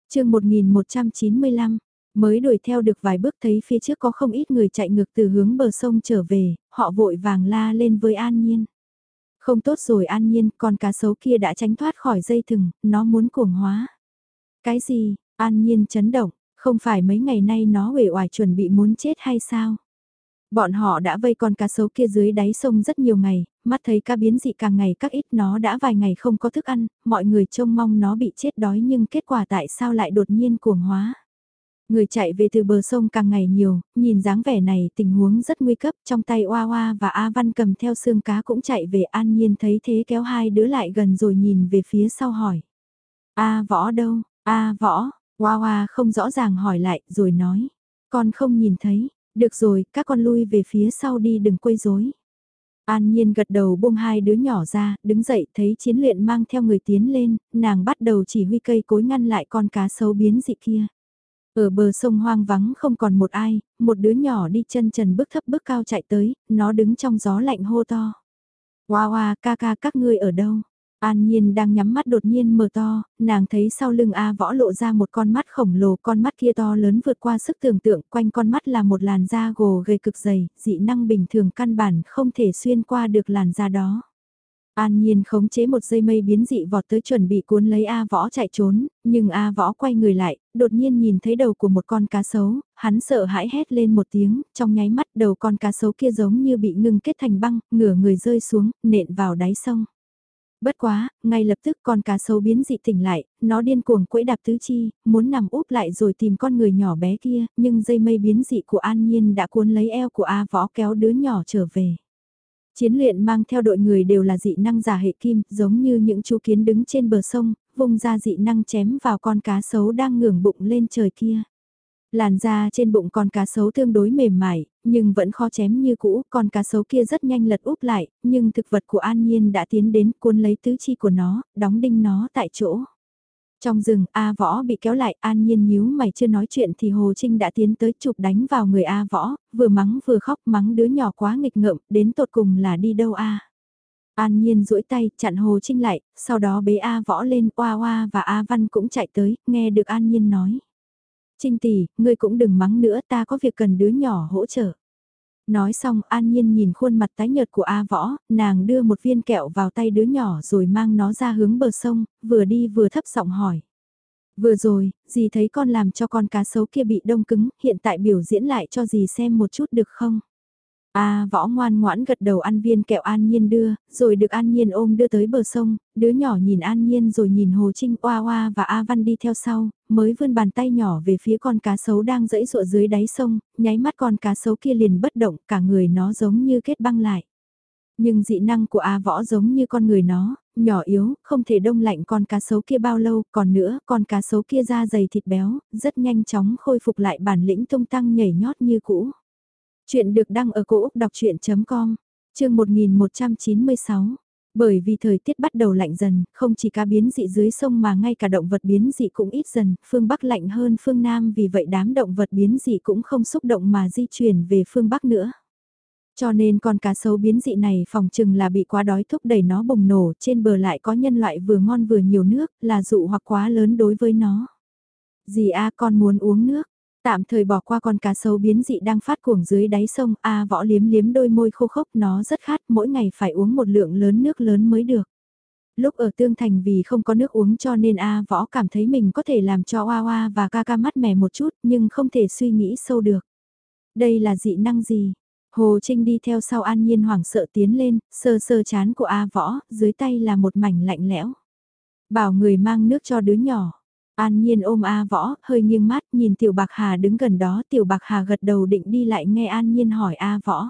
chương 1195, mới đuổi theo được vài bước thấy phía trước có không ít người chạy ngược từ hướng bờ sông trở về, họ vội vàng la lên với An Nhiên. Không tốt rồi An Nhiên, con cá sấu kia đã tránh thoát khỏi dây thừng, nó muốn cuồng hóa. Cái gì, An Nhiên chấn động, không phải mấy ngày nay nó uể oải chuẩn bị muốn chết hay sao? Bọn họ đã vây con cá sấu kia dưới đáy sông rất nhiều ngày, mắt thấy cá biến dị càng ngày các ít nó đã vài ngày không có thức ăn, mọi người trông mong nó bị chết đói nhưng kết quả tại sao lại đột nhiên cuồng hóa. Người chạy về từ bờ sông càng ngày nhiều, nhìn dáng vẻ này tình huống rất nguy cấp trong tay Oa Oa và A Văn cầm theo xương cá cũng chạy về an nhiên thấy thế kéo hai đứa lại gần rồi nhìn về phía sau hỏi. A võ đâu, A võ, Oa Oa không rõ ràng hỏi lại rồi nói. Con không nhìn thấy, được rồi các con lui về phía sau đi đừng quấy rối. An Nhiên gật đầu buông hai đứa nhỏ ra, đứng dậy thấy chiến luyện mang theo người tiến lên, nàng bắt đầu chỉ huy cây cối ngăn lại con cá sấu biến dị kia. Ở bờ sông hoang vắng không còn một ai, một đứa nhỏ đi chân trần bước thấp bước cao chạy tới, nó đứng trong gió lạnh hô to. Hoa hoa ca ca các ngươi ở đâu? An Nhiên đang nhắm mắt đột nhiên mở to, nàng thấy sau lưng A võ lộ ra một con mắt khổng lồ, con mắt kia to lớn vượt qua sức tưởng tượng, quanh con mắt là một làn da gồ ghề cực dày, dị năng bình thường căn bản không thể xuyên qua được làn da đó. An Nhiên khống chế một dây mây biến dị vọt tới chuẩn bị cuốn lấy A Võ chạy trốn, nhưng A Võ quay người lại, đột nhiên nhìn thấy đầu của một con cá sấu, hắn sợ hãi hét lên một tiếng, trong nháy mắt đầu con cá sấu kia giống như bị ngưng kết thành băng, ngửa người rơi xuống, nện vào đáy sông. Bất quá, ngay lập tức con cá sấu biến dị tỉnh lại, nó điên cuồng quẫy đạp tứ chi, muốn nằm úp lại rồi tìm con người nhỏ bé kia, nhưng dây mây biến dị của An Nhiên đã cuốn lấy eo của A Võ kéo đứa nhỏ trở về. Chiến luyện mang theo đội người đều là dị năng giả hệ kim, giống như những chú kiến đứng trên bờ sông, vùng ra dị năng chém vào con cá sấu đang ngưỡng bụng lên trời kia. Làn da trên bụng con cá sấu tương đối mềm mại, nhưng vẫn khó chém như cũ, con cá sấu kia rất nhanh lật úp lại, nhưng thực vật của An Nhiên đã tiến đến cuốn lấy tứ chi của nó, đóng đinh nó tại chỗ. Trong rừng, A Võ bị kéo lại, An Nhiên nhíu mày chưa nói chuyện thì Hồ Trinh đã tiến tới chụp đánh vào người A Võ, vừa mắng vừa khóc mắng đứa nhỏ quá nghịch ngợm, đến tột cùng là đi đâu A. An Nhiên duỗi tay, chặn Hồ Trinh lại, sau đó bế A Võ lên, Oa Oa và A Văn cũng chạy tới, nghe được An Nhiên nói. Trinh tỷ, ngươi cũng đừng mắng nữa, ta có việc cần đứa nhỏ hỗ trợ. Nói xong an nhiên nhìn khuôn mặt tái nhợt của A Võ, nàng đưa một viên kẹo vào tay đứa nhỏ rồi mang nó ra hướng bờ sông, vừa đi vừa thấp giọng hỏi. Vừa rồi, dì thấy con làm cho con cá sấu kia bị đông cứng, hiện tại biểu diễn lại cho dì xem một chút được không? A võ ngoan ngoãn gật đầu ăn viên kẹo An Nhiên đưa, rồi được An Nhiên ôm đưa tới bờ sông, đứa nhỏ nhìn An Nhiên rồi nhìn Hồ Trinh Oa Oa và A Văn đi theo sau, mới vươn bàn tay nhỏ về phía con cá sấu đang dẫy dụa dưới đáy sông, nháy mắt con cá sấu kia liền bất động, cả người nó giống như kết băng lại. Nhưng dị năng của A võ giống như con người nó, nhỏ yếu, không thể đông lạnh con cá sấu kia bao lâu, còn nữa, con cá sấu kia da dày thịt béo, rất nhanh chóng khôi phục lại bản lĩnh tung tăng nhảy nhót như cũ. Chuyện được đăng ở cổ Úc đọc chuyện.com, chương 1196. Bởi vì thời tiết bắt đầu lạnh dần, không chỉ cá biến dị dưới sông mà ngay cả động vật biến dị cũng ít dần, phương Bắc lạnh hơn phương Nam vì vậy đám động vật biến dị cũng không xúc động mà di chuyển về phương Bắc nữa. Cho nên con cá sấu biến dị này phòng chừng là bị quá đói thúc đẩy nó bùng nổ, trên bờ lại có nhân loại vừa ngon vừa nhiều nước, là dụ hoặc quá lớn đối với nó. Dì A con muốn uống nước, Tạm thời bỏ qua con cá sấu biến dị đang phát cuồng dưới đáy sông, A võ liếm liếm đôi môi khô khốc nó rất khát, mỗi ngày phải uống một lượng lớn nước lớn mới được. Lúc ở Tương Thành vì không có nước uống cho nên A võ cảm thấy mình có thể làm cho Hoa Hoa và ca ca mắt mẻ một chút nhưng không thể suy nghĩ sâu được. Đây là dị năng gì? Hồ Trinh đi theo sau An Nhiên hoảng sợ tiến lên, sơ sơ chán của A võ, dưới tay là một mảnh lạnh lẽo. Bảo người mang nước cho đứa nhỏ. An Nhiên ôm A Võ, hơi nghiêng mắt nhìn Tiểu Bạc Hà đứng gần đó, Tiểu Bạc Hà gật đầu định đi lại nghe An Nhiên hỏi A Võ.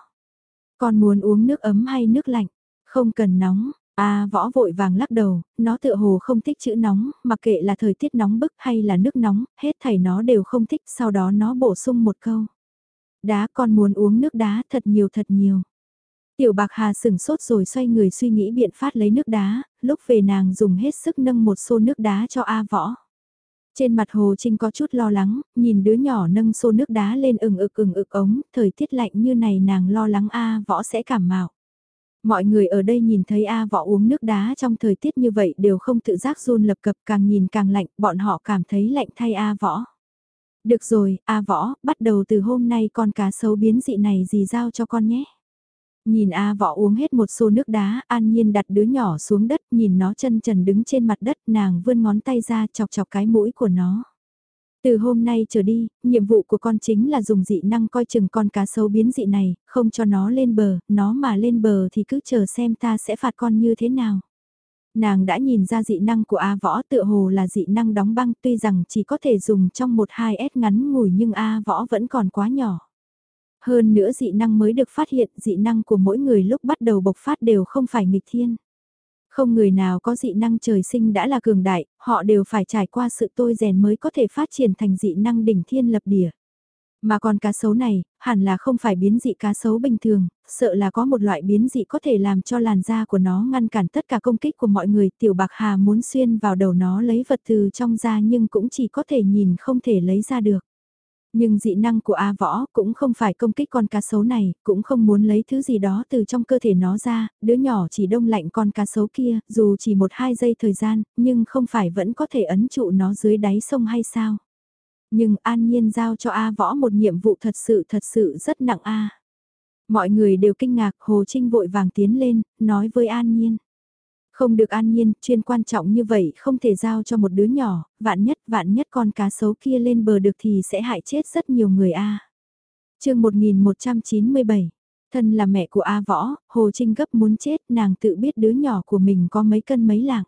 Con muốn uống nước ấm hay nước lạnh? Không cần nóng. A Võ vội vàng lắc đầu, nó tựa hồ không thích chữ nóng, mặc kệ là thời tiết nóng bức hay là nước nóng, hết thảy nó đều không thích, sau đó nó bổ sung một câu. Đá con muốn uống nước đá thật nhiều thật nhiều. Tiểu Bạc Hà sừng sốt rồi xoay người suy nghĩ biện pháp lấy nước đá, lúc về nàng dùng hết sức nâng một xô nước đá cho A Võ. Trên mặt Hồ Trinh có chút lo lắng, nhìn đứa nhỏ nâng xô nước đá lên ừng ực ừng ực ống, thời tiết lạnh như này nàng lo lắng A võ sẽ cảm mạo. Mọi người ở đây nhìn thấy A võ uống nước đá trong thời tiết như vậy đều không tự giác run lập cập càng nhìn càng lạnh, bọn họ cảm thấy lạnh thay A võ. Được rồi, A võ, bắt đầu từ hôm nay con cá sấu biến dị này gì giao cho con nhé. Nhìn A võ uống hết một xô nước đá, an nhiên đặt đứa nhỏ xuống đất, nhìn nó chân trần đứng trên mặt đất, nàng vươn ngón tay ra chọc chọc cái mũi của nó. Từ hôm nay trở đi, nhiệm vụ của con chính là dùng dị năng coi chừng con cá sấu biến dị này, không cho nó lên bờ, nó mà lên bờ thì cứ chờ xem ta sẽ phạt con như thế nào. Nàng đã nhìn ra dị năng của A võ tựa hồ là dị năng đóng băng tuy rằng chỉ có thể dùng trong một hai s ngắn ngủi nhưng A võ vẫn còn quá nhỏ. Hơn nữa dị năng mới được phát hiện, dị năng của mỗi người lúc bắt đầu bộc phát đều không phải nghịch thiên. Không người nào có dị năng trời sinh đã là cường đại, họ đều phải trải qua sự tôi rèn mới có thể phát triển thành dị năng đỉnh thiên lập địa. Mà còn cá sấu này, hẳn là không phải biến dị cá sấu bình thường, sợ là có một loại biến dị có thể làm cho làn da của nó ngăn cản tất cả công kích của mọi người. Tiểu bạc hà muốn xuyên vào đầu nó lấy vật từ trong da nhưng cũng chỉ có thể nhìn không thể lấy ra được. Nhưng dị năng của A Võ cũng không phải công kích con cá sấu này, cũng không muốn lấy thứ gì đó từ trong cơ thể nó ra, đứa nhỏ chỉ đông lạnh con cá sấu kia, dù chỉ một hai giây thời gian, nhưng không phải vẫn có thể ấn trụ nó dưới đáy sông hay sao. Nhưng an nhiên giao cho A Võ một nhiệm vụ thật sự thật sự rất nặng A. Mọi người đều kinh ngạc, Hồ Trinh vội vàng tiến lên, nói với An Nhiên. Không được an nhiên, chuyên quan trọng như vậy không thể giao cho một đứa nhỏ, vạn nhất vạn nhất con cá sấu kia lên bờ được thì sẽ hại chết rất nhiều người a. À. Chương 1197. Thân là mẹ của A Võ, Hồ Trinh gấp muốn chết, nàng tự biết đứa nhỏ của mình có mấy cân mấy lạng.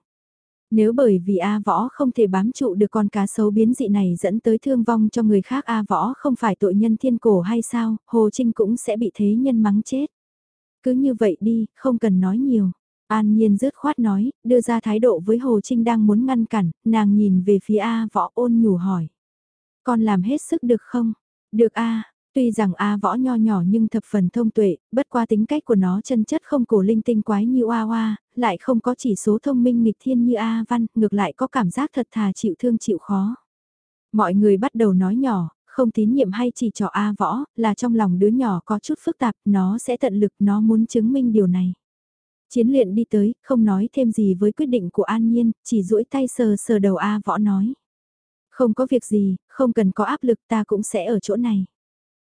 Nếu bởi vì A Võ không thể bám trụ được con cá sấu biến dị này dẫn tới thương vong cho người khác A Võ không phải tội nhân thiên cổ hay sao, Hồ Trinh cũng sẽ bị thế nhân mắng chết. Cứ như vậy đi, không cần nói nhiều. An Nhiên rứt khoát nói, đưa ra thái độ với Hồ Trinh đang muốn ngăn cản, nàng nhìn về phía A võ ôn nhủ hỏi. Con làm hết sức được không? Được A, Tuy rằng A võ nho nhỏ nhưng thập phần thông tuệ, bất qua tính cách của nó chân chất không cổ linh tinh quái như A Hoa, lại không có chỉ số thông minh nghịch thiên như A Văn, ngược lại có cảm giác thật thà chịu thương chịu khó. Mọi người bắt đầu nói nhỏ, không tín nhiệm hay chỉ cho A võ, là trong lòng đứa nhỏ có chút phức tạp, nó sẽ tận lực nó muốn chứng minh điều này. Chiến luyện đi tới, không nói thêm gì với quyết định của An Nhiên, chỉ duỗi tay sờ sờ đầu A võ nói. Không có việc gì, không cần có áp lực ta cũng sẽ ở chỗ này.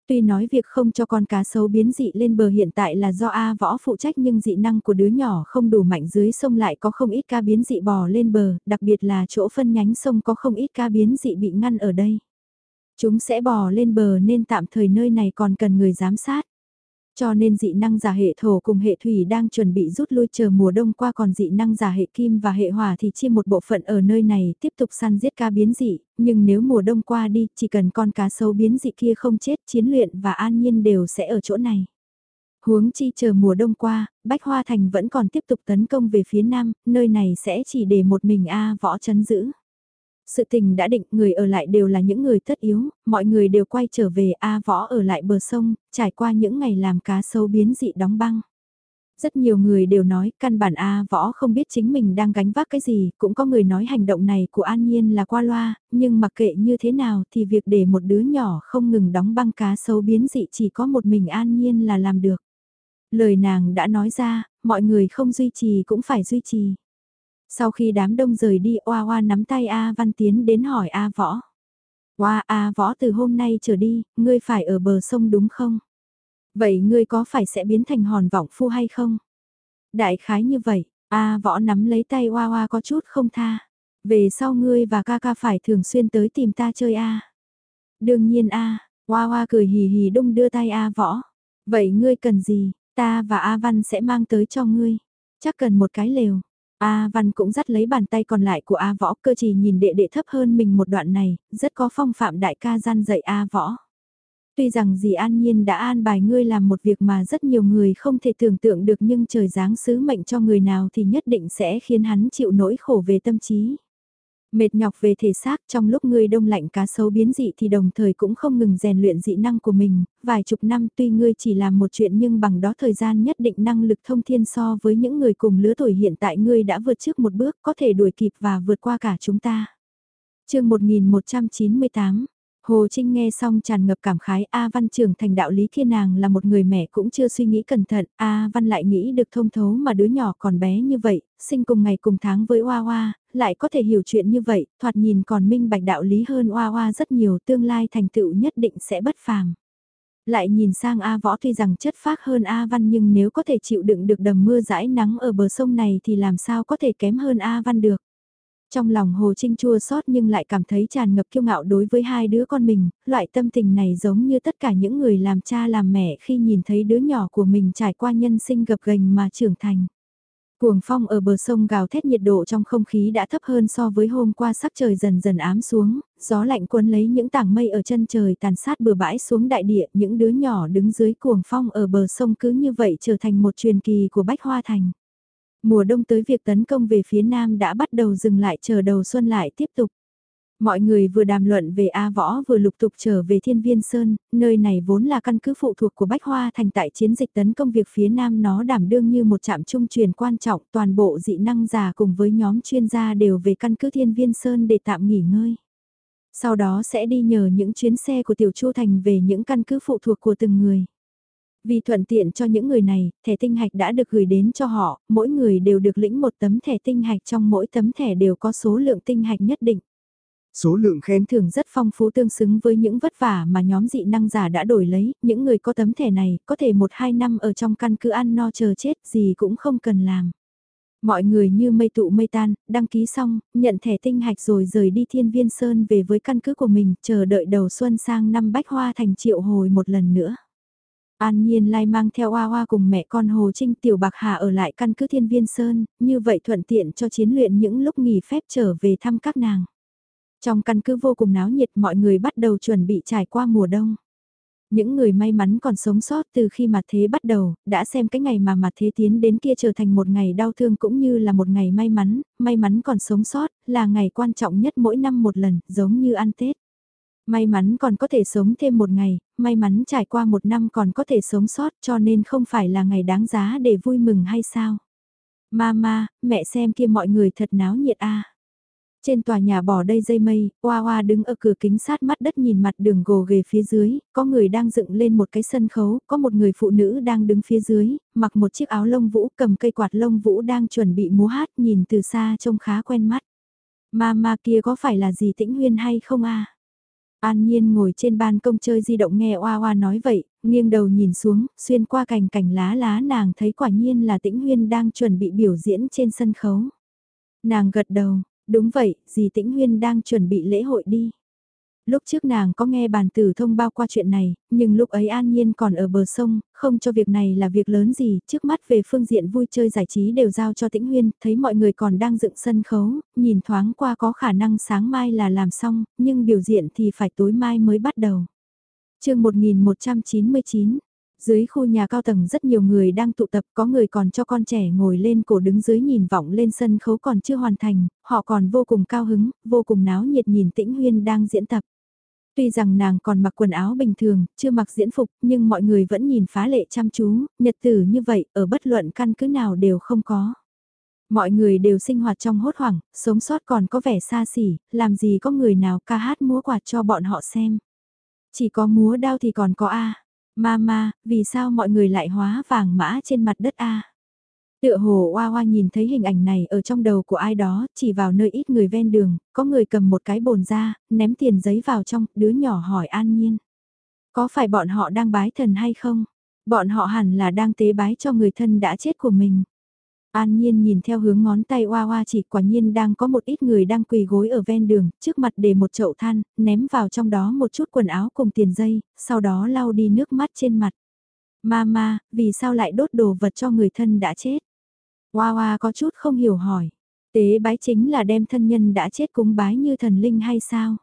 Tuy nói việc không cho con cá sấu biến dị lên bờ hiện tại là do A võ phụ trách nhưng dị năng của đứa nhỏ không đủ mạnh dưới sông lại có không ít ca biến dị bò lên bờ, đặc biệt là chỗ phân nhánh sông có không ít ca biến dị bị ngăn ở đây. Chúng sẽ bò lên bờ nên tạm thời nơi này còn cần người giám sát. Cho nên dị năng giả hệ thổ cùng hệ thủy đang chuẩn bị rút lui chờ mùa đông qua còn dị năng giả hệ kim và hệ hỏa thì chia một bộ phận ở nơi này tiếp tục săn giết ca biến dị, nhưng nếu mùa đông qua đi chỉ cần con cá sấu biến dị kia không chết chiến luyện và an nhiên đều sẽ ở chỗ này. Huống chi chờ mùa đông qua, Bách Hoa Thành vẫn còn tiếp tục tấn công về phía nam, nơi này sẽ chỉ để một mình A võ chấn giữ. Sự tình đã định người ở lại đều là những người tất yếu, mọi người đều quay trở về A võ ở lại bờ sông, trải qua những ngày làm cá sấu biến dị đóng băng. Rất nhiều người đều nói căn bản A võ không biết chính mình đang gánh vác cái gì, cũng có người nói hành động này của An Nhiên là qua loa, nhưng mặc kệ như thế nào thì việc để một đứa nhỏ không ngừng đóng băng cá sấu biến dị chỉ có một mình An Nhiên là làm được. Lời nàng đã nói ra, mọi người không duy trì cũng phải duy trì. Sau khi đám đông rời đi Oa Oa nắm tay A Văn tiến đến hỏi A Võ. Oa A Võ từ hôm nay trở đi, ngươi phải ở bờ sông đúng không? Vậy ngươi có phải sẽ biến thành hòn vọng phu hay không? Đại khái như vậy, A Võ nắm lấy tay Oa Oa có chút không tha. Về sau ngươi và ca ca phải thường xuyên tới tìm ta chơi A. Đương nhiên A, Oa Oa cười hì hì đung đưa tay A Võ. Vậy ngươi cần gì, ta và A Văn sẽ mang tới cho ngươi. Chắc cần một cái lều, A Văn cũng dắt lấy bàn tay còn lại của A Võ cơ chỉ nhìn đệ đệ thấp hơn mình một đoạn này, rất có phong phạm đại ca gian dạy A Võ. Tuy rằng dì An Nhiên đã an bài ngươi làm một việc mà rất nhiều người không thể tưởng tượng được nhưng trời giáng sứ mệnh cho người nào thì nhất định sẽ khiến hắn chịu nỗi khổ về tâm trí. Mệt nhọc về thể xác trong lúc ngươi đông lạnh cá sấu biến dị thì đồng thời cũng không ngừng rèn luyện dị năng của mình, vài chục năm tuy ngươi chỉ làm một chuyện nhưng bằng đó thời gian nhất định năng lực thông thiên so với những người cùng lứa tuổi hiện tại ngươi đã vượt trước một bước có thể đuổi kịp và vượt qua cả chúng ta. chương 1198 Hồ Trinh nghe xong tràn ngập cảm khái A Văn trưởng thành đạo lý kia nàng là một người mẹ cũng chưa suy nghĩ cẩn thận, A Văn lại nghĩ được thông thấu mà đứa nhỏ còn bé như vậy, sinh cùng ngày cùng tháng với Hoa Hoa, lại có thể hiểu chuyện như vậy, thoạt nhìn còn minh bạch đạo lý hơn Hoa Hoa rất nhiều tương lai thành tựu nhất định sẽ bất phàm. Lại nhìn sang A Võ tuy rằng chất phác hơn A Văn nhưng nếu có thể chịu đựng được đầm mưa rãi nắng ở bờ sông này thì làm sao có thể kém hơn A Văn được. Trong lòng Hồ Trinh chua xót nhưng lại cảm thấy tràn ngập kiêu ngạo đối với hai đứa con mình, loại tâm tình này giống như tất cả những người làm cha làm mẹ khi nhìn thấy đứa nhỏ của mình trải qua nhân sinh gập ghềnh mà trưởng thành. Cuồng phong ở bờ sông gào thét nhiệt độ trong không khí đã thấp hơn so với hôm qua sắc trời dần dần ám xuống, gió lạnh cuốn lấy những tảng mây ở chân trời tàn sát bừa bãi xuống đại địa, những đứa nhỏ đứng dưới cuồng phong ở bờ sông cứ như vậy trở thành một truyền kỳ của Bách Hoa Thành. Mùa đông tới việc tấn công về phía nam đã bắt đầu dừng lại chờ đầu xuân lại tiếp tục. Mọi người vừa đàm luận về A Võ vừa lục tục trở về Thiên Viên Sơn, nơi này vốn là căn cứ phụ thuộc của Bách Hoa thành tại chiến dịch tấn công việc phía Nam nó đảm đương như một trạm trung truyền quan trọng toàn bộ dị năng giả cùng với nhóm chuyên gia đều về căn cứ Thiên Viên Sơn để tạm nghỉ ngơi. Sau đó sẽ đi nhờ những chuyến xe của Tiểu Chu Thành về những căn cứ phụ thuộc của từng người. Vì thuận tiện cho những người này, thẻ tinh hạch đã được gửi đến cho họ, mỗi người đều được lĩnh một tấm thẻ tinh hạch trong mỗi tấm thẻ đều có số lượng tinh hạch nhất định.
Số lượng khen
thưởng rất phong phú tương xứng với những vất vả mà nhóm dị năng giả đã đổi lấy, những người có tấm thẻ này có thể một hai năm ở trong căn cứ ăn no chờ chết gì cũng không cần làm. Mọi người như mây tụ mây tan, đăng ký xong, nhận thẻ tinh hạch rồi rời đi thiên viên sơn về với căn cứ của mình, chờ đợi đầu xuân sang năm bách hoa thành triệu hồi một lần nữa. An Nhiên Lai mang theo Hoa Hoa cùng mẹ con Hồ Trinh Tiểu Bạc Hà ở lại căn cứ Thiên Viên Sơn, như vậy thuận tiện cho chiến luyện những lúc nghỉ phép trở về thăm các nàng. Trong căn cứ vô cùng náo nhiệt mọi người bắt đầu chuẩn bị trải qua mùa đông. Những người may mắn còn sống sót từ khi mặt thế bắt đầu, đã xem cái ngày mà mặt thế tiến đến kia trở thành một ngày đau thương cũng như là một ngày may mắn, may mắn còn sống sót, là ngày quan trọng nhất mỗi năm một lần, giống như ăn Tết. May mắn còn có thể sống thêm một ngày, may mắn trải qua một năm còn có thể sống sót cho nên không phải là ngày đáng giá để vui mừng hay sao. Mama, mẹ xem kia mọi người thật náo nhiệt a. Trên tòa nhà bỏ đây dây mây, Hoa Hoa đứng ở cửa kính sát mắt đất nhìn mặt đường gồ ghề phía dưới, có người đang dựng lên một cái sân khấu, có một người phụ nữ đang đứng phía dưới, mặc một chiếc áo lông vũ cầm cây quạt lông vũ đang chuẩn bị múa hát nhìn từ xa trông khá quen mắt. Mama kia có phải là gì tĩnh huyên hay không a? An Nhiên ngồi trên ban công chơi di động nghe Oa Oa nói vậy, nghiêng đầu nhìn xuống, xuyên qua cành cành lá lá nàng thấy quả nhiên là Tĩnh Huyên đang chuẩn bị biểu diễn trên sân khấu. Nàng gật đầu, đúng vậy, dì Tĩnh Huyên đang chuẩn bị lễ hội đi. Lúc trước nàng có nghe bàn tử thông bao qua chuyện này, nhưng lúc ấy an nhiên còn ở bờ sông, không cho việc này là việc lớn gì, trước mắt về phương diện vui chơi giải trí đều giao cho tĩnh huyên, thấy mọi người còn đang dựng sân khấu, nhìn thoáng qua có khả năng sáng mai là làm xong, nhưng biểu diễn thì phải tối mai mới bắt đầu. chương 1199 dưới khu nhà cao tầng rất nhiều người đang tụ tập, có người còn cho con trẻ ngồi lên cổ đứng dưới nhìn vọng lên sân khấu còn chưa hoàn thành, họ còn vô cùng cao hứng, vô cùng náo nhiệt nhìn Tĩnh Huyên đang diễn tập. Tuy rằng nàng còn mặc quần áo bình thường, chưa mặc diễn phục, nhưng mọi người vẫn nhìn phá lệ chăm chú, nhật tử như vậy, ở bất luận căn cứ nào đều không có. Mọi người đều sinh hoạt trong hốt hoảng, sống sót còn có vẻ xa xỉ, làm gì có người nào ca hát múa quạt cho bọn họ xem. Chỉ có múa đao thì còn có A. Mama, vì sao mọi người lại hóa vàng mã trên mặt đất A? Tựa hồ Hoa Hoa nhìn thấy hình ảnh này ở trong đầu của ai đó, chỉ vào nơi ít người ven đường, có người cầm một cái bồn ra, ném tiền giấy vào trong, đứa nhỏ hỏi an nhiên. Có phải bọn họ đang bái thần hay không? Bọn họ hẳn là đang tế bái cho người thân đã chết của mình. An Nhiên nhìn theo hướng ngón tay Hoa Hoa chỉ quả nhiên đang có một ít người đang quỳ gối ở ven đường, trước mặt để một chậu than, ném vào trong đó một chút quần áo cùng tiền dây, sau đó lau đi nước mắt trên mặt. Mama, vì sao lại đốt đồ vật cho người thân đã chết? Hoa Hoa có chút không hiểu hỏi. Tế bái chính là đem thân nhân đã chết cúng bái như thần linh hay sao?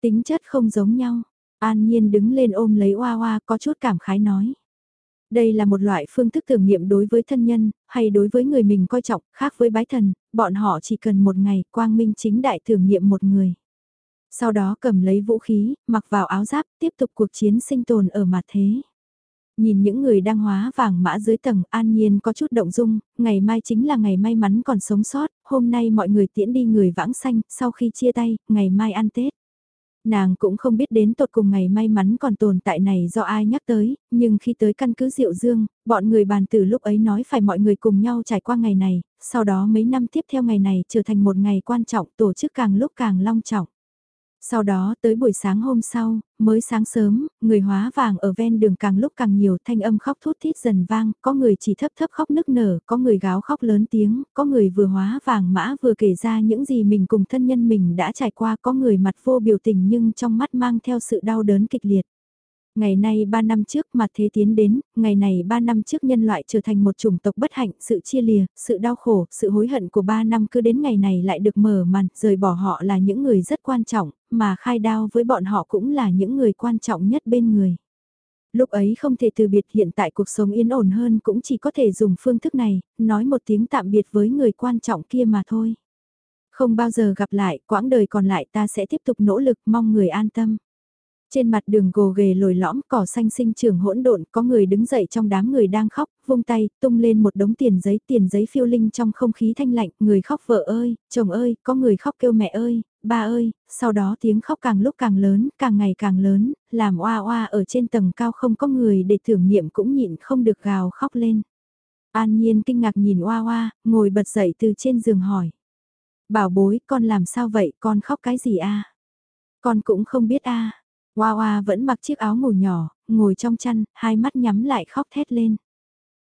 Tính chất không giống nhau. An Nhiên đứng lên ôm lấy Hoa Hoa có chút cảm khái nói. Đây là một loại phương thức tưởng niệm đối với thân nhân, hay đối với người mình coi trọng, khác với bái thần, bọn họ chỉ cần một ngày quang minh chính đại tưởng niệm một người. Sau đó cầm lấy vũ khí, mặc vào áo giáp, tiếp tục cuộc chiến sinh tồn ở mặt thế. Nhìn những người đang hóa vàng mã dưới tầng an nhiên có chút động dung, ngày mai chính là ngày may mắn còn sống sót, hôm nay mọi người tiễn đi người vãng xanh, sau khi chia tay, ngày mai ăn Tết. Nàng cũng không biết đến tột cùng ngày may mắn còn tồn tại này do ai nhắc tới, nhưng khi tới căn cứ Diệu Dương, bọn người bàn từ lúc ấy nói phải mọi người cùng nhau trải qua ngày này, sau đó mấy năm tiếp theo ngày này trở thành một ngày quan trọng tổ chức càng lúc càng long trọng. Sau đó tới buổi sáng hôm sau, mới sáng sớm, người hóa vàng ở ven đường càng lúc càng nhiều thanh âm khóc thút thít dần vang, có người chỉ thấp thấp khóc nức nở, có người gáo khóc lớn tiếng, có người vừa hóa vàng mã vừa kể ra những gì mình cùng thân nhân mình đã trải qua, có người mặt vô biểu tình nhưng trong mắt mang theo sự đau đớn kịch liệt. Ngày nay 3 năm trước mà thế tiến đến, ngày này 3 năm trước nhân loại trở thành một chủng tộc bất hạnh, sự chia lìa, sự đau khổ, sự hối hận của 3 năm cứ đến ngày này lại được mở màn, rời bỏ họ là những người rất quan trọng, mà khai đao với bọn họ cũng là những người quan trọng nhất bên người. Lúc ấy không thể từ biệt hiện tại cuộc sống yên ổn hơn cũng chỉ có thể dùng phương thức này, nói một tiếng tạm biệt với người quan trọng kia mà thôi. Không bao giờ gặp lại, quãng đời còn lại ta sẽ tiếp tục nỗ lực mong người an tâm. Trên mặt đường gồ ghề lồi lõm cỏ xanh sinh trường hỗn độn có người đứng dậy trong đám người đang khóc, vung tay, tung lên một đống tiền giấy, tiền giấy phiêu linh trong không khí thanh lạnh, người khóc vợ ơi, chồng ơi, có người khóc kêu mẹ ơi, ba ơi, sau đó tiếng khóc càng lúc càng lớn, càng ngày càng lớn, làm oa oa ở trên tầng cao không có người để thưởng nghiệm cũng nhịn không được gào khóc lên. An Nhiên kinh ngạc nhìn oa oa, ngồi bật dậy từ trên giường hỏi. Bảo bối, con làm sao vậy, con khóc cái gì a? Con cũng không biết a. Hoa Hoa vẫn mặc chiếc áo ngủ nhỏ, ngồi trong chăn, hai mắt nhắm lại khóc thét lên.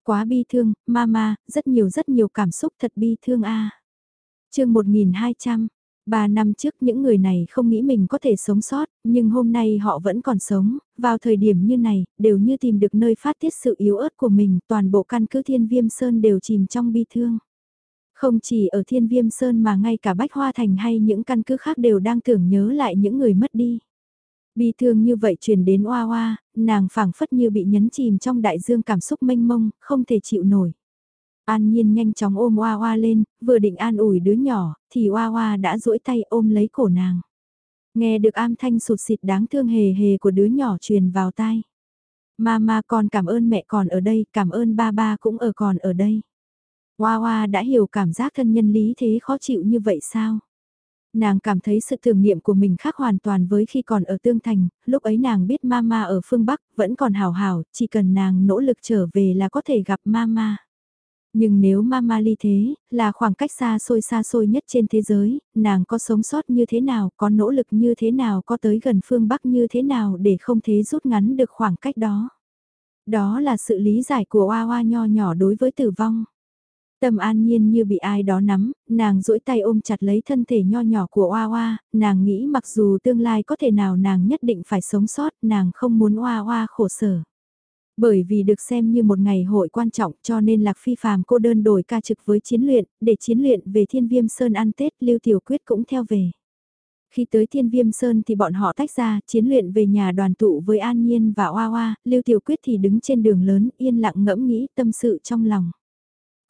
Quá bi thương, mama, rất nhiều rất nhiều cảm xúc thật bi thương a. À. Chương 1200 Ba năm trước những người này không nghĩ mình có thể sống sót, nhưng hôm nay họ vẫn còn sống, vào thời điểm như này, đều như tìm được nơi phát tiết sự yếu ớt của mình, toàn bộ căn cứ thiên viêm sơn đều chìm trong bi thương. Không chỉ ở thiên viêm sơn mà ngay cả Bách Hoa Thành hay những căn cứ khác đều đang tưởng nhớ lại những người mất đi. Bi thương như vậy truyền đến oa oa, nàng phảng phất như bị nhấn chìm trong đại dương cảm xúc mênh mông, không thể chịu nổi. An Nhiên nhanh chóng ôm Oa Oa lên, vừa định an ủi đứa nhỏ, thì Oa Oa đã duỗi tay ôm lấy cổ nàng. Nghe được am thanh sụt xịt đáng thương hề hề của đứa nhỏ truyền vào tai. Mama con cảm ơn mẹ còn ở đây, cảm ơn ba ba cũng ở còn ở đây. Hoa Hoa đã hiểu cảm giác thân nhân lý thế khó chịu như vậy sao? Nàng cảm thấy sự tưởng niệm của mình khác hoàn toàn với khi còn ở Tương Thành, lúc ấy nàng biết Mama ở phương Bắc vẫn còn hào hào, chỉ cần nàng nỗ lực trở về là có thể gặp Mama. Nhưng nếu Mama ly thế, là khoảng cách xa xôi xa xôi nhất trên thế giới, nàng có sống sót như thế nào, có nỗ lực như thế nào, có tới gần phương Bắc như thế nào để không thế rút ngắn được khoảng cách đó. Đó là sự lý giải của Hoa Hoa nho nhỏ đối với tử vong. Tâm an nhiên như bị ai đó nắm, nàng duỗi tay ôm chặt lấy thân thể nho nhỏ của Oa Oa, nàng nghĩ mặc dù tương lai có thể nào nàng nhất định phải sống sót, nàng không muốn Oa Oa khổ sở. Bởi vì được xem như một ngày hội quan trọng cho nên Lạc Phi phàm cô đơn đổi ca trực với chiến luyện, để chiến luyện về Thiên Viêm Sơn ăn Tết Lưu Tiểu Quyết cũng theo về. Khi tới Thiên Viêm Sơn thì bọn họ tách ra, chiến luyện về nhà đoàn tụ với An Nhiên và Oa Oa, Lưu Tiểu Quyết thì đứng trên đường lớn yên lặng ngẫm nghĩ tâm sự trong lòng.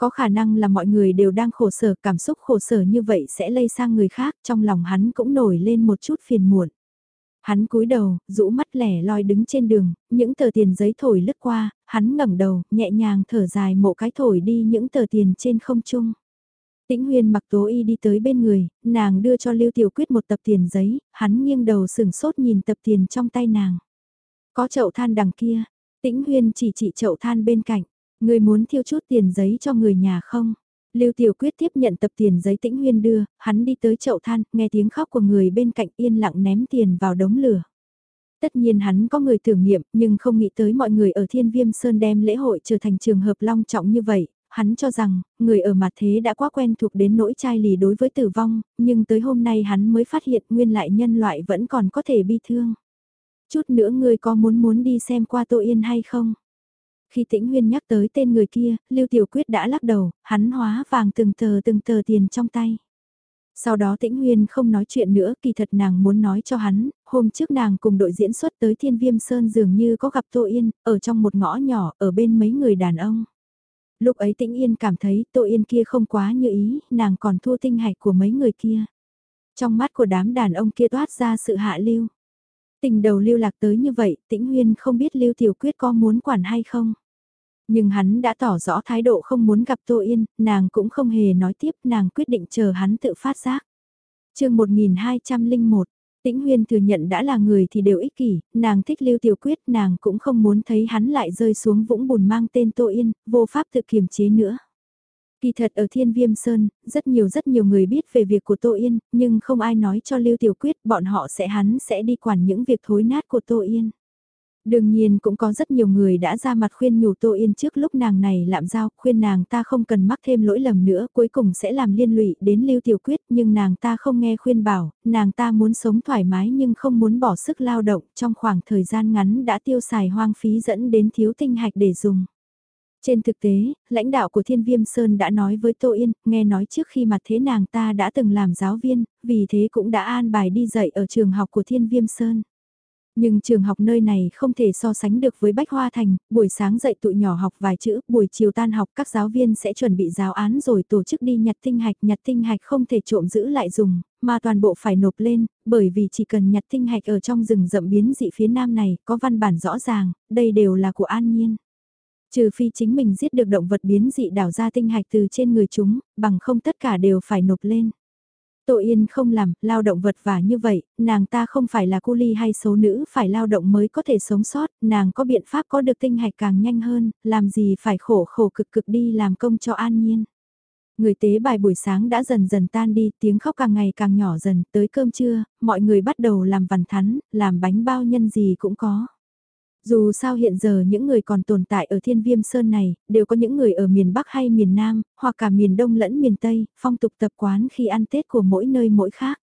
Có khả năng là mọi người đều đang khổ sở, cảm xúc khổ sở như vậy sẽ lây sang người khác, trong lòng hắn cũng nổi lên một chút phiền muộn. Hắn cúi đầu, rũ mắt lẻ loi đứng trên đường, những tờ tiền giấy thổi lướt qua, hắn ngẩng đầu, nhẹ nhàng thở dài một cái thổi đi những tờ tiền trên không trung. Tĩnh huyền mặc tố y đi tới bên người, nàng đưa cho Lưu Tiểu Quyết một tập tiền giấy, hắn nghiêng đầu sừng sốt nhìn tập tiền trong tay nàng. Có chậu than đằng kia, Tĩnh huyền chỉ chỉ chậu than bên cạnh, Người muốn thiêu chút tiền giấy cho người nhà không? Lưu Tiểu Quyết tiếp nhận tập tiền giấy tĩnh huyên đưa, hắn đi tới chậu than, nghe tiếng khóc của người bên cạnh yên lặng ném tiền vào đống lửa. Tất nhiên hắn có người thử nghiệm, nhưng không nghĩ tới mọi người ở Thiên Viêm Sơn đem lễ hội trở thành trường hợp long trọng như vậy. Hắn cho rằng, người ở mặt thế đã quá quen thuộc đến nỗi chai lì đối với tử vong, nhưng tới hôm nay hắn mới phát hiện nguyên lại nhân loại vẫn còn có thể bi thương. Chút nữa người có muốn muốn đi xem qua Tô Yên hay không? Khi Tĩnh Huyên nhắc tới tên người kia, Lưu Tiểu Quyết đã lắc đầu, hắn hóa vàng từng tờ từng tờ tiền trong tay. Sau đó Tĩnh Huyên không nói chuyện nữa, kỳ thật nàng muốn nói cho hắn, hôm trước nàng cùng đội diễn xuất tới Thiên Viêm Sơn dường như có gặp Tô Yên, ở trong một ngõ nhỏ, ở bên mấy người đàn ông. Lúc ấy Tĩnh Yên cảm thấy Tô Yên kia không quá như ý, nàng còn thua tinh hạch của mấy người kia. Trong mắt của đám đàn ông kia toát ra sự hạ lưu. Tình đầu lưu lạc tới như vậy, Tĩnh Huyên không biết Lưu Tiểu Quyết có muốn quản hay không. Nhưng hắn đã tỏ rõ thái độ không muốn gặp Tô Yên, nàng cũng không hề nói tiếp, nàng quyết định chờ hắn tự phát giác. chương 1201, Tĩnh Huyên thừa nhận đã là người thì đều ích kỷ, nàng thích Lưu Tiểu Quyết, nàng cũng không muốn thấy hắn lại rơi xuống vũng bùn mang tên Tô Yên, vô pháp tự kiềm chế nữa. Kỳ thật ở Thiên Viêm Sơn, rất nhiều rất nhiều người biết về việc của Tô Yên, nhưng không ai nói cho Lưu Tiểu Quyết bọn họ sẽ hắn sẽ đi quản những việc thối nát của Tô Yên. Đương nhiên cũng có rất nhiều người đã ra mặt khuyên nhủ Tô Yên trước lúc nàng này lạm giao, khuyên nàng ta không cần mắc thêm lỗi lầm nữa, cuối cùng sẽ làm liên lụy đến Lưu Tiểu Quyết, nhưng nàng ta không nghe khuyên bảo, nàng ta muốn sống thoải mái nhưng không muốn bỏ sức lao động, trong khoảng thời gian ngắn đã tiêu xài hoang phí dẫn đến thiếu tinh hạch để dùng. Trên thực tế, lãnh đạo của Thiên Viêm Sơn đã nói với Tô Yên, nghe nói trước khi mặt thế nàng ta đã từng làm giáo viên, vì thế cũng đã an bài đi dạy ở trường học của Thiên Viêm Sơn. Nhưng trường học nơi này không thể so sánh được với Bách Hoa Thành, buổi sáng dạy tụi nhỏ học vài chữ, buổi chiều tan học các giáo viên sẽ chuẩn bị giáo án rồi tổ chức đi nhặt tinh hạch. Nhặt tinh hạch không thể trộm giữ lại dùng, mà toàn bộ phải nộp lên, bởi vì chỉ cần nhặt tinh hạch ở trong rừng rậm biến dị phía nam này, có văn bản rõ ràng, đây đều là của an nhiên. Trừ phi chính mình giết được động vật biến dị đảo ra tinh hạch từ trên người chúng, bằng không tất cả đều phải nộp lên. Tô Yên không làm, lao động vật vả như vậy, nàng ta không phải là cu ly hay số nữ phải lao động mới có thể sống sót, nàng có biện pháp có được tinh hạch càng nhanh hơn, làm gì phải khổ khổ cực cực đi làm công cho an nhiên. Người tế bài buổi sáng đã dần dần tan đi, tiếng khóc càng ngày càng nhỏ dần, tới cơm trưa, mọi người bắt đầu làm vằn thắn, làm bánh bao nhân gì cũng có. Dù sao hiện giờ những người còn tồn tại ở thiên viêm sơn này, đều có những người ở miền Bắc hay miền Nam, hoặc cả miền Đông lẫn miền Tây, phong tục tập quán khi ăn Tết của mỗi nơi mỗi khác.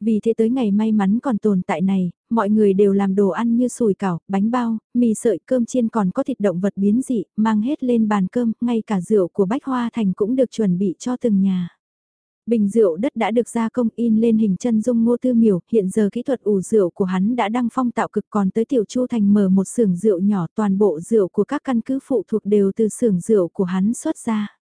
Vì thế tới ngày may mắn còn tồn tại này, mọi người đều làm đồ ăn như sùi cảo, bánh bao, mì sợi cơm chiên còn có thịt động vật biến dị, mang hết lên bàn cơm, ngay cả rượu của Bách Hoa Thành cũng được chuẩn bị cho từng nhà. Bình rượu đất đã được gia công in lên hình chân dung ngô tư miểu, hiện giờ kỹ thuật ủ rượu của hắn đã đăng phong tạo cực còn tới tiểu chu thành mở một xưởng rượu nhỏ toàn bộ rượu của các căn cứ phụ thuộc đều từ xưởng rượu của hắn xuất ra.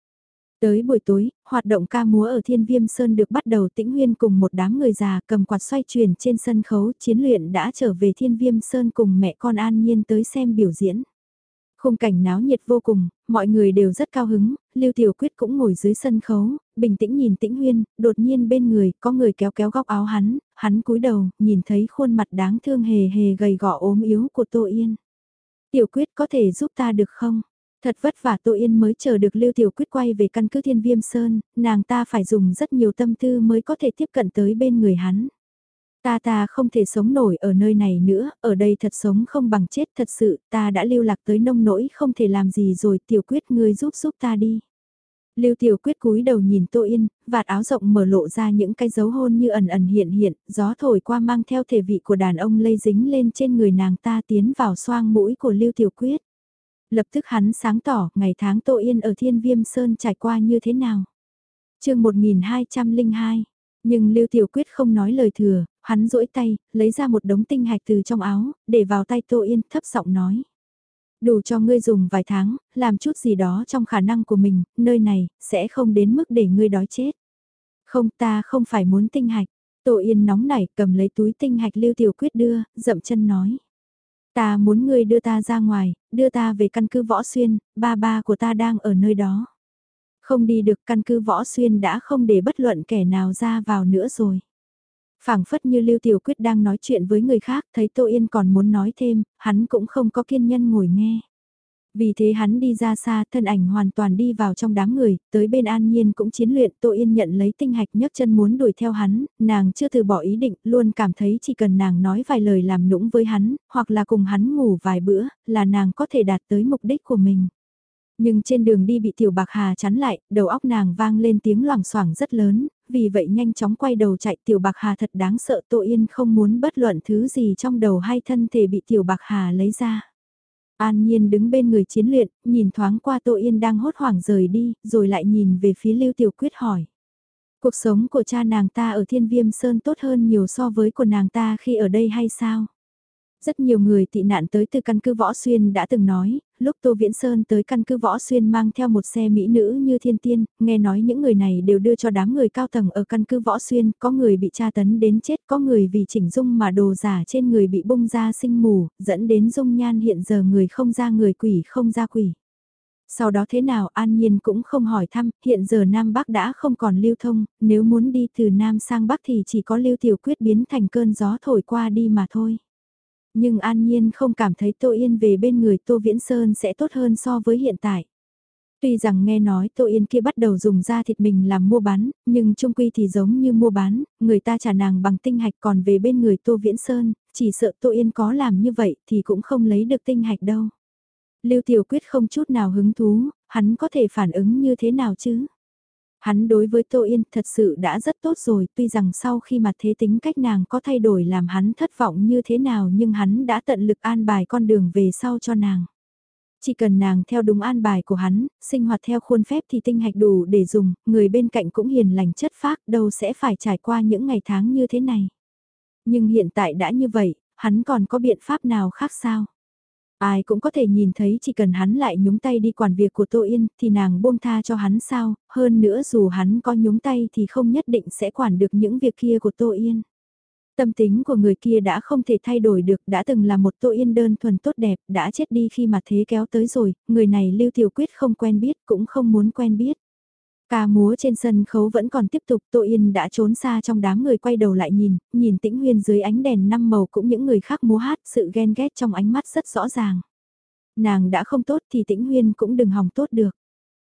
Tới buổi tối, hoạt động ca múa ở Thiên Viêm Sơn được bắt đầu tĩnh huyên cùng một đám người già cầm quạt xoay chuyển trên sân khấu chiến luyện đã trở về Thiên Viêm Sơn cùng mẹ con An Nhiên tới xem biểu diễn. Khung cảnh náo nhiệt vô cùng, mọi người đều rất cao hứng, Lưu Tiểu Quyết cũng ngồi dưới sân khấu, bình tĩnh nhìn Tĩnh Huyên, đột nhiên bên người có người kéo kéo góc áo hắn, hắn cúi đầu, nhìn thấy khuôn mặt đáng thương hề hề gầy gò ốm yếu của Tô Yên. Tiểu Quyết có thể giúp ta được không? Thật vất vả Tô Yên mới chờ được Lưu Tiểu Quyết quay về căn cứ Thiên Viêm Sơn, nàng ta phải dùng rất nhiều tâm tư mới có thể tiếp cận tới bên người hắn. Ta ta không thể sống nổi ở nơi này nữa, ở đây thật sống không bằng chết thật sự, ta đã lưu lạc tới nông nỗi không thể làm gì rồi, tiểu quyết ngươi giúp giúp ta đi. Lưu Tiểu Quyết cúi đầu nhìn Tô Yên, vạt áo rộng mở lộ ra những cái dấu hôn như ẩn ẩn hiện hiện, gió thổi qua mang theo thể vị của đàn ông lây dính lên trên người nàng ta tiến vào xoang mũi của Lưu Tiểu Quyết. Lập tức hắn sáng tỏ, ngày tháng Tô Yên ở Thiên Viêm Sơn trải qua như thế nào. chương 1202, nhưng Lưu Tiểu Quyết không nói lời thừa, hắn duỗi tay, lấy ra một đống tinh hạch từ trong áo, để vào tay Tô Yên thấp giọng nói. Đủ cho ngươi dùng vài tháng, làm chút gì đó trong khả năng của mình, nơi này, sẽ không đến mức để ngươi đói chết. Không ta không phải muốn tinh hạch. Tô Yên nóng nảy cầm lấy túi tinh hạch Lưu Tiểu Quyết đưa, dậm chân nói. Ta muốn ngươi đưa ta ra ngoài, đưa ta về căn cứ võ xuyên, ba ba của ta đang ở nơi đó. Không đi được căn cứ võ xuyên đã không để bất luận kẻ nào ra vào nữa rồi phảng phất như Lưu Tiểu Quyết đang nói chuyện với người khác, thấy Tô Yên còn muốn nói thêm, hắn cũng không có kiên nhân ngồi nghe. Vì thế hắn đi ra xa, thân ảnh hoàn toàn đi vào trong đám người, tới bên An Nhiên cũng chiến luyện, Tô Yên nhận lấy tinh hạch nhấc chân muốn đuổi theo hắn, nàng chưa từ bỏ ý định, luôn cảm thấy chỉ cần nàng nói vài lời làm nũng với hắn, hoặc là cùng hắn ngủ vài bữa, là nàng có thể đạt tới mục đích của mình. Nhưng trên đường đi bị tiểu bạc hà chắn lại, đầu óc nàng vang lên tiếng loảng xoảng rất lớn, vì vậy nhanh chóng quay đầu chạy tiểu bạc hà thật đáng sợ Tô Yên không muốn bất luận thứ gì trong đầu hay thân thể bị tiểu bạc hà lấy ra. An Nhiên đứng bên người chiến luyện, nhìn thoáng qua Tô Yên đang hốt hoảng rời đi, rồi lại nhìn về phía Lưu Tiểu Quyết hỏi. Cuộc sống của cha nàng ta ở Thiên Viêm Sơn tốt hơn nhiều so với của nàng ta khi ở đây hay sao? Rất nhiều người tị nạn tới từ căn cứ Võ Xuyên đã từng nói, lúc Tô Viễn Sơn tới căn cứ Võ Xuyên mang theo một xe mỹ nữ như thiên tiên, nghe nói những người này đều đưa cho đám người cao tầng ở căn cứ Võ Xuyên, có người bị tra tấn đến chết, có người vì chỉnh dung mà đồ giả trên người bị bung ra sinh mù, dẫn đến dung nhan hiện giờ người không ra người quỷ không ra quỷ. Sau đó thế nào An Nhiên cũng không hỏi thăm, hiện giờ Nam Bắc đã không còn lưu thông, nếu muốn đi từ Nam sang Bắc thì chỉ có lưu tiểu quyết biến thành cơn gió thổi qua đi mà thôi. Nhưng An Nhiên không cảm thấy Tô Yên về bên người Tô Viễn Sơn sẽ tốt hơn so với hiện tại. Tuy rằng nghe nói Tô Yên kia bắt đầu dùng da thịt mình làm mua bán, nhưng trung quy thì giống như mua bán, người ta trả nàng bằng tinh hạch còn về bên người Tô Viễn Sơn, chỉ sợ Tô Yên có làm như vậy thì cũng không lấy được tinh hạch đâu. Lưu Tiểu Quyết không chút nào hứng thú, hắn có thể phản ứng như thế nào chứ? Hắn đối với Tô Yên thật sự đã rất tốt rồi, tuy rằng sau khi mà thế tính cách nàng có thay đổi làm hắn thất vọng như thế nào nhưng hắn đã tận lực an bài con đường về sau cho nàng. Chỉ cần nàng theo đúng an bài của hắn, sinh hoạt theo khuôn phép thì tinh hạch đủ để dùng, người bên cạnh cũng hiền lành chất phác đâu sẽ phải trải qua những ngày tháng như thế này. Nhưng hiện tại đã như vậy, hắn còn có biện pháp nào khác sao? Ai cũng có thể nhìn thấy chỉ cần hắn lại nhúng tay đi quản việc của Tô Yên thì nàng buông tha cho hắn sao, hơn nữa dù hắn có nhúng tay thì không nhất định sẽ quản được những việc kia của Tô Yên. Tâm tính của người kia đã không thể thay đổi được, đã từng là một Tô Yên đơn thuần tốt đẹp, đã chết đi khi mà thế kéo tới rồi, người này Lưu Tiểu Quyết không quen biết cũng không muốn quen biết. Ca múa trên sân khấu vẫn còn tiếp tục, Tô Yên đã trốn xa trong đám người quay đầu lại nhìn, nhìn tĩnh huyên dưới ánh đèn năm màu cũng những người khác múa hát, sự ghen ghét trong ánh mắt rất rõ ràng. Nàng đã không tốt thì tĩnh huyên cũng đừng hòng tốt được.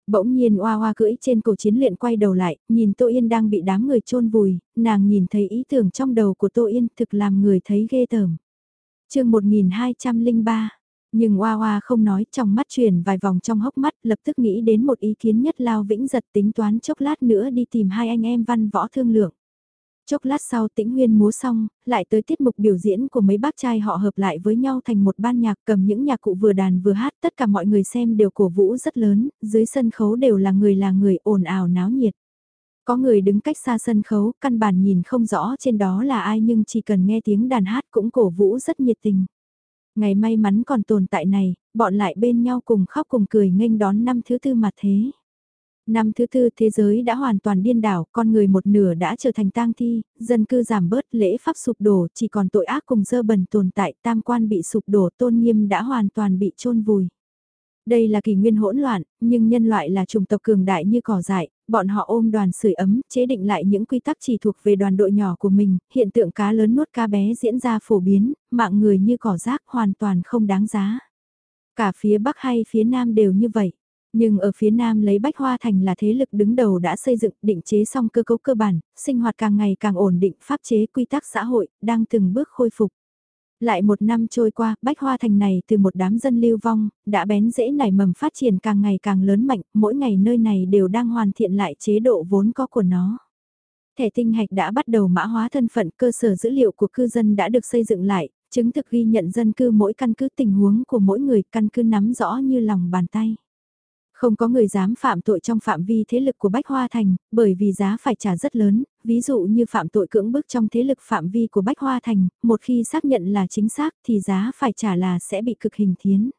Bỗng nhiên oa oa cưỡi trên cổ chiến luyện quay đầu lại, nhìn Tô Yên đang bị đám người chôn vùi, nàng nhìn thấy ý tưởng trong đầu của Tô Yên thực làm người thấy ghê tởm. chương 1203 nhưng Hoa Hoa không nói, trong mắt chuyển vài vòng trong hốc mắt, lập tức nghĩ đến một ý kiến nhất lao vĩnh giật tính toán chốc lát nữa đi tìm hai anh em văn võ thương lượng. Chốc lát sau tĩnh huyên múa xong, lại tới tiết mục biểu diễn của mấy bác trai họ hợp lại với nhau thành một ban nhạc cầm những nhạc cụ vừa đàn vừa hát tất cả mọi người xem đều cổ vũ rất lớn, dưới sân khấu đều là người là người ồn ào náo nhiệt. Có người đứng cách xa sân khấu, căn bản nhìn không rõ trên đó là ai nhưng chỉ cần nghe tiếng đàn hát cũng cổ vũ rất nhiệt tình. Ngày may mắn còn tồn tại này, bọn lại bên nhau cùng khóc cùng cười nghênh đón năm thứ tư mà thế. Năm thứ tư thế giới đã hoàn toàn điên đảo, con người một nửa đã trở thành tang thi, dân cư giảm bớt, lễ pháp sụp đổ, chỉ còn tội ác cùng dơ bẩn tồn tại, tam quan bị sụp đổ, tôn nghiêm đã hoàn toàn bị chôn vùi. Đây là kỷ nguyên hỗn loạn, nhưng nhân loại là chủng tộc cường đại như cỏ dại, bọn họ ôm đoàn sưởi ấm, chế định lại những quy tắc chỉ thuộc về đoàn đội nhỏ của mình, hiện tượng cá lớn nuốt cá bé diễn ra phổ biến, mạng người như cỏ rác hoàn toàn không đáng giá. Cả phía Bắc hay phía Nam đều như vậy. Nhưng ở phía Nam lấy Bách Hoa Thành là thế lực đứng đầu đã xây dựng định chế xong cơ cấu cơ bản, sinh hoạt càng ngày càng ổn định, pháp chế quy tắc xã hội, đang từng bước khôi phục. Lại một năm trôi qua, Bách Hoa Thành này từ một đám dân lưu vong, đã bén dễ nảy mầm phát triển càng ngày càng lớn mạnh, mỗi ngày nơi này đều đang hoàn thiện lại chế độ vốn có của nó. Thẻ tinh hạch đã bắt đầu mã hóa thân phận cơ sở dữ liệu của cư dân đã được xây dựng lại, chứng thực ghi nhận dân cư mỗi căn cứ tình huống của mỗi người căn cứ nắm rõ như lòng bàn tay. Không có người dám phạm tội trong phạm vi thế lực của Bách Hoa Thành, bởi vì giá phải trả rất lớn, ví dụ như phạm tội cưỡng bức trong thế lực phạm vi của Bách Hoa Thành, một khi xác nhận là chính xác thì giá phải trả là sẽ bị cực hình thiến.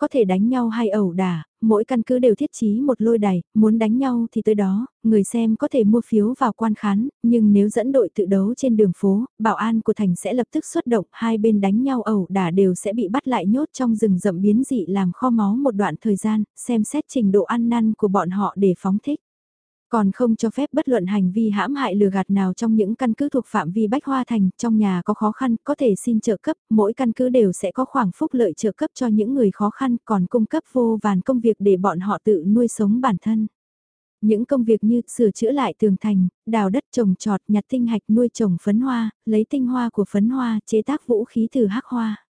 Có thể đánh nhau hay ẩu đả, mỗi căn cứ đều thiết trí một lôi đài, muốn đánh nhau thì tới đó, người xem có thể mua phiếu vào quan khán, nhưng nếu dẫn đội tự đấu trên đường phố, bảo an của thành sẽ lập tức xuất động, hai bên đánh nhau ẩu đả đều sẽ bị bắt lại nhốt trong rừng rậm biến dị làm kho máu một đoạn thời gian, xem xét trình độ ăn năn của bọn họ để phóng thích. Còn không cho phép bất luận hành vi hãm hại lừa gạt nào trong những căn cứ thuộc phạm vi Bách Hoa Thành, trong nhà có khó khăn, có thể xin trợ cấp, mỗi căn cứ đều sẽ có khoảng phúc lợi trợ cấp cho những người khó khăn, còn cung cấp vô vàn công việc để bọn họ tự nuôi sống bản thân. Những công việc như sửa chữa lại tường thành, đào đất trồng trọt, nhặt tinh hạch nuôi trồng phấn hoa, lấy tinh hoa của phấn hoa, chế tác vũ khí từ hắc hoa.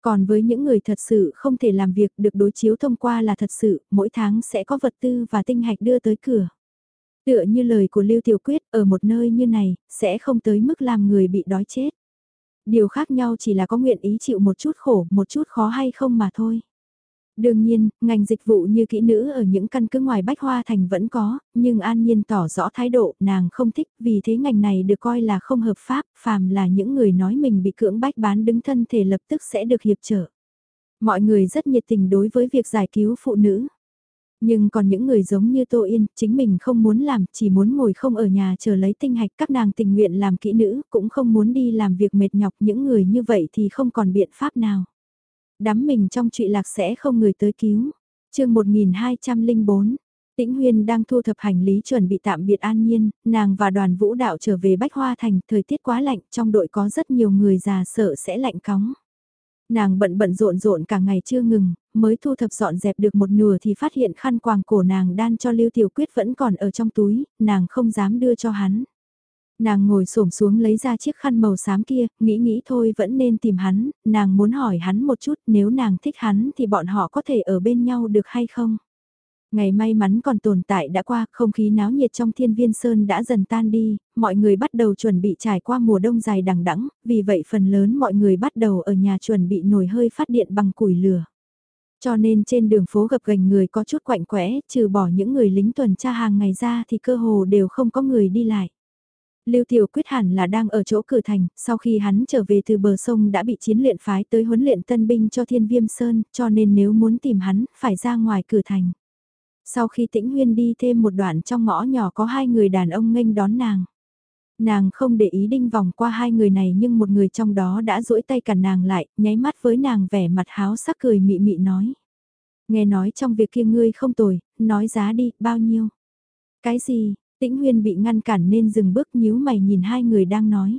Còn với những người thật sự không thể làm việc được đối chiếu thông qua là thật sự, mỗi tháng sẽ có vật tư và tinh hạch đưa tới cửa. Tựa như lời của Lưu Tiểu Quyết, ở một nơi như này, sẽ không tới mức làm người bị đói chết. Điều khác nhau chỉ là có nguyện ý chịu một chút khổ, một chút khó hay không mà thôi. Đương nhiên, ngành dịch vụ như kỹ nữ ở những căn cứ ngoài Bách Hoa Thành vẫn có, nhưng An Nhiên tỏ rõ thái độ nàng không thích vì thế ngành này được coi là không hợp pháp, phàm là những người nói mình bị cưỡng bách bán đứng thân thể lập tức sẽ được hiệp trợ. Mọi người rất nhiệt tình đối với việc giải cứu phụ nữ. Nhưng còn những người giống như Tô Yên, chính mình không muốn làm, chỉ muốn ngồi không ở nhà chờ lấy tinh hạch các nàng tình nguyện làm kỹ nữ, cũng không muốn đi làm việc mệt nhọc những người như vậy thì không còn biện pháp nào. Đắm mình trong trụy lạc sẽ không người tới cứu. chương 1204 Tĩnh Huyên đang thu thập hành lý chuẩn bị tạm biệt an nhiên, nàng và đoàn vũ đạo trở về Bách Hoa Thành, thời tiết quá lạnh, trong đội có rất nhiều người già sợ sẽ lạnh cóng. Nàng bận bận rộn rộn cả ngày chưa ngừng, mới thu thập dọn dẹp được một nửa thì phát hiện khăn quàng cổ nàng đan cho Lưu Tiểu Quyết vẫn còn ở trong túi, nàng không dám đưa cho hắn. Nàng ngồi xổm xuống lấy ra chiếc khăn màu xám kia, nghĩ nghĩ thôi vẫn nên tìm hắn, nàng muốn hỏi hắn một chút nếu nàng thích hắn thì bọn họ có thể ở bên nhau được hay không? Ngày may mắn còn tồn tại đã qua, không khí náo nhiệt trong thiên viên sơn đã dần tan đi, mọi người bắt đầu chuẩn bị trải qua mùa đông dài đằng đẵng, vì vậy phần lớn mọi người bắt đầu ở nhà chuẩn bị nồi hơi phát điện bằng củi lửa. Cho nên trên đường phố gặp gành người có chút quạnh quẽ, trừ bỏ những người lính tuần tra hàng ngày ra thì cơ hồ đều không có người đi lại. Lưu Tiểu Quyết hẳn là đang ở chỗ cửa thành, sau khi hắn trở về từ bờ sông đã bị chiến luyện phái tới huấn luyện tân binh cho Thiên Viêm Sơn, cho nên nếu muốn tìm hắn, phải ra ngoài cửa thành. Sau khi tĩnh huyên đi thêm một đoạn trong ngõ nhỏ có hai người đàn ông nghênh đón nàng. Nàng không để ý đinh vòng qua hai người này nhưng một người trong đó đã duỗi tay cản nàng lại, nháy mắt với nàng vẻ mặt háo sắc cười mị mị nói. Nghe nói trong việc kia ngươi không tồi, nói giá đi, bao nhiêu? Cái gì, tĩnh huyên bị ngăn cản nên dừng bước nhíu mày nhìn hai người đang nói.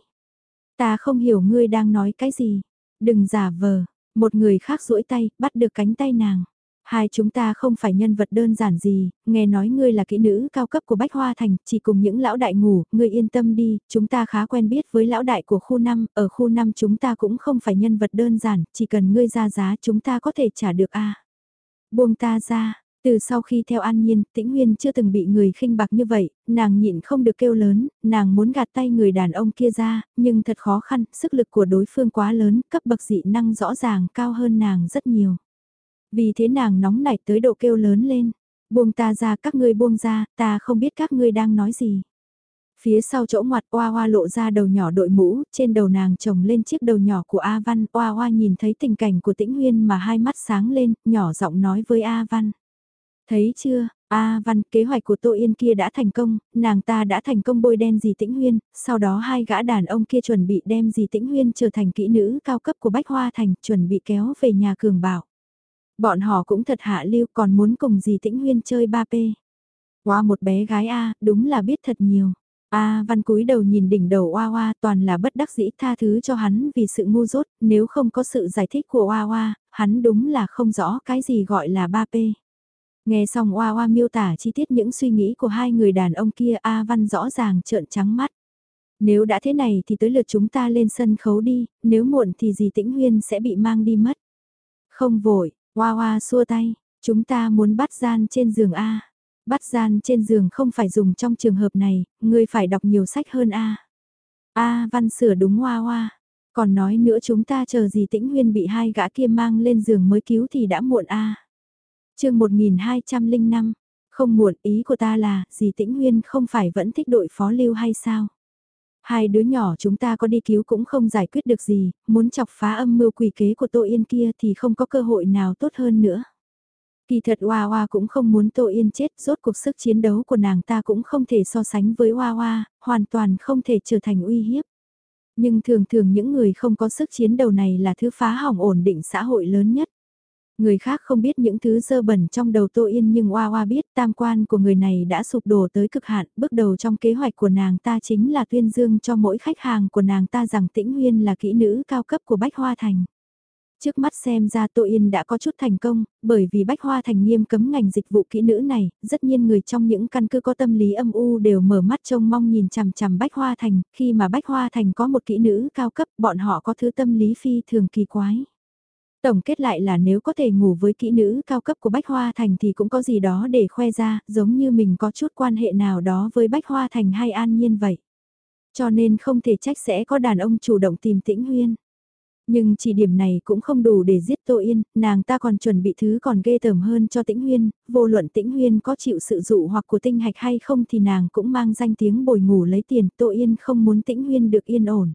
Ta không hiểu ngươi đang nói cái gì, đừng giả vờ, một người khác duỗi tay, bắt được cánh tay nàng. Hai chúng ta không phải nhân vật đơn giản gì, nghe nói ngươi là kỹ nữ cao cấp của Bách Hoa Thành, chỉ cùng những lão đại ngủ, ngươi yên tâm đi, chúng ta khá quen biết với lão đại của khu 5, ở khu 5 chúng ta cũng không phải nhân vật đơn giản, chỉ cần ngươi ra giá chúng ta có thể trả được a. Buông ta ra, từ sau khi theo An Nhiên, Tĩnh Nguyên chưa từng bị người khinh bạc như vậy, nàng nhịn không được kêu lớn, nàng muốn gạt tay người đàn ông kia ra, nhưng thật khó khăn, sức lực của đối phương quá lớn, cấp bậc dị năng rõ ràng cao hơn nàng rất nhiều. Vì thế nàng nóng nảy tới độ kêu lớn lên. Buông ta ra các ngươi buông ra, ta không biết các ngươi đang nói gì. Phía sau chỗ ngoặt oa oa lộ ra đầu nhỏ đội mũ, trên đầu nàng trồng lên chiếc đầu nhỏ của A Văn. Oa oa nhìn thấy tình cảnh của tĩnh huyên mà hai mắt sáng lên, nhỏ giọng nói với A Văn. Thấy chưa, A Văn, kế hoạch của Tô Yên kia đã thành công, nàng ta đã thành công bôi đen dì Tĩnh Huyên, sau đó hai gã đàn ông kia chuẩn bị đem dì Tĩnh Huyên trở thành kỹ nữ cao cấp của Bách Hoa Thành, chuẩn bị kéo về nhà cường bảo. Bọn họ cũng thật hạ lưu còn muốn cùng dì Tĩnh Huyên chơi 3P. Qua một bé gái A, đúng là biết thật nhiều. A văn cúi đầu nhìn đỉnh đầu Oa Oa toàn là bất đắc dĩ tha thứ cho hắn vì sự ngu dốt, nếu không có sự giải thích của Oa Oa, hắn đúng là không rõ cái gì gọi là 3P. Nghe xong Oa Oa miêu tả chi tiết những suy nghĩ của hai người đàn ông kia A văn rõ ràng trợn trắng mắt. Nếu đã thế này thì tới lượt chúng ta lên sân khấu đi, nếu muộn thì dì Tĩnh Huyên sẽ bị mang đi mất. Không vội, Hoa hoa xua tay, chúng ta muốn bắt gian trên giường A. Bắt gian trên giường không phải dùng trong trường hợp này, ngươi phải đọc nhiều sách hơn A. A văn sửa đúng hoa hoa. Còn nói nữa chúng ta chờ gì tĩnh huyên bị hai gã kia mang lên giường mới cứu thì đã muộn A. Chương 1205, không muộn ý của ta là, gì tĩnh huyên không phải vẫn thích đội phó lưu hay sao? Hai đứa nhỏ chúng ta có đi cứu cũng không giải quyết được gì, muốn chọc phá âm mưu quỷ kế của Tô Yên kia thì không có cơ hội nào tốt hơn nữa. Kỳ thật Hoa Hoa cũng không muốn Tô Yên chết, rốt cuộc sức chiến đấu của nàng ta cũng không thể so sánh với Hoa Hoa, hoàn toàn không thể trở thành uy hiếp. Nhưng thường thường những người không có sức chiến đấu này là thứ phá hỏng ổn định xã hội lớn nhất. Người khác không biết những thứ dơ bẩn trong đầu Tô Yên nhưng Hoa Hoa biết tam quan của người này đã sụp đổ tới cực hạn, bước đầu trong kế hoạch của nàng ta chính là tuyên dương cho mỗi khách hàng của nàng ta rằng Tĩnh Huyên là kỹ nữ cao cấp của Bách Hoa Thành. Trước mắt xem ra Tô Yên đã có chút thành công, bởi vì Bách Hoa Thành nghiêm cấm ngành dịch vụ kỹ nữ này, rất nhiên người trong những căn cứ có tâm lý âm u đều mở mắt trông mong nhìn chằm chằm Bách Hoa Thành, khi mà Bách Hoa Thành có một kỹ nữ cao cấp, bọn họ có thứ tâm lý phi thường kỳ quái. Tổng kết lại là nếu có thể ngủ với kỹ nữ cao cấp của Bách Hoa Thành thì cũng có gì đó để khoe ra, giống như mình có chút quan hệ nào đó với Bách Hoa Thành hay An Nhiên vậy. Cho nên không thể trách sẽ có đàn ông chủ động tìm tĩnh huyên. Nhưng chỉ điểm này cũng không đủ để giết Tô Yên, nàng ta còn chuẩn bị thứ còn ghê tởm hơn cho Tĩnh Huyên, vô luận Tĩnh Huyên có chịu sự dụ hoặc của tinh hạch hay không thì nàng cũng mang danh tiếng bồi ngủ lấy tiền, Tô Yên không muốn Tĩnh Huyên được yên ổn.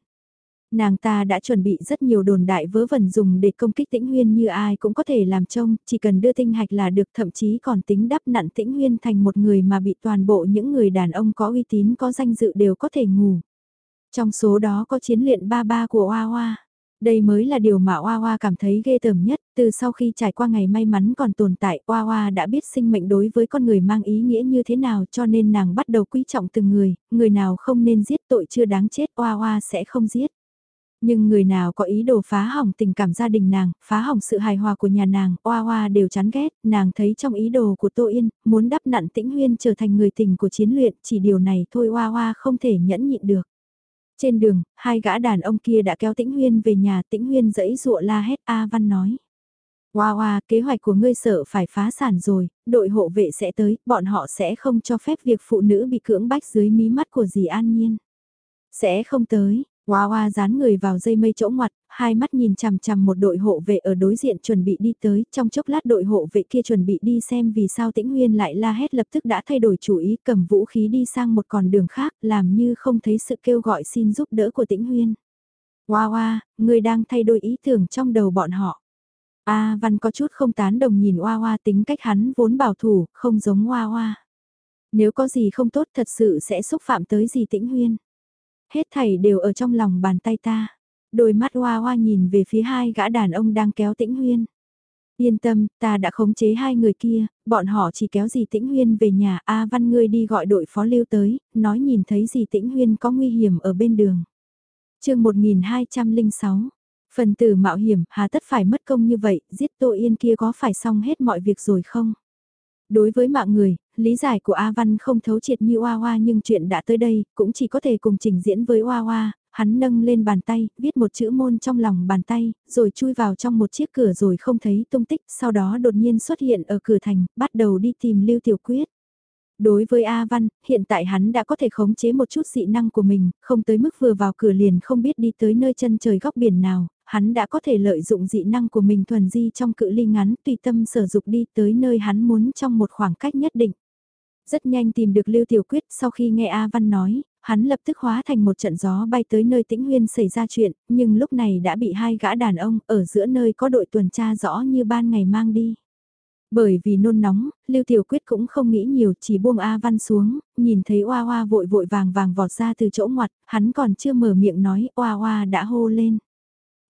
Nàng ta đã chuẩn bị rất nhiều đồn đại vớ vẩn dùng để công kích Tĩnh Huyên như ai cũng có thể làm trông, chỉ cần đưa tinh hạch là được thậm chí còn tính đắp nặn Tĩnh Huyên thành một người mà bị toàn bộ những người đàn ông có uy tín có danh dự đều có thể ngủ. Trong số đó có chiến luyện ba ba của Hoa Hoa. Đây mới là điều mà Oa Oa cảm thấy ghê tởm nhất, từ sau khi trải qua ngày may mắn còn tồn tại, Oa Oa đã biết sinh mệnh đối với con người mang ý nghĩa như thế nào cho nên nàng bắt đầu quý trọng từng người, người nào không nên giết tội chưa đáng chết Oa Oa sẽ không giết. Nhưng người nào có ý đồ phá hỏng tình cảm gia đình nàng, phá hỏng sự hài hòa của nhà nàng, Oa Oa đều chán ghét, nàng thấy trong ý đồ của Tô Yên, muốn đắp nặn tĩnh huyên trở thành người tình của chiến luyện, chỉ điều này thôi Oa Oa không thể nhẫn nhịn được. Trên đường, hai gã đàn ông kia đã kéo Tĩnh Huyên về nhà, Tĩnh Huyên dẫy dụa la hét A Văn nói. Hoa hoa, kế hoạch của ngươi sợ phải phá sản rồi, đội hộ vệ sẽ tới, bọn họ sẽ không cho phép việc phụ nữ bị cưỡng bách dưới mí mắt của dì An Nhiên. Sẽ không tới, Hoa hoa dán người vào dây mây chỗ ngoặt, hai mắt nhìn chằm chằm một đội hộ vệ ở đối diện chuẩn bị đi tới, trong chốc lát đội hộ vệ kia chuẩn bị đi xem vì sao tĩnh nguyên lại la hét lập tức đã thay đổi chủ ý cầm vũ khí đi sang một con đường khác, làm như không thấy sự kêu gọi xin giúp đỡ của tĩnh nguyên. Hoa hoa, người đang thay đổi ý tưởng trong đầu bọn họ. A Văn có chút không tán đồng nhìn Hoa Hoa tính cách hắn vốn bảo thủ, không giống Hoa Hoa. Nếu có gì không tốt thật sự sẽ xúc phạm tới gì tĩnh huyên. Hết thảy đều ở trong lòng bàn tay ta. Đôi mắt hoa hoa nhìn về phía hai gã đàn ông đang kéo tĩnh huyên. Yên tâm, ta đã khống chế hai người kia, bọn họ chỉ kéo dì Tĩnh Huyên về nhà A Văn ngươi đi gọi đội phó lưu tới, nói nhìn thấy dì Tĩnh Huyên có nguy hiểm ở bên đường. chương 1206, phần tử mạo hiểm hà tất phải mất công như vậy, giết Tô Yên kia có phải xong hết mọi việc rồi không? Đối với mạng người, lý giải của A Văn không thấu triệt như Hoa Hoa nhưng chuyện đã tới đây, cũng chỉ có thể cùng trình diễn với Hoa Hoa, hắn nâng lên bàn tay, viết một chữ môn trong lòng bàn tay, rồi chui vào trong một chiếc cửa rồi không thấy tung tích, sau đó đột nhiên xuất hiện ở cửa thành, bắt đầu đi tìm Lưu Tiểu Quyết. Đối với A Văn, hiện tại hắn đã có thể khống chế một chút dị năng của mình, không tới mức vừa vào cửa liền không biết đi tới nơi chân trời góc biển nào, hắn đã có thể lợi dụng dị năng của mình thuần di trong cự ly ngắn tùy tâm sở dục đi tới nơi hắn muốn trong một khoảng cách nhất định. Rất nhanh tìm được Lưu Tiểu Quyết sau khi nghe A Văn nói, hắn lập tức hóa thành một trận gió bay tới nơi tĩnh huyên xảy ra chuyện, nhưng lúc này đã bị hai gã đàn ông ở giữa nơi có đội tuần tra rõ như ban ngày mang đi. Bởi vì nôn nóng, Lưu Tiểu Quyết cũng không nghĩ nhiều chỉ buông A Văn xuống, nhìn thấy Oa Oa vội vội vàng vàng vọt ra từ chỗ ngoặt, hắn còn chưa mở miệng nói Oa Oa đã hô lên.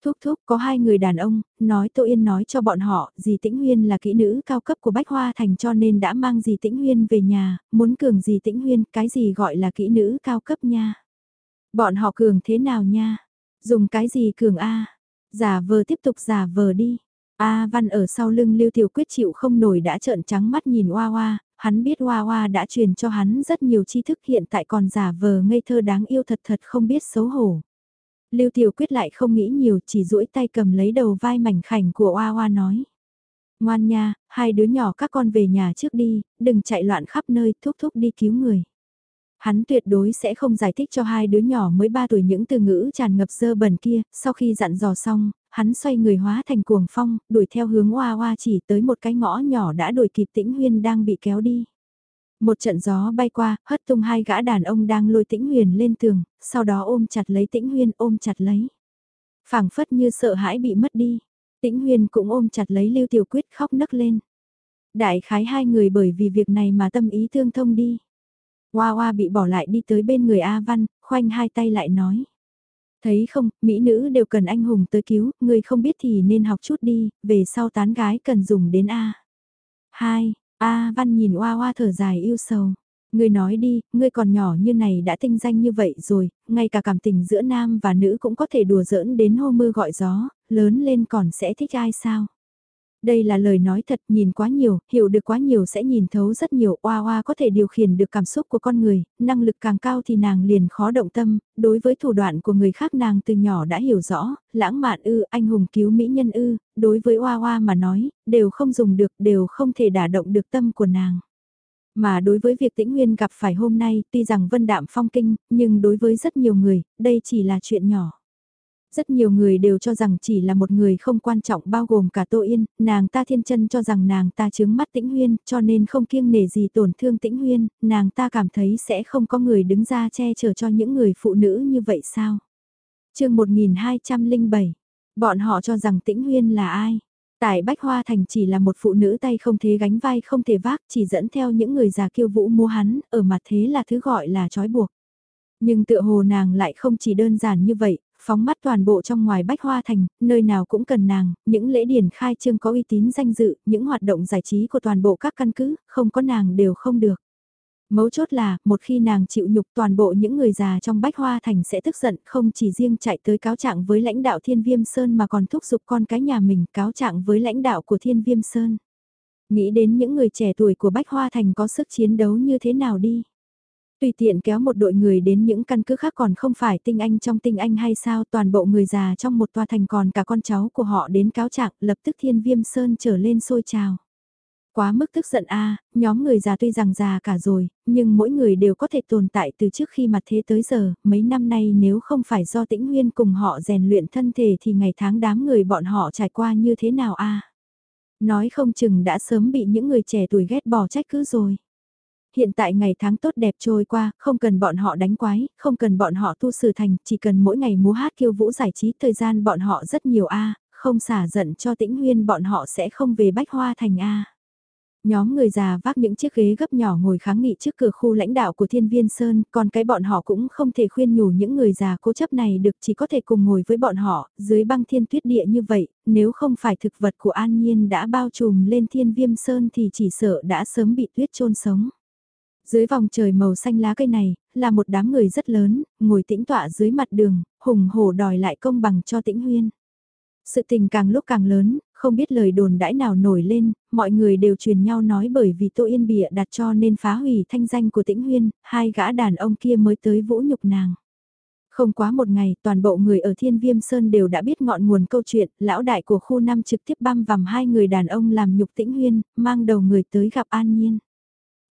Thúc thúc có hai người đàn ông, nói Tô Yên nói cho bọn họ, dì Tĩnh Huyên là kỹ nữ cao cấp của Bách Hoa Thành cho nên đã mang dì Tĩnh Huyên về nhà, muốn cường dì Tĩnh Huyên, cái gì gọi là kỹ nữ cao cấp nha. Bọn họ cường thế nào nha? Dùng cái gì cường A? Giả vờ tiếp tục giả vờ đi. A Văn ở sau lưng Lưu Tiểu Quyết chịu không nổi đã trợn trắng mắt nhìn Hoa Hoa, hắn biết Hoa Hoa đã truyền cho hắn rất nhiều tri thức hiện tại còn giả vờ ngây thơ đáng yêu thật thật không biết xấu hổ. Lưu Tiểu Quyết lại không nghĩ nhiều chỉ duỗi tay cầm lấy đầu vai mảnh khảnh của Hoa Hoa nói. Ngoan nha, hai đứa nhỏ các con về nhà trước đi, đừng chạy loạn khắp nơi thúc thúc đi cứu người. Hắn tuyệt đối sẽ không giải thích cho hai đứa nhỏ mới 3 tuổi những từ ngữ tràn ngập dơ bẩn kia, sau khi dặn dò xong, hắn xoay người hóa thành cuồng phong, đuổi theo hướng Hoa Hoa chỉ tới một cái ngõ nhỏ đã đuổi kịp Tĩnh Huyên đang bị kéo đi. Một trận gió bay qua, hất tung hai gã đàn ông đang lôi Tĩnh Huyền lên tường, sau đó ôm chặt lấy Tĩnh huyền ôm chặt lấy. phảng phất như sợ hãi bị mất đi, Tĩnh Huyền cũng ôm chặt lấy Lưu Tiểu Quyết khóc nấc lên. Đại khái hai người bởi vì việc này mà tâm ý thương thông đi. Hoa Hoa bị bỏ lại đi tới bên người A Văn, khoanh hai tay lại nói. Thấy không, mỹ nữ đều cần anh hùng tới cứu, người không biết thì nên học chút đi, về sau tán gái cần dùng đến A. Hai, A Văn nhìn Hoa Hoa thở dài yêu sầu. Ngươi nói đi, ngươi còn nhỏ như này đã tinh danh như vậy rồi, ngay cả cảm tình giữa nam và nữ cũng có thể đùa giỡn đến hô mưa gọi gió, lớn lên còn sẽ thích ai sao? Đây là lời nói thật, nhìn quá nhiều, hiểu được quá nhiều sẽ nhìn thấu rất nhiều, oa oa có thể điều khiển được cảm xúc của con người, năng lực càng cao thì nàng liền khó động tâm, đối với thủ đoạn của người khác nàng từ nhỏ đã hiểu rõ, lãng mạn ư, anh hùng cứu mỹ nhân ư, đối với oa oa mà nói, đều không dùng được, đều không thể đả động được tâm của nàng. Mà đối với việc tĩnh nguyên gặp phải hôm nay, tuy rằng vân đạm phong kinh, nhưng đối với rất nhiều người, đây chỉ là chuyện nhỏ. Rất nhiều người đều cho rằng chỉ là một người không quan trọng bao gồm cả Tô Yên, nàng ta thiên chân cho rằng nàng ta chướng mắt tĩnh huyên cho nên không kiêng nể gì tổn thương tĩnh huyên, nàng ta cảm thấy sẽ không có người đứng ra che chở cho những người phụ nữ như vậy sao? chương 1207, bọn họ cho rằng tĩnh huyên là ai? Tại Bách Hoa Thành chỉ là một phụ nữ tay không thế gánh vai không thể vác chỉ dẫn theo những người già kiêu vũ mua hắn, ở mặt thế là thứ gọi là trói buộc. Nhưng tựa hồ nàng lại không chỉ đơn giản như vậy, phóng mắt toàn bộ trong ngoài Bách Hoa Thành, nơi nào cũng cần nàng, những lễ điển khai trương có uy tín danh dự, những hoạt động giải trí của toàn bộ các căn cứ, không có nàng đều không được. Mấu chốt là, một khi nàng chịu nhục toàn bộ những người già trong Bách Hoa Thành sẽ tức giận không chỉ riêng chạy tới cáo trạng với lãnh đạo Thiên Viêm Sơn mà còn thúc giục con cái nhà mình cáo trạng với lãnh đạo của Thiên Viêm Sơn. Nghĩ đến những người trẻ tuổi của Bách Hoa Thành có sức chiến đấu như thế nào đi. Tùy tiện kéo một đội người đến những căn cứ khác còn không phải tinh anh trong tinh anh hay sao toàn bộ người già trong một tòa thành còn cả con cháu của họ đến cáo trạng lập tức thiên viêm sơn trở lên sôi trào. Quá mức tức giận a nhóm người già tuy rằng già cả rồi, nhưng mỗi người đều có thể tồn tại từ trước khi mặt thế tới giờ, mấy năm nay nếu không phải do tĩnh nguyên cùng họ rèn luyện thân thể thì ngày tháng đám người bọn họ trải qua như thế nào a Nói không chừng đã sớm bị những người trẻ tuổi ghét bỏ trách cứ rồi hiện tại ngày tháng tốt đẹp trôi qua, không cần bọn họ đánh quái, không cần bọn họ tu sử thành, chỉ cần mỗi ngày múa hát kiêu vũ giải trí thời gian bọn họ rất nhiều a không xả giận cho tĩnh huyên bọn họ sẽ không về bách hoa thành a Nhóm người già vác những chiếc ghế gấp nhỏ ngồi kháng nghị trước cửa khu lãnh đạo của Thiên Viên Sơn, còn cái bọn họ cũng không thể khuyên nhủ những người già cố chấp này được chỉ có thể cùng ngồi với bọn họ, dưới băng thiên tuyết địa như vậy, nếu không phải thực vật của An Nhiên đã bao trùm lên Thiên Viêm Sơn thì chỉ sợ đã sớm bị tuyết chôn sống. Dưới vòng trời màu xanh lá cây này, là một đám người rất lớn, ngồi tĩnh tọa dưới mặt đường, hùng hổ đòi lại công bằng cho tĩnh huyên. Sự tình càng lúc càng lớn, không biết lời đồn đãi nào nổi lên, mọi người đều truyền nhau nói bởi vì Tô Yên bịa đặt cho nên phá hủy thanh danh của tĩnh huyên, hai gã đàn ông kia mới tới vũ nhục nàng. Không quá một ngày, toàn bộ người ở Thiên Viêm Sơn đều đã biết ngọn nguồn câu chuyện, lão đại của khu năm trực tiếp băm vằm hai người đàn ông làm nhục tĩnh huyên, mang đầu người tới gặp An Nhiên.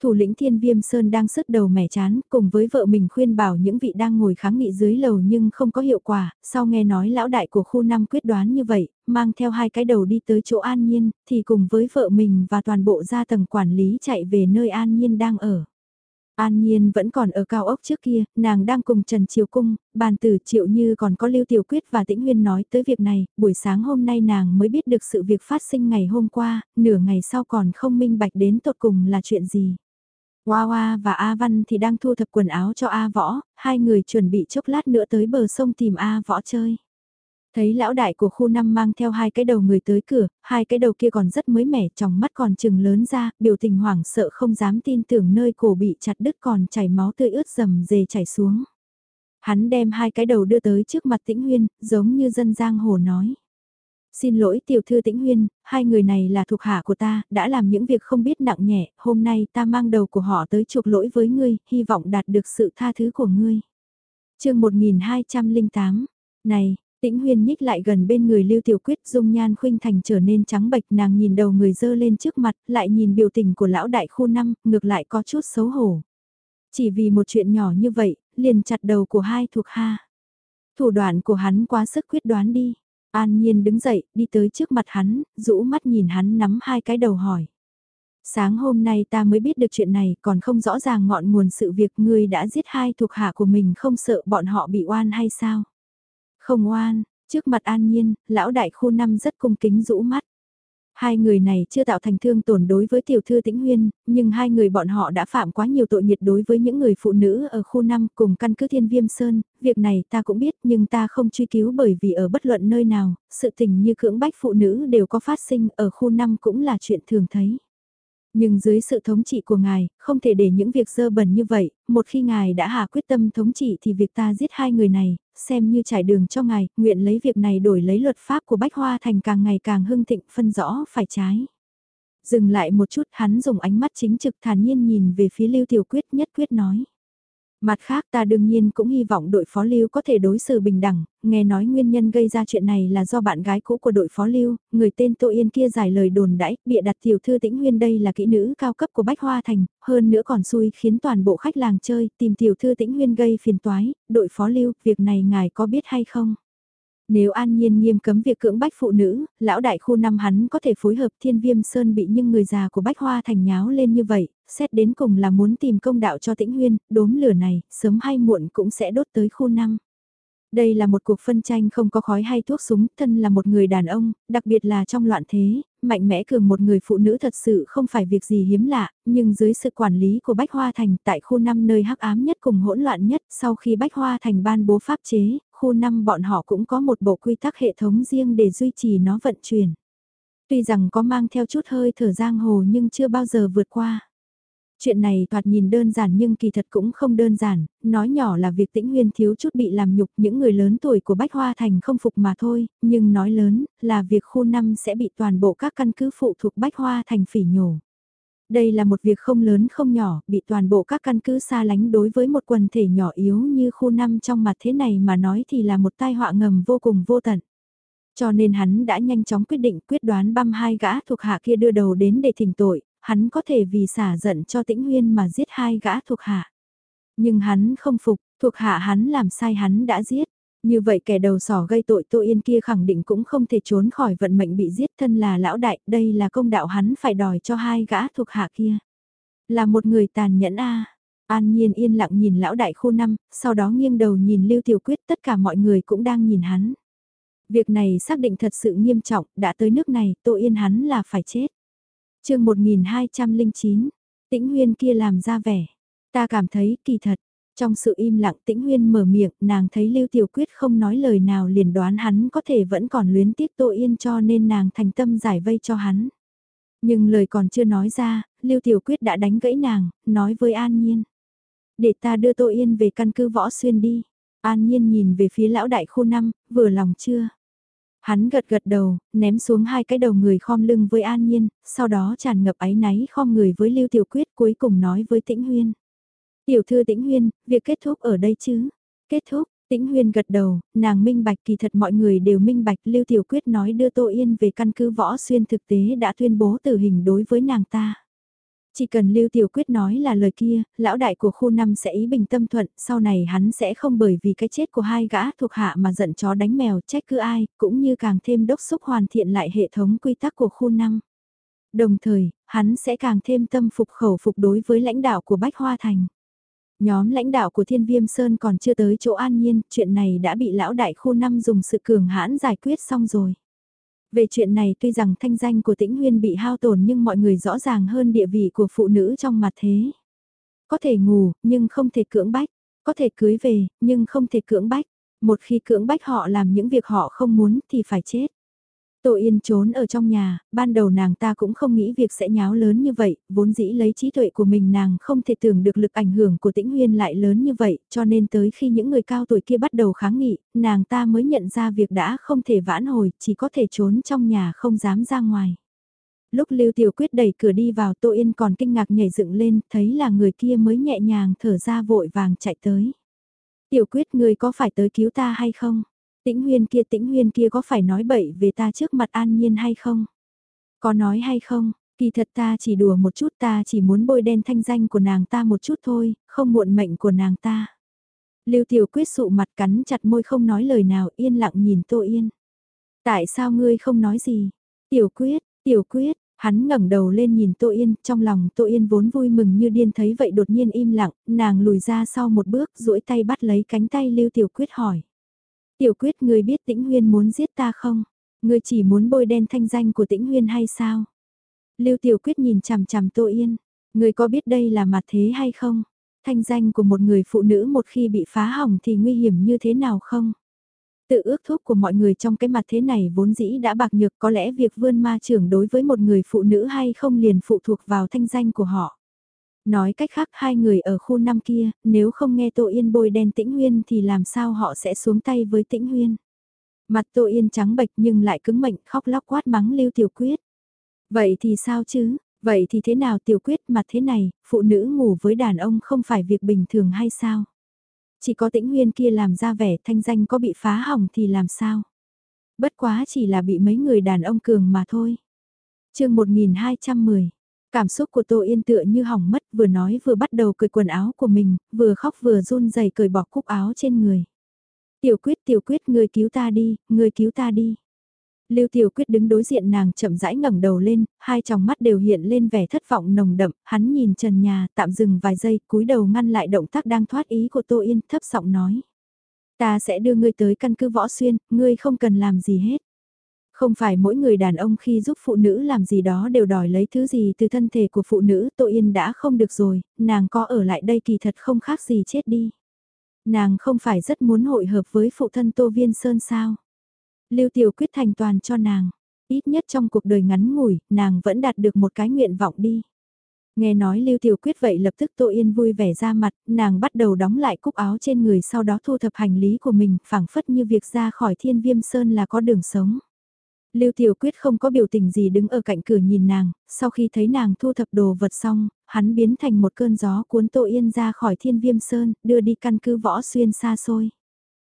Thủ lĩnh Thiên Viêm Sơn đang sứt đầu mẻ chán, cùng với vợ mình khuyên bảo những vị đang ngồi kháng nghị dưới lầu nhưng không có hiệu quả, sau nghe nói lão đại của khu năm quyết đoán như vậy, mang theo hai cái đầu đi tới chỗ An Nhiên, thì cùng với vợ mình và toàn bộ gia tầng quản lý chạy về nơi An Nhiên đang ở. An Nhiên vẫn còn ở cao ốc trước kia, nàng đang cùng Trần Triều Cung, bàn tử Triệu Như còn có Lưu Tiểu Quyết và Tĩnh Nguyên nói tới việc này, buổi sáng hôm nay nàng mới biết được sự việc phát sinh ngày hôm qua, nửa ngày sau còn không minh bạch đến tột cùng là chuyện gì. Hoa Hoa và A Văn thì đang thu thập quần áo cho A Võ, hai người chuẩn bị chốc lát nữa tới bờ sông tìm A Võ chơi. Thấy lão đại của khu năm mang theo hai cái đầu người tới cửa, hai cái đầu kia còn rất mới mẻ, trong mắt còn trừng lớn ra, biểu tình hoảng sợ không dám tin tưởng nơi cổ bị chặt đứt còn chảy máu tươi ướt dầm dề chảy xuống. Hắn đem hai cái đầu đưa tới trước mặt tĩnh huyên, giống như dân giang hồ nói. Xin lỗi tiểu thư tĩnh huyên, hai người này là thuộc hạ của ta, đã làm những việc không biết nặng nhẹ, hôm nay ta mang đầu của họ tới chuộc lỗi với ngươi, hy vọng đạt được sự tha thứ của ngươi. chương 1208, này, Tĩnh Huyên nhích lại gần bên người Lưu Tiểu Quyết dung nhan khuynh thành trở nên trắng bệch nàng nhìn đầu người dơ lên trước mặt, lại nhìn biểu tình của lão đại khu năm, ngược lại có chút xấu hổ. Chỉ vì một chuyện nhỏ như vậy, liền chặt đầu của hai thuộc ha. Thủ đoạn của hắn quá sức quyết đoán đi. An Nhiên đứng dậy, đi tới trước mặt hắn, rũ mắt nhìn hắn nắm hai cái đầu hỏi. Sáng hôm nay ta mới biết được chuyện này, còn không rõ ràng ngọn nguồn sự việc ngươi đã giết hai thuộc hạ của mình không sợ bọn họ bị oan hay sao? Không oan, trước mặt an nhiên, lão đại khu năm rất cung kính rũ mắt. Hai người này chưa tạo thành thương tổn đối với tiểu thư tĩnh huyên, nhưng hai người bọn họ đã phạm quá nhiều tội nhiệt đối với những người phụ nữ ở khu 5 cùng căn cứ thiên viêm sơn, việc này ta cũng biết nhưng ta không truy cứu bởi vì ở bất luận nơi nào, sự tình như cưỡng bách phụ nữ đều có phát sinh ở khu 5 cũng là chuyện thường thấy. Nhưng dưới sự thống trị của ngài, không thể để những việc dơ bẩn như vậy, một khi ngài đã hạ quyết tâm thống trị thì việc ta giết hai người này, xem như trải đường cho ngài, nguyện lấy việc này đổi lấy luật pháp của Bách Hoa Thành càng ngày càng hưng thịnh phân rõ phải trái. Dừng lại một chút hắn dùng ánh mắt chính trực thản nhiên nhìn về phía Lưu Tiểu Quyết nhất quyết nói. Mặt khác ta đương nhiên cũng hy vọng đội phó lưu có thể đối xử bình đẳng, nghe nói nguyên nhân gây ra chuyện này là do bạn gái cũ của đội phó lưu, người tên Tô Yên kia giải lời đồn đãi, bịa đặt tiểu thư tĩnh nguyên đây là kỹ nữ cao cấp của Bách Hoa Thành, hơn nữa còn xui khiến toàn bộ khách làng chơi tìm tiểu thư tĩnh nguyên gây phiền toái, đội phó lưu, việc này ngài có biết hay không? Nếu an nhiên nghiêm cấm việc cưỡng bách phụ nữ, lão đại khu năm hắn có thể phối hợp thiên viêm sơn bị nhưng người già của bách hoa thành nháo lên như vậy, xét đến cùng là muốn tìm công đạo cho tĩnh huyên, đốm lửa này, sớm hay muộn cũng sẽ đốt tới khu năm. Đây là một cuộc phân tranh không có khói hay thuốc súng, thân là một người đàn ông, đặc biệt là trong loạn thế, mạnh mẽ cường một người phụ nữ thật sự không phải việc gì hiếm lạ, nhưng dưới sự quản lý của Bách Hoa Thành tại khu 5 nơi hắc ám nhất cùng hỗn loạn nhất sau khi Bách Hoa Thành ban bố pháp chế, khu 5 bọn họ cũng có một bộ quy tắc hệ thống riêng để duy trì nó vận chuyển. Tuy rằng có mang theo chút hơi thở giang hồ nhưng chưa bao giờ vượt qua. Chuyện này thoạt nhìn đơn giản nhưng kỳ thật cũng không đơn giản, nói nhỏ là việc tĩnh nguyên thiếu chút bị làm nhục những người lớn tuổi của Bách Hoa Thành không phục mà thôi, nhưng nói lớn là việc khu năm sẽ bị toàn bộ các căn cứ phụ thuộc Bách Hoa Thành phỉ nhổ. Đây là một việc không lớn không nhỏ, bị toàn bộ các căn cứ xa lánh đối với một quần thể nhỏ yếu như khu năm trong mặt thế này mà nói thì là một tai họa ngầm vô cùng vô tận. Cho nên hắn đã nhanh chóng quyết định quyết đoán băm hai gã thuộc hạ kia đưa đầu đến để thỉnh tội, hắn có thể vì xả giận cho tĩnh huyên mà giết hai gã thuộc hạ. Nhưng hắn không phục, thuộc hạ hắn làm sai hắn đã giết. Như vậy kẻ đầu sỏ gây tội Tô Yên kia khẳng định cũng không thể trốn khỏi vận mệnh bị giết thân là lão đại, đây là công đạo hắn phải đòi cho hai gã thuộc hạ kia. Là một người tàn nhẫn a An Nhiên yên lặng nhìn lão đại khu năm, sau đó nghiêng đầu nhìn Lưu Tiểu Quyết tất cả mọi người cũng đang nhìn hắn. Việc này xác định thật sự nghiêm trọng, đã tới nước này, Tô Yên hắn là phải chết chương 1209, tĩnh huyên kia làm ra vẻ. Ta cảm thấy kỳ thật. Trong sự im lặng tĩnh huyên mở miệng, nàng thấy Lưu Tiểu Quyết không nói lời nào liền đoán hắn có thể vẫn còn luyến tiếc Tô Yên cho nên nàng thành tâm giải vây cho hắn. Nhưng lời còn chưa nói ra, Lưu Tiểu Quyết đã đánh gãy nàng, nói với An Nhiên. Để ta đưa Tô Yên về căn cứ võ xuyên đi. An Nhiên nhìn về phía lão đại khu năm, vừa lòng chưa? Hắn gật gật đầu, ném xuống hai cái đầu người khom lưng với An Nhiên, sau đó tràn ngập áy náy khom người với Lưu Tiểu Quyết cuối cùng nói với Tĩnh Huyên. Tiểu thư Tĩnh Huyên, việc kết thúc ở đây chứ? Kết thúc, Tĩnh Huyên gật đầu, nàng minh bạch kỳ thật mọi người đều minh bạch Lưu Tiểu Quyết nói đưa Tô Yên về căn cứ võ xuyên thực tế đã tuyên bố tử hình đối với nàng ta. Chỉ cần Lưu Tiểu Quyết nói là lời kia, lão đại của khu năm sẽ ý bình tâm thuận, sau này hắn sẽ không bởi vì cái chết của hai gã thuộc hạ mà giận chó đánh mèo trách cứ ai, cũng như càng thêm đốc xúc hoàn thiện lại hệ thống quy tắc của khu năm. Đồng thời, hắn sẽ càng thêm tâm phục khẩu phục đối với lãnh đạo của Bách Hoa Thành. Nhóm lãnh đạo của Thiên Viêm Sơn còn chưa tới chỗ an nhiên, chuyện này đã bị lão đại khu năm dùng sự cường hãn giải quyết xong rồi. Về chuyện này tuy rằng thanh danh của tĩnh huyên bị hao tổn nhưng mọi người rõ ràng hơn địa vị của phụ nữ trong mặt thế. Có thể ngủ, nhưng không thể cưỡng bách. Có thể cưới về, nhưng không thể cưỡng bách. Một khi cưỡng bách họ làm những việc họ không muốn thì phải chết. Tô Yên trốn ở trong nhà, ban đầu nàng ta cũng không nghĩ việc sẽ nháo lớn như vậy, vốn dĩ lấy trí tuệ của mình nàng không thể tưởng được lực ảnh hưởng của tĩnh huyên lại lớn như vậy, cho nên tới khi những người cao tuổi kia bắt đầu kháng nghị, nàng ta mới nhận ra việc đã không thể vãn hồi, chỉ có thể trốn trong nhà không dám ra ngoài. Lúc Lưu Tiểu Quyết đẩy cửa đi vào Tô Yên còn kinh ngạc nhảy dựng lên, thấy là người kia mới nhẹ nhàng thở ra vội vàng chạy tới. Tiểu Quyết người có phải tới cứu ta hay không? Tĩnh huyên kia tĩnh huyên kia có phải nói bậy về ta trước mặt an nhiên hay không? Có nói hay không? Kỳ thật ta chỉ đùa một chút ta chỉ muốn bôi đen thanh danh của nàng ta một chút thôi, không muộn mệnh của nàng ta. Lưu Tiểu Quyết sụ mặt cắn chặt môi không nói lời nào yên lặng nhìn Tô Yên. Tại sao ngươi không nói gì? Tiểu Quyết, Tiểu Quyết, hắn ngẩng đầu lên nhìn Tô Yên, trong lòng Tô Yên vốn vui mừng như điên thấy vậy đột nhiên im lặng, nàng lùi ra sau một bước duỗi tay bắt lấy cánh tay Lưu Tiểu Quyết hỏi. Tiểu quyết, ngươi biết tĩnh huyên muốn giết ta không? Ngươi chỉ muốn bôi đen thanh danh của tĩnh huyên hay sao? Lưu tiểu quyết nhìn chằm chằm tô yên. Ngươi có biết đây là mặt thế hay không? Thanh danh của một người phụ nữ một khi bị phá hỏng thì nguy hiểm như thế nào không? Tự ước thúc của mọi người trong cái mặt thế này vốn dĩ đã bạc nhược, có lẽ việc vươn ma trưởng đối với một người phụ nữ hay không liền phụ thuộc vào thanh danh của họ. Nói cách khác hai người ở khu năm kia, nếu không nghe Tô Yên bôi đen tĩnh huyên thì làm sao họ sẽ xuống tay với tĩnh huyên. Mặt Tô Yên trắng bệch nhưng lại cứng mệnh khóc lóc quát mắng Lưu Tiểu Quyết. Vậy thì sao chứ, vậy thì thế nào Tiểu Quyết mặt thế này, phụ nữ ngủ với đàn ông không phải việc bình thường hay sao? Chỉ có tĩnh huyên kia làm ra vẻ thanh danh có bị phá hỏng thì làm sao? Bất quá chỉ là bị mấy người đàn ông cường mà thôi. chương 1210 Cảm xúc của Tô Yên tựa như hỏng mất vừa nói vừa bắt đầu cởi quần áo của mình, vừa khóc vừa run rẩy cởi bỏ cúc áo trên người. Tiểu quyết tiểu quyết người cứu ta đi, người cứu ta đi. Lưu Tiểu Quyết đứng đối diện nàng chậm rãi ngẩng đầu lên, hai tròng mắt đều hiện lên vẻ thất vọng nồng đậm, hắn nhìn trần nhà, tạm dừng vài giây, cúi đầu ngăn lại động tác đang thoát ý của Tô Yên, thấp giọng nói: "Ta sẽ đưa ngươi tới căn cứ Võ Xuyên, ngươi không cần làm gì hết." Không phải mỗi người đàn ông khi giúp phụ nữ làm gì đó đều đòi lấy thứ gì từ thân thể của phụ nữ Tô Yên đã không được rồi, nàng có ở lại đây kỳ thật không khác gì chết đi. Nàng không phải rất muốn hội hợp với phụ thân Tô Viên Sơn sao. Lưu Tiểu quyết thành toàn cho nàng. Ít nhất trong cuộc đời ngắn ngủi, nàng vẫn đạt được một cái nguyện vọng đi. Nghe nói Lưu Tiểu Quyết vậy lập tức Tô Yên vui vẻ ra mặt, nàng bắt đầu đóng lại cúc áo trên người sau đó thu thập hành lý của mình, phảng phất như việc ra khỏi thiên viêm sơn là có đường sống. Lưu Tiểu Quyết không có biểu tình gì đứng ở cạnh cửa nhìn nàng, sau khi thấy nàng thu thập đồ vật xong, hắn biến thành một cơn gió cuốn Tô Yên ra khỏi thiên viêm sơn, đưa đi căn cứ võ xuyên xa xôi.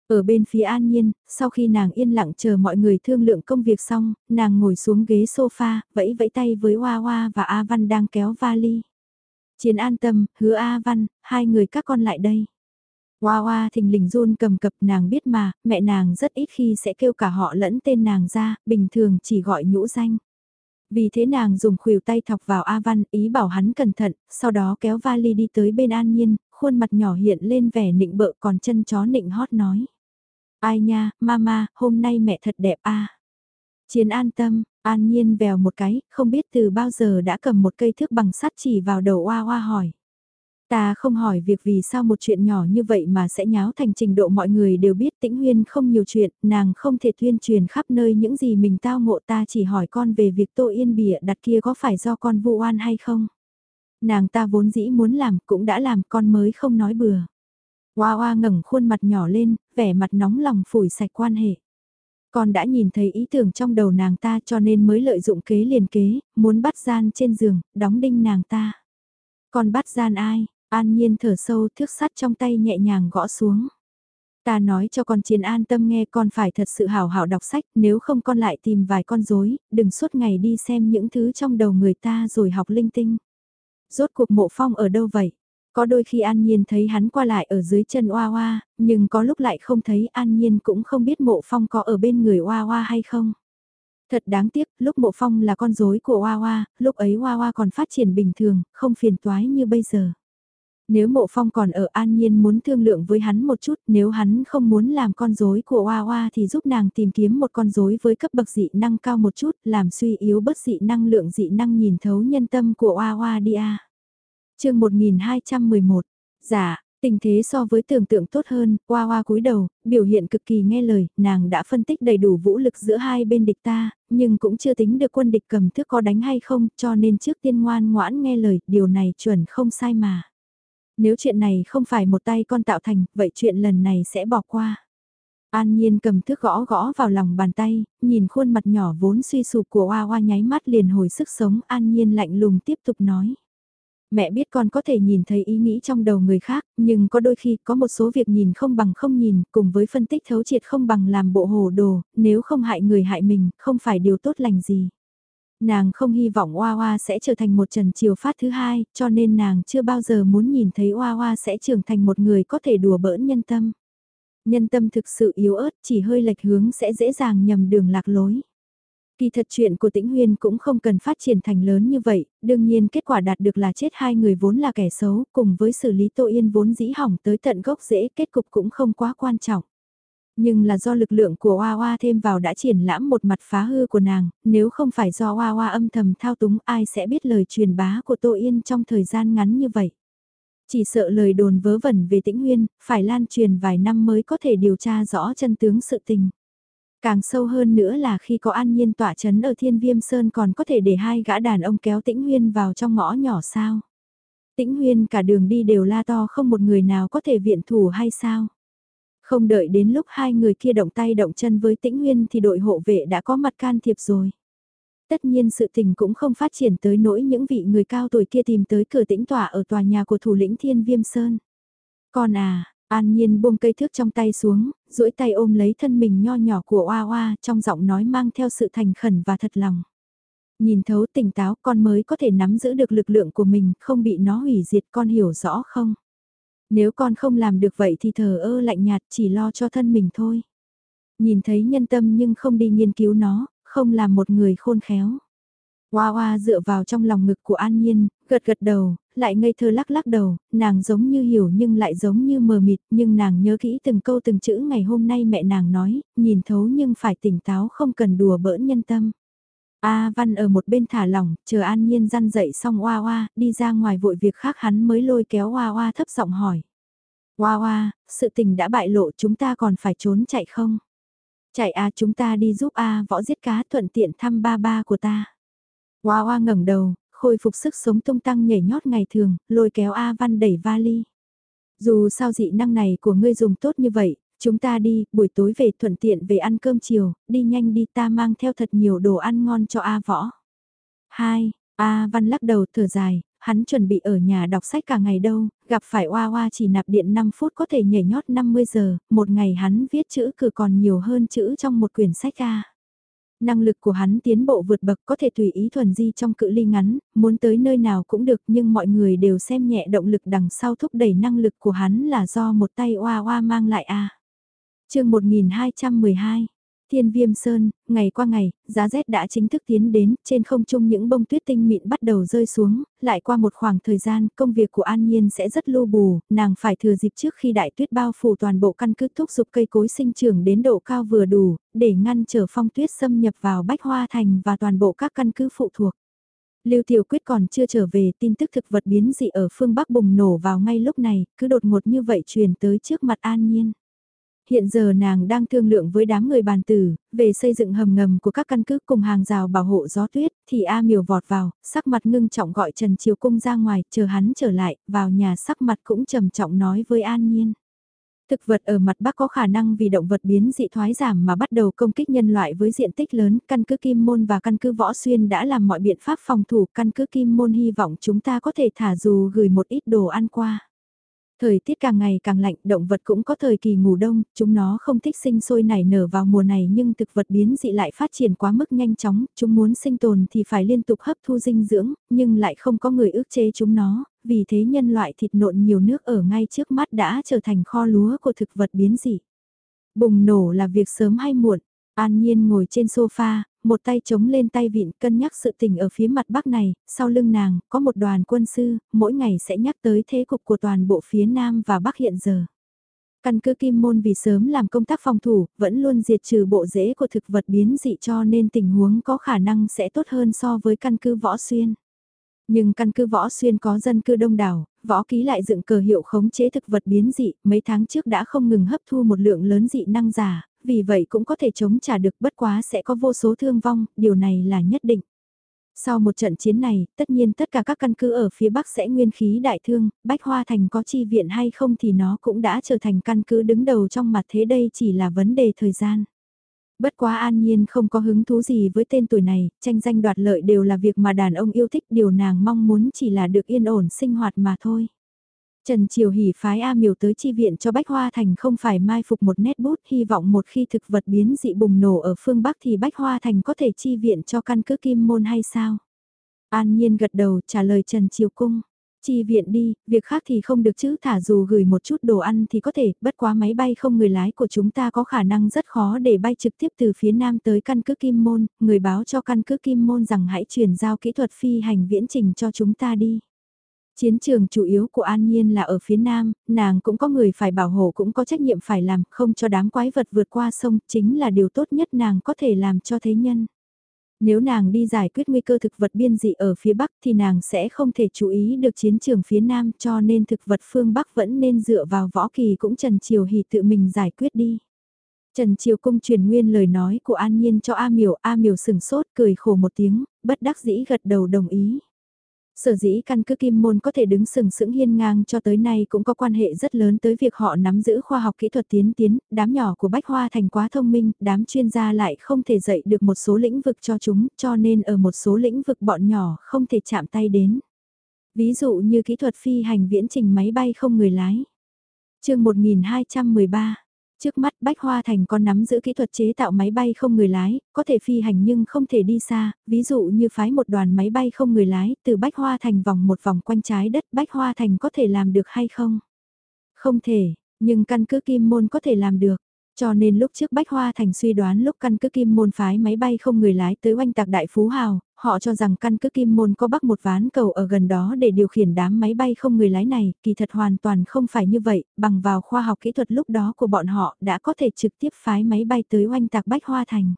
Ở bên phía an nhiên, sau khi nàng yên lặng chờ mọi người thương lượng công việc xong, nàng ngồi xuống ghế sofa, vẫy vẫy tay với Hoa Hoa và A Văn đang kéo vali. Chiến an tâm, hứa A Văn, hai người các con lại đây. Hoa hoa thình lình run cầm cập nàng biết mà, mẹ nàng rất ít khi sẽ kêu cả họ lẫn tên nàng ra, bình thường chỉ gọi nhũ danh. Vì thế nàng dùng khuỷu tay thọc vào A Văn, ý bảo hắn cẩn thận, sau đó kéo vali đi tới bên An Nhiên, khuôn mặt nhỏ hiện lên vẻ nịnh bợ còn chân chó nịnh hót nói. Ai nha, mama, hôm nay mẹ thật đẹp a. Chiến an tâm, An Nhiên vèo một cái, không biết từ bao giờ đã cầm một cây thước bằng sắt chỉ vào đầu Hoa Hoa hỏi. Ta không hỏi việc vì sao một chuyện nhỏ như vậy mà sẽ nháo thành trình độ mọi người đều biết tĩnh huyên không nhiều chuyện, nàng không thể tuyên truyền khắp nơi những gì mình tao ngộ ta chỉ hỏi con về việc tô yên bịa đặt kia có phải do con vụ oan hay không. Nàng ta vốn dĩ muốn làm cũng đã làm con mới không nói bừa. Hoa hoa ngẩng khuôn mặt nhỏ lên, vẻ mặt nóng lòng phủi sạch quan hệ. Con đã nhìn thấy ý tưởng trong đầu nàng ta cho nên mới lợi dụng kế liền kế, muốn bắt gian trên giường, đóng đinh nàng ta. Con bắt gian ai, An Nhiên thở sâu thước sắt trong tay nhẹ nhàng gõ xuống. Ta nói cho con chiến an tâm nghe con phải thật sự hào hảo đọc sách nếu không con lại tìm vài con rối, đừng suốt ngày đi xem những thứ trong đầu người ta rồi học linh tinh. Rốt cuộc mộ phong ở đâu vậy? Có đôi khi An Nhiên thấy hắn qua lại ở dưới chân Hoa Hoa, nhưng có lúc lại không thấy An Nhiên cũng không biết mộ phong có ở bên người Hoa Hoa hay không. Thật đáng tiếc, lúc mộ phong là con rối của Hoa Hoa, lúc ấy Hoa Hoa còn phát triển bình thường, không phiền toái như bây giờ. Nếu mộ phong còn ở an nhiên muốn thương lượng với hắn một chút, nếu hắn không muốn làm con rối của Hoa Hoa thì giúp nàng tìm kiếm một con rối với cấp bậc dị năng cao một chút, làm suy yếu bất dị năng lượng dị năng nhìn thấu nhân tâm của Hoa Hoa đi a. chương 1211, giả, Tình thế so với tưởng tượng tốt hơn, Hoa Hoa cúi đầu, biểu hiện cực kỳ nghe lời, nàng đã phân tích đầy đủ vũ lực giữa hai bên địch ta, nhưng cũng chưa tính được quân địch cầm thước có đánh hay không, cho nên trước tiên ngoan ngoãn nghe lời, điều này chuẩn không sai mà. Nếu chuyện này không phải một tay con tạo thành, vậy chuyện lần này sẽ bỏ qua. An Nhiên cầm thước gõ gõ vào lòng bàn tay, nhìn khuôn mặt nhỏ vốn suy sụp của Hoa Hoa nháy mắt liền hồi sức sống, An Nhiên lạnh lùng tiếp tục nói mẹ biết con có thể nhìn thấy ý nghĩ trong đầu người khác, nhưng có đôi khi có một số việc nhìn không bằng không nhìn, cùng với phân tích thấu triệt không bằng làm bộ hồ đồ, nếu không hại người hại mình, không phải điều tốt lành gì. Nàng không hy vọng Hoa Hoa sẽ trở thành một trần triều phát thứ hai, cho nên nàng chưa bao giờ muốn nhìn thấy Hoa Hoa sẽ trưởng thành một người có thể đùa bỡn nhân tâm. Nhân tâm thực sự yếu ớt, chỉ hơi lệch hướng sẽ dễ dàng nhầm đường lạc lối. Kỳ thật chuyện của Tĩnh Huyên cũng không cần phát triển thành lớn như vậy, đương nhiên kết quả đạt được là chết hai người vốn là kẻ xấu, cùng với xử lý Tô Yên vốn dĩ hỏng tới tận gốc dễ kết cục cũng không quá quan trọng. Nhưng là do lực lượng của Hoa Hoa thêm vào đã triển lãm một mặt phá hư của nàng, nếu không phải do Hoa Hoa âm thầm thao túng ai sẽ biết lời truyền bá của Tô Yên trong thời gian ngắn như vậy. Chỉ sợ lời đồn vớ vẩn về tĩnh huyên, phải lan truyền vài năm mới có thể điều tra rõ chân tướng sự tình. Càng sâu hơn nữa là khi có an nhiên tỏa chấn ở thiên viêm sơn còn có thể để hai gã đàn ông kéo tĩnh huyên vào trong ngõ nhỏ sao. Tĩnh huyên cả đường đi đều la to không một người nào có thể viện thủ hay sao. Không đợi đến lúc hai người kia động tay động chân với tĩnh nguyên thì đội hộ vệ đã có mặt can thiệp rồi. Tất nhiên sự tình cũng không phát triển tới nỗi những vị người cao tuổi kia tìm tới cửa tĩnh tỏa ở tòa nhà của thủ lĩnh thiên viêm sơn. Còn à, An Nhiên buông cây thước trong tay xuống, duỗi tay ôm lấy thân mình nho nhỏ của Oa Oa trong giọng nói mang theo sự thành khẩn và thật lòng. Nhìn thấu tỉnh táo con mới có thể nắm giữ được lực lượng của mình, không bị nó hủy diệt con hiểu rõ không? Nếu con không làm được vậy thì thờ ơ lạnh nhạt chỉ lo cho thân mình thôi. Nhìn thấy nhân tâm nhưng không đi nghiên cứu nó, không làm một người khôn khéo. Hoa hoa dựa vào trong lòng ngực của An Nhiên, gật gật đầu, lại ngây thơ lắc lắc đầu, nàng giống như hiểu nhưng lại giống như mờ mịt, nhưng nàng nhớ kỹ từng câu từng chữ ngày hôm nay mẹ nàng nói, nhìn thấu nhưng phải tỉnh táo không cần đùa bỡn nhân tâm. A Văn ở một bên thả lỏng, chờ An Nhiên răn dậy xong Hoa Hoa, đi ra ngoài vội việc khác hắn mới lôi kéo Hoa Hoa thấp giọng hỏi. Hoa Hoa, sự tình đã bại lộ chúng ta còn phải trốn chạy không? Chạy A chúng ta đi giúp A võ giết cá thuận tiện thăm ba ba của ta. Hoa Hoa ngẩng đầu, khôi phục sức sống tung tăng nhảy nhót ngày thường, lôi kéo A Văn đẩy vali. Dù sao dị năng này của ngươi dùng tốt như vậy, chúng ta đi, buổi tối về thuận tiện về ăn cơm chiều, đi nhanh đi ta mang theo thật nhiều đồ ăn ngon cho A Võ. 2. A Văn lắc đầu thở dài, hắn chuẩn bị ở nhà đọc sách cả ngày đâu, gặp phải Hoa Hoa chỉ nạp điện 5 phút có thể nhảy nhót 50 giờ, một ngày hắn viết chữ cử còn nhiều hơn chữ trong một quyển sách A năng lực của hắn tiến bộ vượt bậc có thể tùy ý thuần di trong cự ly ngắn, muốn tới nơi nào cũng được nhưng mọi người đều xem nhẹ động lực đằng sau thúc đẩy năng lực của hắn là do một tay Hoa Hoa mang lại a. Chương 1212 Thiên Viêm Sơn, ngày qua ngày, giá rét đã chính thức tiến đến, trên không trung những bông tuyết tinh mịn bắt đầu rơi xuống, lại qua một khoảng thời gian, công việc của An Nhiên sẽ rất lô bù, nàng phải thừa dịp trước khi đại tuyết bao phủ toàn bộ căn cứ thúc giục cây cối sinh trưởng đến độ cao vừa đủ, để ngăn trở phong tuyết xâm nhập vào Bách Hoa Thành và toàn bộ các căn cứ phụ thuộc. Lưu Tiểu Quyết còn chưa trở về tin tức thực vật biến dị ở phương Bắc bùng nổ vào ngay lúc này, cứ đột ngột như vậy truyền tới trước mặt An Nhiên. Hiện giờ nàng đang thương lượng với đám người bàn tử, về xây dựng hầm ngầm của các căn cứ cùng hàng rào bảo hộ gió tuyết, thì A miều vọt vào, sắc mặt ngưng trọng gọi Trần Triều Cung ra ngoài, chờ hắn trở lại, vào nhà sắc mặt cũng trầm trọng nói với An Nhiên. Thực vật ở mặt Bắc có khả năng vì động vật biến dị thoái giảm mà bắt đầu công kích nhân loại với diện tích lớn, căn cứ Kim Môn và căn cứ Võ Xuyên đã làm mọi biện pháp phòng thủ, căn cứ Kim Môn hy vọng chúng ta có thể thả dù gửi một ít đồ ăn qua. Thời tiết càng ngày càng lạnh, động vật cũng có thời kỳ ngủ đông, chúng nó không thích sinh sôi nảy nở vào mùa này nhưng thực vật biến dị lại phát triển quá mức nhanh chóng, chúng muốn sinh tồn thì phải liên tục hấp thu dinh dưỡng, nhưng lại không có người ước chế chúng nó, vì thế nhân loại thịt nộn nhiều nước ở ngay trước mắt đã trở thành kho lúa của thực vật biến dị. Bùng nổ là việc sớm hay muộn, An Nhiên ngồi trên sofa, một tay chống lên tay vịn cân nhắc sự tình ở phía mặt bắc này, sau lưng nàng, có một đoàn quân sư, mỗi ngày sẽ nhắc tới thế cục của toàn bộ phía nam và bắc hiện giờ. Căn cứ kim môn vì sớm làm công tác phòng thủ, vẫn luôn diệt trừ bộ rễ của thực vật biến dị cho nên tình huống có khả năng sẽ tốt hơn so với căn cứ võ xuyên. Nhưng căn cứ võ xuyên có dân cư đông đảo, võ ký lại dựng cờ hiệu khống chế thực vật biến dị, mấy tháng trước đã không ngừng hấp thu một lượng lớn dị năng giả, vì vậy cũng có thể chống trả được bất quá sẽ có vô số thương vong, điều này là nhất định. Sau một trận chiến này, tất nhiên tất cả các căn cứ ở phía Bắc sẽ nguyên khí đại thương, Bách Hoa Thành có chi viện hay không thì nó cũng đã trở thành căn cứ đứng đầu trong mặt thế đây chỉ là vấn đề thời gian. Bất quá an nhiên không có hứng thú gì với tên tuổi này, tranh danh đoạt lợi đều là việc mà đàn ông yêu thích điều nàng mong muốn chỉ là được yên ổn sinh hoạt mà thôi. Trần Triều Hỷ phái A Miều tới chi viện cho Bách Hoa Thành không phải mai phục một nét bút hy vọng một khi thực vật biến dị bùng nổ ở phương Bắc thì Bách Hoa Thành có thể chi viện cho căn cứ Kim Môn hay sao? An Nhiên gật đầu trả lời Trần Triều Cung. Chi viện đi, việc khác thì không được chứ thả dù gửi một chút đồ ăn thì có thể, bất quá máy bay không người lái của chúng ta có khả năng rất khó để bay trực tiếp từ phía nam tới căn cứ Kim Môn, người báo cho căn cứ Kim Môn rằng hãy chuyển giao kỹ thuật phi hành viễn trình cho chúng ta đi. Chiến trường chủ yếu của An Nhiên là ở phía nam, nàng cũng có người phải bảo hộ cũng có trách nhiệm phải làm, không cho đám quái vật vượt qua sông, chính là điều tốt nhất nàng có thể làm cho thế nhân. Nếu nàng đi giải quyết nguy cơ thực vật biên dị ở phía Bắc thì nàng sẽ không thể chú ý được chiến trường phía Nam cho nên thực vật phương Bắc vẫn nên dựa vào võ kỳ cũng Trần Triều Hỷ tự mình giải quyết đi. Trần Triều Cung truyền nguyên lời nói của An Nhiên cho A Miểu, A Miểu sừng sốt cười khổ một tiếng, bất đắc dĩ gật đầu đồng ý. Sở dĩ căn cứ kim môn có thể đứng sừng sững hiên ngang cho tới nay cũng có quan hệ rất lớn tới việc họ nắm giữ khoa học kỹ thuật tiến tiến, đám nhỏ của Bách Hoa Thành quá thông minh, đám chuyên gia lại không thể dạy được một số lĩnh vực cho chúng, cho nên ở một số lĩnh vực bọn nhỏ không thể chạm tay đến. Ví dụ như kỹ thuật phi hành viễn trình máy bay không người lái. chương 1213 Trước mắt Bách Hoa Thành có nắm giữ kỹ thuật chế tạo máy bay không người lái, có thể phi hành nhưng không thể đi xa, ví dụ như phái một đoàn máy bay không người lái từ Bách Hoa Thành vòng một vòng quanh trái đất Bách Hoa Thành có thể làm được hay không? Không thể, nhưng căn cứ Kim Môn có thể làm được. Cho nên lúc trước Bách Hoa Thành suy đoán lúc căn cứ Kim Môn phái máy bay không người lái tới oanh tạc Đại Phú Hào, họ cho rằng căn cứ Kim Môn có bắc một ván cầu ở gần đó để điều khiển đám máy bay không người lái này, kỳ thật hoàn toàn không phải như vậy, bằng vào khoa học kỹ thuật lúc đó của bọn họ đã có thể trực tiếp phái máy bay tới oanh tạc Bách Hoa Thành.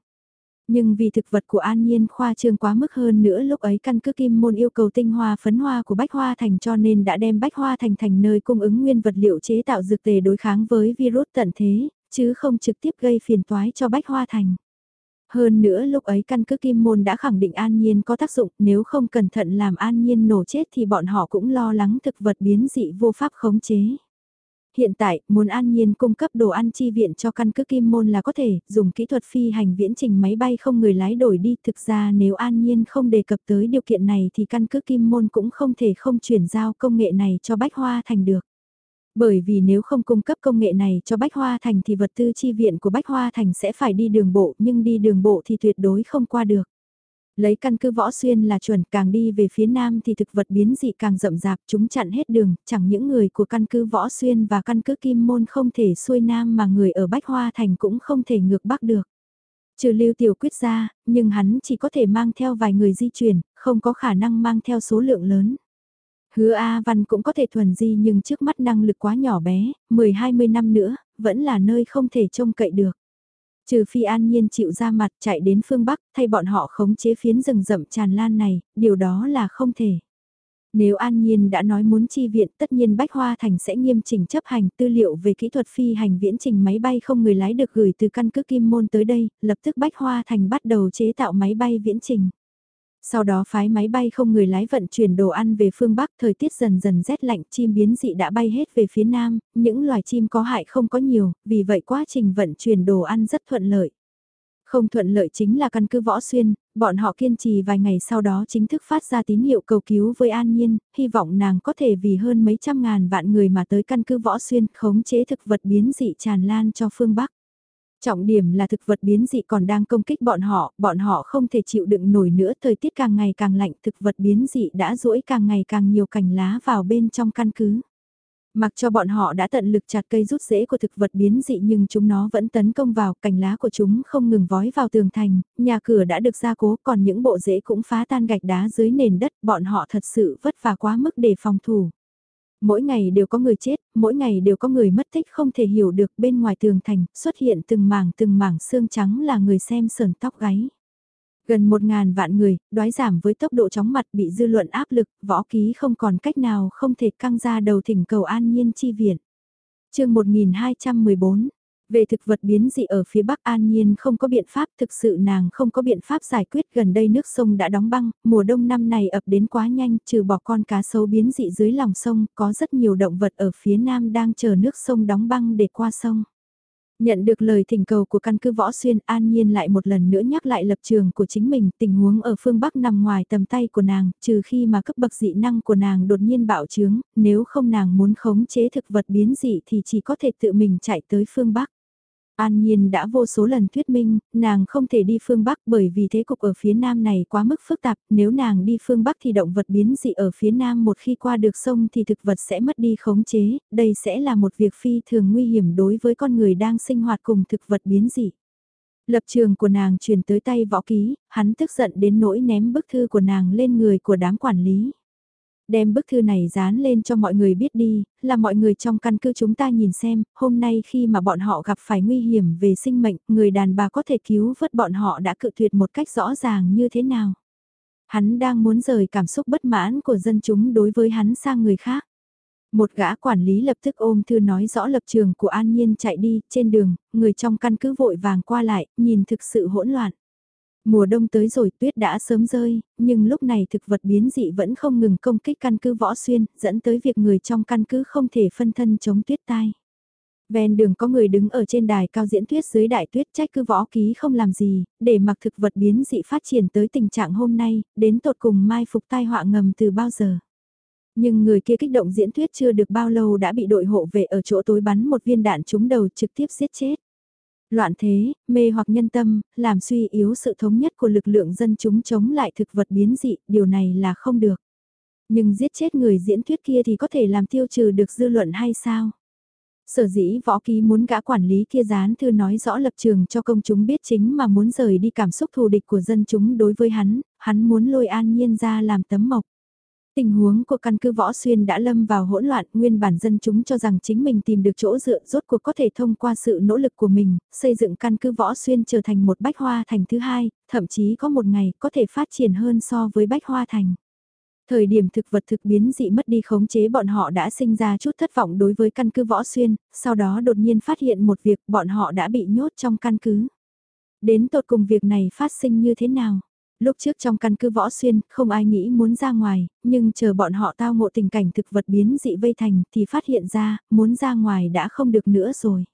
Nhưng vì thực vật của An Nhiên khoa trương quá mức hơn nữa lúc ấy căn cứ Kim Môn yêu cầu tinh hoa phấn hoa của Bách Hoa Thành cho nên đã đem Bách Hoa Thành thành nơi cung ứng nguyên vật liệu chế tạo dược tề đối kháng với virus tận thế, chứ không trực tiếp gây phiền toái cho Bách Hoa Thành. Hơn nữa lúc ấy căn cứ Kim Môn đã khẳng định An Nhiên có tác dụng, nếu không cẩn thận làm An Nhiên nổ chết thì bọn họ cũng lo lắng thực vật biến dị vô pháp khống chế. Hiện tại, muốn An Nhiên cung cấp đồ ăn chi viện cho căn cứ Kim Môn là có thể, dùng kỹ thuật phi hành viễn trình máy bay không người lái đổi đi. Thực ra nếu An Nhiên không đề cập tới điều kiện này thì căn cứ Kim Môn cũng không thể không chuyển giao công nghệ này cho Bách Hoa Thành được. Bởi vì nếu không cung cấp công nghệ này cho Bách Hoa Thành thì vật tư chi viện của Bách Hoa Thành sẽ phải đi đường bộ nhưng đi đường bộ thì tuyệt đối không qua được. Lấy căn cứ võ xuyên là chuẩn càng đi về phía nam thì thực vật biến dị càng rậm rạp chúng chặn hết đường, chẳng những người của căn cứ võ xuyên và căn cứ kim môn không thể xuôi nam mà người ở Bách Hoa Thành cũng không thể ngược bắc được. Trừ lưu tiểu quyết ra, nhưng hắn chỉ có thể mang theo vài người di chuyển, không có khả năng mang theo số lượng lớn. Hứa A Văn cũng có thể thuần di nhưng trước mắt năng lực quá nhỏ bé, 10-20 năm nữa, vẫn là nơi không thể trông cậy được. Trừ phi an nhiên chịu ra mặt chạy đến phương Bắc thay bọn họ khống chế phiến rừng rậm tràn lan này, điều đó là không thể. Nếu An Nhiên đã nói muốn chi viện tất nhiên Bách Hoa Thành sẽ nghiêm chỉnh chấp hành tư liệu về kỹ thuật phi hành viễn trình máy bay không người lái được gửi từ căn cứ Kim Môn tới đây, lập tức Bách Hoa Thành bắt đầu chế tạo máy bay viễn trình. Sau đó phái máy bay không người lái vận chuyển đồ ăn về phương Bắc, thời tiết dần dần rét lạnh, chim biến dị đã bay hết về phía Nam, những loài chim có hại không có nhiều, vì vậy quá trình vận chuyển đồ ăn rất thuận lợi. Không thuận lợi chính là căn cứ võ xuyên, bọn họ kiên trì vài ngày sau đó chính thức phát ra tín hiệu cầu cứu với An Nhiên, hy vọng nàng có thể vì hơn mấy trăm ngàn vạn người mà tới căn cứ võ xuyên khống chế thực vật biến dị tràn lan cho phương Bắc. Trọng điểm là thực vật biến dị còn đang công kích bọn họ, bọn họ không thể chịu đựng nổi nữa, thời tiết càng ngày càng lạnh, thực vật biến dị đã rũi càng ngày càng nhiều cành lá vào bên trong căn cứ. Mặc cho bọn họ đã tận lực chặt cây rút rễ của thực vật biến dị nhưng chúng nó vẫn tấn công vào, cành lá của chúng không ngừng vói vào tường thành, nhà cửa đã được gia cố còn những bộ rễ cũng phá tan gạch đá dưới nền đất, bọn họ thật sự vất vả quá mức để phòng thủ. Mỗi ngày đều có người chết, mỗi ngày đều có người mất tích không thể hiểu được bên ngoài tường thành, xuất hiện từng mảng từng mảng xương trắng là người xem sờn tóc gáy. Gần một ngàn vạn người, đoái giảm với tốc độ chóng mặt bị dư luận áp lực, võ ký không còn cách nào không thể căng ra đầu thỉnh cầu an nhiên chi viện. chương 1214 về thực vật biến dị ở phía Bắc An Nhiên không có biện pháp, thực sự nàng không có biện pháp giải quyết gần đây nước sông đã đóng băng, mùa đông năm này ập đến quá nhanh, trừ bỏ con cá sấu biến dị dưới lòng sông, có rất nhiều động vật ở phía Nam đang chờ nước sông đóng băng để qua sông. Nhận được lời thỉnh cầu của căn cứ Võ Xuyên, An Nhiên lại một lần nữa nhắc lại lập trường của chính mình, tình huống ở phương Bắc nằm ngoài tầm tay của nàng, trừ khi mà cấp bậc dị năng của nàng đột nhiên bạo trướng, nếu không nàng muốn khống chế thực vật biến dị thì chỉ có thể tự mình chạy tới phương Bắc. An Nhiên đã vô số lần thuyết minh, nàng không thể đi phương Bắc bởi vì thế cục ở phía Nam này quá mức phức tạp, nếu nàng đi phương Bắc thì động vật biến dị ở phía Nam một khi qua được sông thì thực vật sẽ mất đi khống chế, đây sẽ là một việc phi thường nguy hiểm đối với con người đang sinh hoạt cùng thực vật biến dị. Lập trường của nàng truyền tới tay võ ký, hắn tức giận đến nỗi ném bức thư của nàng lên người của đám quản lý. Đem bức thư này dán lên cho mọi người biết đi, là mọi người trong căn cứ chúng ta nhìn xem, hôm nay khi mà bọn họ gặp phải nguy hiểm về sinh mệnh, người đàn bà có thể cứu vớt bọn họ đã cự tuyệt một cách rõ ràng như thế nào. Hắn đang muốn rời cảm xúc bất mãn của dân chúng đối với hắn sang người khác. Một gã quản lý lập tức ôm thư nói rõ lập trường của An Nhiên chạy đi, trên đường, người trong căn cứ vội vàng qua lại, nhìn thực sự hỗn loạn. Mùa đông tới rồi tuyết đã sớm rơi, nhưng lúc này thực vật biến dị vẫn không ngừng công kích căn cứ võ xuyên, dẫn tới việc người trong căn cứ không thể phân thân chống tuyết tai. Ven đường có người đứng ở trên đài cao diễn tuyết dưới đại tuyết trách cứ võ ký không làm gì, để mặc thực vật biến dị phát triển tới tình trạng hôm nay, đến tột cùng mai phục tai họa ngầm từ bao giờ. Nhưng người kia kích động diễn thuyết chưa được bao lâu đã bị đội hộ vệ ở chỗ tối bắn một viên đạn trúng đầu trực tiếp giết chết. Loạn thế, mê hoặc nhân tâm, làm suy yếu sự thống nhất của lực lượng dân chúng chống lại thực vật biến dị, điều này là không được. Nhưng giết chết người diễn thuyết kia thì có thể làm tiêu trừ được dư luận hay sao? Sở dĩ võ ký muốn gã quản lý kia dán thư nói rõ lập trường cho công chúng biết chính mà muốn rời đi cảm xúc thù địch của dân chúng đối với hắn, hắn muốn lôi an nhiên ra làm tấm mộc. Tình huống của căn cứ Võ Xuyên đã lâm vào hỗn loạn, nguyên bản dân chúng cho rằng chính mình tìm được chỗ dựa rốt cuộc có thể thông qua sự nỗ lực của mình, xây dựng căn cứ Võ Xuyên trở thành một bách hoa thành thứ hai, thậm chí có một ngày có thể phát triển hơn so với bách hoa thành. Thời điểm thực vật thực biến dị mất đi khống chế bọn họ đã sinh ra chút thất vọng đối với căn cứ Võ Xuyên, sau đó đột nhiên phát hiện một việc bọn họ đã bị nhốt trong căn cứ. Đến tột cùng việc này phát sinh như thế nào? Lúc trước trong căn cứ võ xuyên, không ai nghĩ muốn ra ngoài, nhưng chờ bọn họ tao ngộ tình cảnh thực vật biến dị vây thành thì phát hiện ra, muốn ra ngoài đã không được nữa rồi.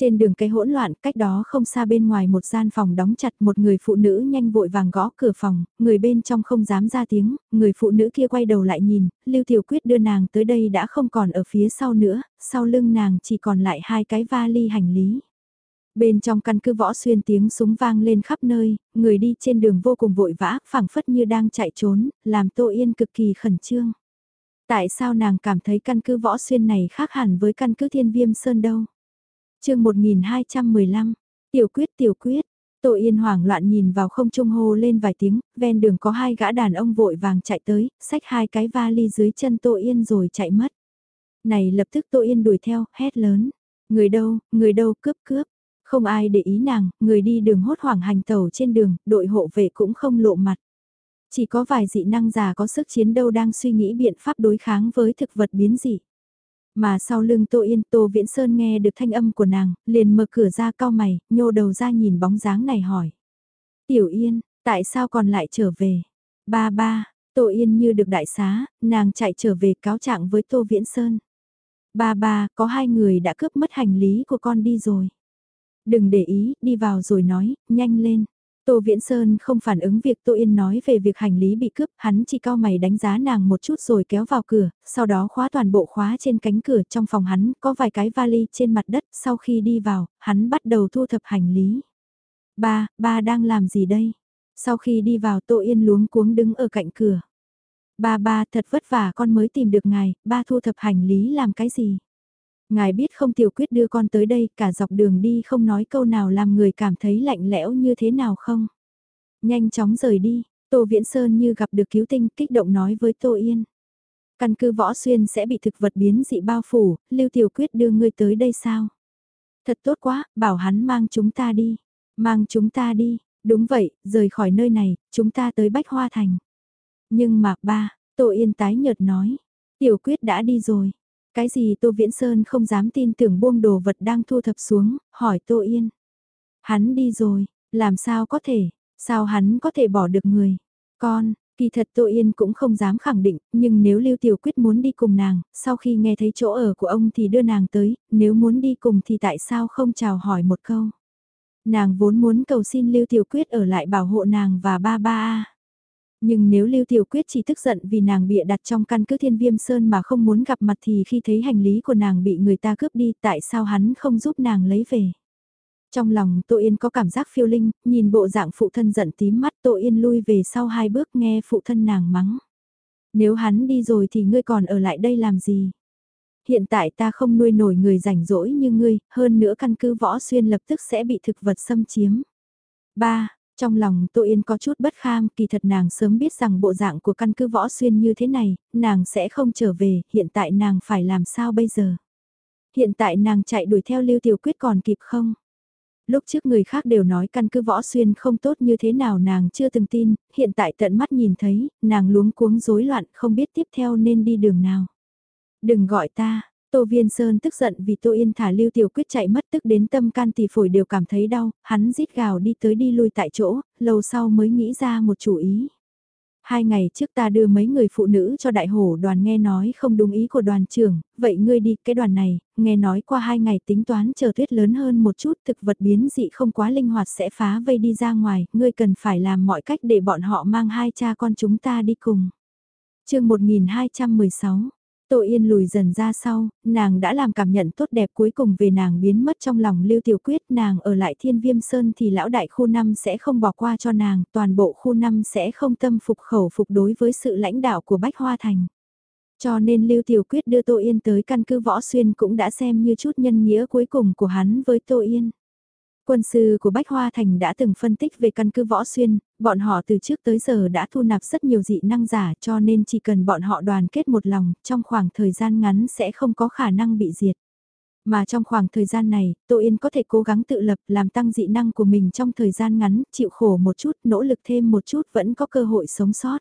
Trên đường cây hỗn loạn, cách đó không xa bên ngoài một gian phòng đóng chặt một người phụ nữ nhanh vội vàng gõ cửa phòng, người bên trong không dám ra tiếng, người phụ nữ kia quay đầu lại nhìn, Lưu Tiểu Quyết đưa nàng tới đây đã không còn ở phía sau nữa, sau lưng nàng chỉ còn lại hai cái vali hành lý. Bên trong căn cứ võ xuyên tiếng súng vang lên khắp nơi, người đi trên đường vô cùng vội vã, phảng phất như đang chạy trốn, làm Tô Yên cực kỳ khẩn trương. Tại sao nàng cảm thấy căn cứ võ xuyên này khác hẳn với căn cứ thiên viêm sơn đâu? chương 1215, tiểu quyết tiểu quyết, Tô Yên hoảng loạn nhìn vào không trung hô lên vài tiếng, ven đường có hai gã đàn ông vội vàng chạy tới, xách hai cái vali dưới chân Tô Yên rồi chạy mất. Này lập tức Tô Yên đuổi theo, hét lớn. Người đâu, người đâu, cướp cướp. Không ai để ý nàng, người đi đường hốt hoảng hành tàu trên đường, đội hộ vệ cũng không lộ mặt. Chỉ có vài dị năng già có sức chiến đấu đang suy nghĩ biện pháp đối kháng với thực vật biến dị. Mà sau lưng Tô Yên Tô Viễn Sơn nghe được thanh âm của nàng, liền mở cửa ra cao mày, nhô đầu ra nhìn bóng dáng này hỏi. Tiểu Yên, tại sao còn lại trở về? Ba ba, Tô Yên như được đại xá, nàng chạy trở về cáo trạng với Tô Viễn Sơn. Ba ba, có hai người đã cướp mất hành lý của con đi rồi. Đừng để ý, đi vào rồi nói, nhanh lên. Tô Viễn Sơn không phản ứng việc Tô Yên nói về việc hành lý bị cướp, hắn chỉ cao mày đánh giá nàng một chút rồi kéo vào cửa, sau đó khóa toàn bộ khóa trên cánh cửa trong phòng hắn, có vài cái vali trên mặt đất, sau khi đi vào, hắn bắt đầu thu thập hành lý. Ba, ba đang làm gì đây? Sau khi đi vào Tô Yên luống cuống đứng ở cạnh cửa. Ba ba thật vất vả con mới tìm được ngài, ba thu thập hành lý làm cái gì? Ngài biết không tiểu quyết đưa con tới đây cả dọc đường đi không nói câu nào làm người cảm thấy lạnh lẽo như thế nào không? Nhanh chóng rời đi, Tô Viễn Sơn như gặp được cứu tinh kích động nói với Tô Yên. Căn cứ võ xuyên sẽ bị thực vật biến dị bao phủ, Lưu Tiểu Quyết đưa ngươi tới đây sao? Thật tốt quá, bảo hắn mang chúng ta đi. Mang chúng ta đi, đúng vậy, rời khỏi nơi này, chúng ta tới Bách Hoa Thành. Nhưng mà ba, Tô Yên tái nhợt nói. Tiểu Quyết đã đi rồi. Cái gì Tô Viễn Sơn không dám tin tưởng buông đồ vật đang thu thập xuống, hỏi Tô Yên. Hắn đi rồi, làm sao có thể, sao hắn có thể bỏ được người? Con, Kỳ thật Tô Yên cũng không dám khẳng định, nhưng nếu Lưu Tiểu Quyết muốn đi cùng nàng, sau khi nghe thấy chỗ ở của ông thì đưa nàng tới, nếu muốn đi cùng thì tại sao không chào hỏi một câu. Nàng vốn muốn cầu xin Lưu Tiểu Quyết ở lại bảo hộ nàng và ba ba a. Nhưng nếu Lưu Tiểu Quyết chỉ tức giận vì nàng bịa đặt trong căn cứ thiên viêm sơn mà không muốn gặp mặt thì khi thấy hành lý của nàng bị người ta cướp đi tại sao hắn không giúp nàng lấy về. Trong lòng Tô Yên có cảm giác phiêu linh, nhìn bộ dạng phụ thân giận tím mắt Tô Yên lui về sau hai bước nghe phụ thân nàng mắng. Nếu hắn đi rồi thì ngươi còn ở lại đây làm gì? Hiện tại ta không nuôi nổi người rảnh rỗi như ngươi, hơn nữa căn cứ võ xuyên lập tức sẽ bị thực vật xâm chiếm. 3. Trong lòng Tô Yên có chút bất kham, kỳ thật nàng sớm biết rằng bộ dạng của căn cứ võ xuyên như thế này, nàng sẽ không trở về, hiện tại nàng phải làm sao bây giờ? Hiện tại nàng chạy đuổi theo Lưu Tiểu Quyết còn kịp không? lúc trước người khác đều nói căn cứ võ xuyên không tốt như thế nào nàng chưa từng tin, hiện tại tận mắt nhìn thấy, nàng luống cuống rối loạn không biết tiếp theo nên đi đường nào. Đừng gọi ta, Tô Viên Sơn tức giận vì Tô Yên thả Lưu Tiểu Quyết chạy mất tức đến tâm can tỷ phổi đều cảm thấy đau, hắn rít gào đi tới đi lui tại chỗ, lâu sau mới nghĩ ra một chủ ý. Hai ngày trước ta đưa mấy người phụ nữ cho đại hổ đoàn nghe nói không đúng ý của đoàn trưởng, vậy ngươi đi cái đoàn này, nghe nói qua hai ngày tính toán chờ tuyết lớn hơn một chút thực vật biến dị không quá linh hoạt sẽ phá vây đi ra ngoài, ngươi cần phải làm mọi cách để bọn họ mang hai cha con chúng ta đi cùng. chương 1216 Tô Yên lùi dần ra sau, nàng đã làm cảm nhận tốt đẹp cuối cùng về nàng biến mất trong lòng Lưu Tiểu Quyết, nàng ở lại Thiên Viêm Sơn thì lão đại khu 5 sẽ không bỏ qua cho nàng, toàn bộ khu 5 sẽ không tâm phục khẩu phục đối với sự lãnh đạo của Bách Hoa Thành. Cho nên Lưu Tiểu Quyết đưa Tô Yên tới căn cứ Võ Xuyên cũng đã xem như chút nhân nghĩa cuối cùng của hắn với Tô Yên. Quân sư của Bách Hoa Thành đã từng phân tích về căn cứ võ xuyên, bọn họ từ trước tới giờ đã thu nạp rất nhiều dị năng giả cho nên chỉ cần bọn họ đoàn kết một lòng, trong khoảng thời gian ngắn sẽ không có khả năng bị diệt. Mà trong khoảng thời gian này, Tô Yên có thể cố gắng tự lập làm tăng dị năng của mình trong thời gian ngắn, chịu khổ một chút, nỗ lực thêm một chút vẫn có cơ hội sống sót.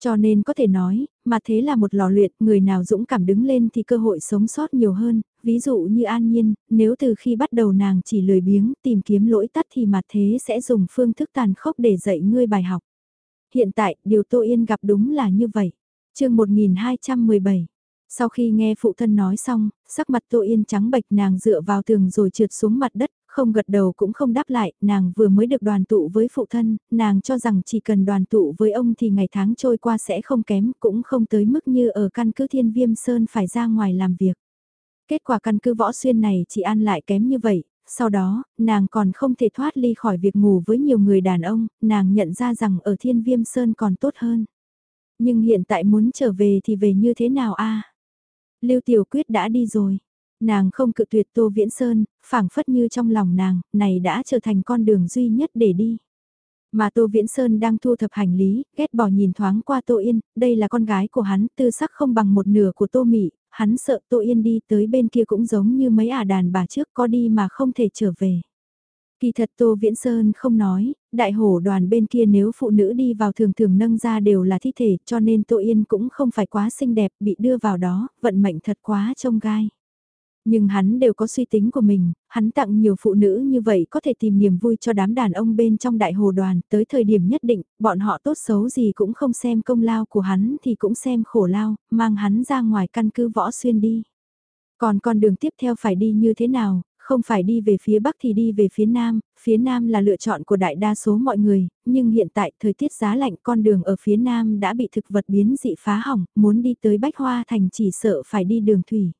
Cho nên có thể nói, mà thế là một lò luyện, người nào dũng cảm đứng lên thì cơ hội sống sót nhiều hơn, ví dụ như An Nhiên, nếu từ khi bắt đầu nàng chỉ lười biếng tìm kiếm lỗi tắt thì mà thế sẽ dùng phương thức tàn khốc để dạy ngươi bài học. Hiện tại, điều Tô Yên gặp đúng là như vậy. chương 1217 sau khi nghe phụ thân nói xong, sắc mặt Tô Yên trắng bệch nàng dựa vào tường rồi trượt xuống mặt đất, không gật đầu cũng không đáp lại, nàng vừa mới được đoàn tụ với phụ thân, nàng cho rằng chỉ cần đoàn tụ với ông thì ngày tháng trôi qua sẽ không kém, cũng không tới mức như ở căn cứ thiên viêm sơn phải ra ngoài làm việc. Kết quả căn cứ võ xuyên này chỉ ăn lại kém như vậy, sau đó, nàng còn không thể thoát ly khỏi việc ngủ với nhiều người đàn ông, nàng nhận ra rằng ở thiên viêm sơn còn tốt hơn. Nhưng hiện tại muốn trở về thì về như thế nào a Lưu Tiểu Quyết đã đi rồi. Nàng không cự tuyệt Tô Viễn Sơn, phảng phất như trong lòng nàng, này đã trở thành con đường duy nhất để đi. Mà Tô Viễn Sơn đang thu thập hành lý, ghét bỏ nhìn thoáng qua Tô Yên, đây là con gái của hắn, tư sắc không bằng một nửa của Tô mỹ hắn sợ Tô Yên đi tới bên kia cũng giống như mấy ả đàn bà trước có đi mà không thể trở về. Kỳ thật Tô Viễn Sơn không nói, đại hổ đoàn bên kia nếu phụ nữ đi vào thường thường nâng ra đều là thi thể cho nên Tô Yên cũng không phải quá xinh đẹp bị đưa vào đó, vận mệnh thật quá trông gai. Nhưng hắn đều có suy tính của mình, hắn tặng nhiều phụ nữ như vậy có thể tìm niềm vui cho đám đàn ông bên trong đại hồ đoàn, tới thời điểm nhất định, bọn họ tốt xấu gì cũng không xem công lao của hắn thì cũng xem khổ lao, mang hắn ra ngoài căn cứ võ xuyên đi. Còn con đường tiếp theo phải đi như thế nào, không phải đi về phía Bắc thì đi về phía Nam, phía Nam là lựa chọn của đại đa số mọi người, nhưng hiện tại thời tiết giá lạnh con đường ở phía Nam đã bị thực vật biến dị phá hỏng, muốn đi tới Bách Hoa Thành chỉ sợ phải đi đường thủy.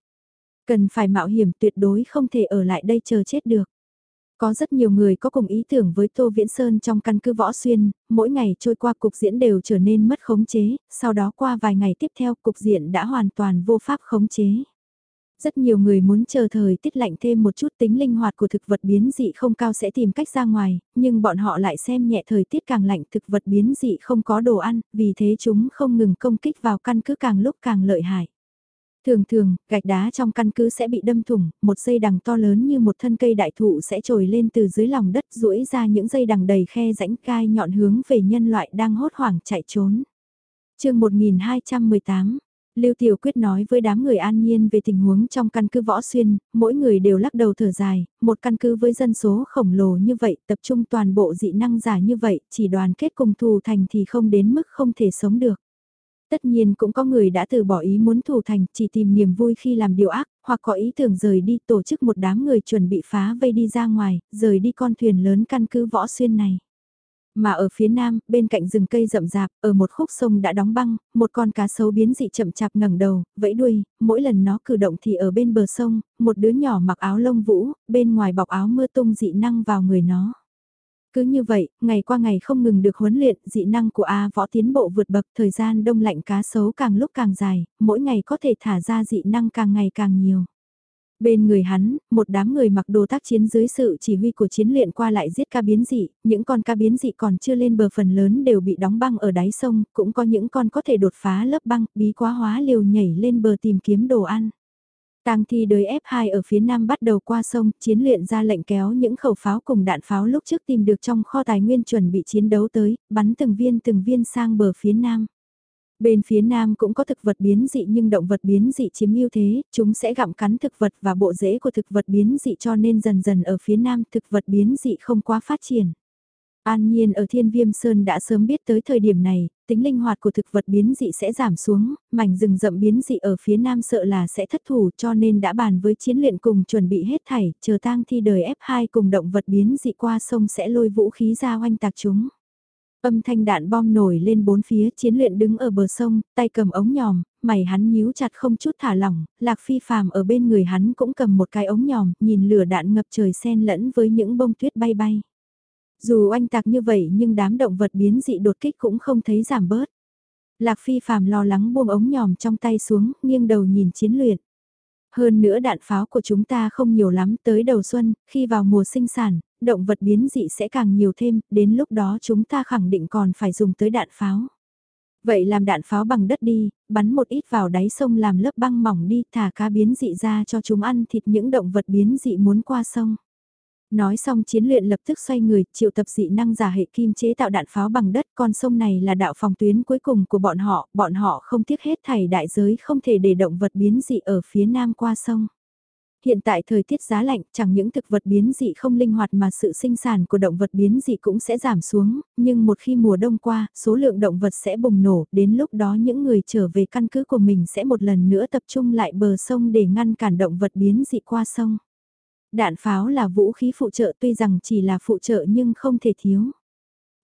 Cần phải mạo hiểm tuyệt đối không thể ở lại đây chờ chết được. Có rất nhiều người có cùng ý tưởng với Tô Viễn Sơn trong căn cứ Võ Xuyên, mỗi ngày trôi qua cục diễn đều trở nên mất khống chế, sau đó qua vài ngày tiếp theo cục diện đã hoàn toàn vô pháp khống chế. Rất nhiều người muốn chờ thời tiết lạnh thêm một chút tính linh hoạt của thực vật biến dị không cao sẽ tìm cách ra ngoài, nhưng bọn họ lại xem nhẹ thời tiết càng lạnh thực vật biến dị không có đồ ăn, vì thế chúng không ngừng công kích vào căn cứ càng lúc càng lợi hại. Thường thường, gạch đá trong căn cứ sẽ bị đâm thủng, một dây đằng to lớn như một thân cây đại thụ sẽ trồi lên từ dưới lòng đất duỗi ra những dây đằng đầy khe rãnh gai nhọn hướng về nhân loại đang hốt hoảng chạy trốn. chương 1218 Lưu Tiểu Quyết nói với đám người an nhiên về tình huống trong căn cứ Võ Xuyên, mỗi người đều lắc đầu thở dài, một căn cứ với dân số khổng lồ như vậy, tập trung toàn bộ dị năng giả như vậy, chỉ đoàn kết cùng thù thành thì không đến mức không thể sống được. Tất nhiên cũng có người đã từ bỏ ý muốn thủ thành, chỉ tìm niềm vui khi làm điều ác, hoặc có ý tưởng rời đi tổ chức một đám người chuẩn bị phá vây đi ra ngoài, rời đi con thuyền lớn căn cứ võ xuyên này. Mà ở phía nam, bên cạnh rừng cây rậm rạp, ở một khúc sông đã đóng băng, một con cá sấu biến dị chậm chạp ngẩng đầu, vẫy đuôi, mỗi lần nó cử động thì ở bên bờ sông, một đứa nhỏ mặc áo lông vũ, bên ngoài bọc áo mưa tung dị năng vào người nó. Cứ như vậy, ngày qua ngày không ngừng được huấn luyện, dị năng của A võ tiến bộ vượt bậc, thời gian đông lạnh cá sấu càng lúc càng dài, mỗi ngày có thể thả ra dị năng càng ngày càng nhiều. Bên người hắn, một đám người mặc đồ tác chiến dưới sự chỉ huy của chiến luyện qua lại giết ca biến dị, những con ca biến dị còn chưa lên bờ phần lớn đều bị đóng băng ở đáy sông, cũng có những con có thể đột phá lớp băng, bí quá hóa liều nhảy lên bờ tìm kiếm đồ ăn. Tang thi đới F2 ở phía nam bắt đầu qua sông, chiến luyện ra lệnh kéo những khẩu pháo cùng đạn pháo lúc trước tìm được trong kho tài nguyên chuẩn bị chiến đấu tới, bắn từng viên từng viên sang bờ phía nam. Bên phía nam cũng có thực vật biến dị nhưng động vật biến dị chiếm ưu thế, chúng sẽ gặm cắn thực vật và bộ rễ của thực vật biến dị cho nên dần dần ở phía nam thực vật biến dị không quá phát triển. An Nhiên ở Thiên Viêm Sơn đã sớm biết tới thời điểm này, tính linh hoạt của thực vật biến dị sẽ giảm xuống, mảnh rừng rậm biến dị ở phía nam sợ là sẽ thất thủ cho nên đã bàn với chiến luyện cùng chuẩn bị hết thảy, chờ tang thi đời F2 cùng động vật biến dị qua sông sẽ lôi vũ khí ra oanh tạc chúng. Âm thanh đạn bom nổi lên bốn phía chiến luyện đứng ở bờ sông, tay cầm ống nhòm, mày hắn nhíu chặt không chút thả lỏng, lạc phi phàm ở bên người hắn cũng cầm một cái ống nhòm, nhìn lửa đạn ngập trời xen lẫn với những bông tuyết bay bay. Dù oanh tạc như vậy nhưng đám động vật biến dị đột kích cũng không thấy giảm bớt. Lạc phi phàm lo lắng buông ống nhòm trong tay xuống, nghiêng đầu nhìn chiến luyện. Hơn nữa đạn pháo của chúng ta không nhiều lắm tới đầu xuân, khi vào mùa sinh sản, động vật biến dị sẽ càng nhiều thêm, đến lúc đó chúng ta khẳng định còn phải dùng tới đạn pháo. Vậy làm đạn pháo bằng đất đi, bắn một ít vào đáy sông làm lớp băng mỏng đi, thả cá biến dị ra cho chúng ăn thịt những động vật biến dị muốn qua sông. Nói xong chiến luyện lập tức xoay người, triệu tập dị năng giả hệ kim chế tạo đạn pháo bằng đất, con sông này là đạo phòng tuyến cuối cùng của bọn họ, bọn họ không tiếc hết thảy đại giới không thể để động vật biến dị ở phía nam qua sông. Hiện tại thời tiết giá lạnh, chẳng những thực vật biến dị không linh hoạt mà sự sinh sản của động vật biến dị cũng sẽ giảm xuống, nhưng một khi mùa đông qua, số lượng động vật sẽ bùng nổ, đến lúc đó những người trở về căn cứ của mình sẽ một lần nữa tập trung lại bờ sông để ngăn cản động vật biến dị qua sông. Đạn pháo là vũ khí phụ trợ tuy rằng chỉ là phụ trợ nhưng không thể thiếu.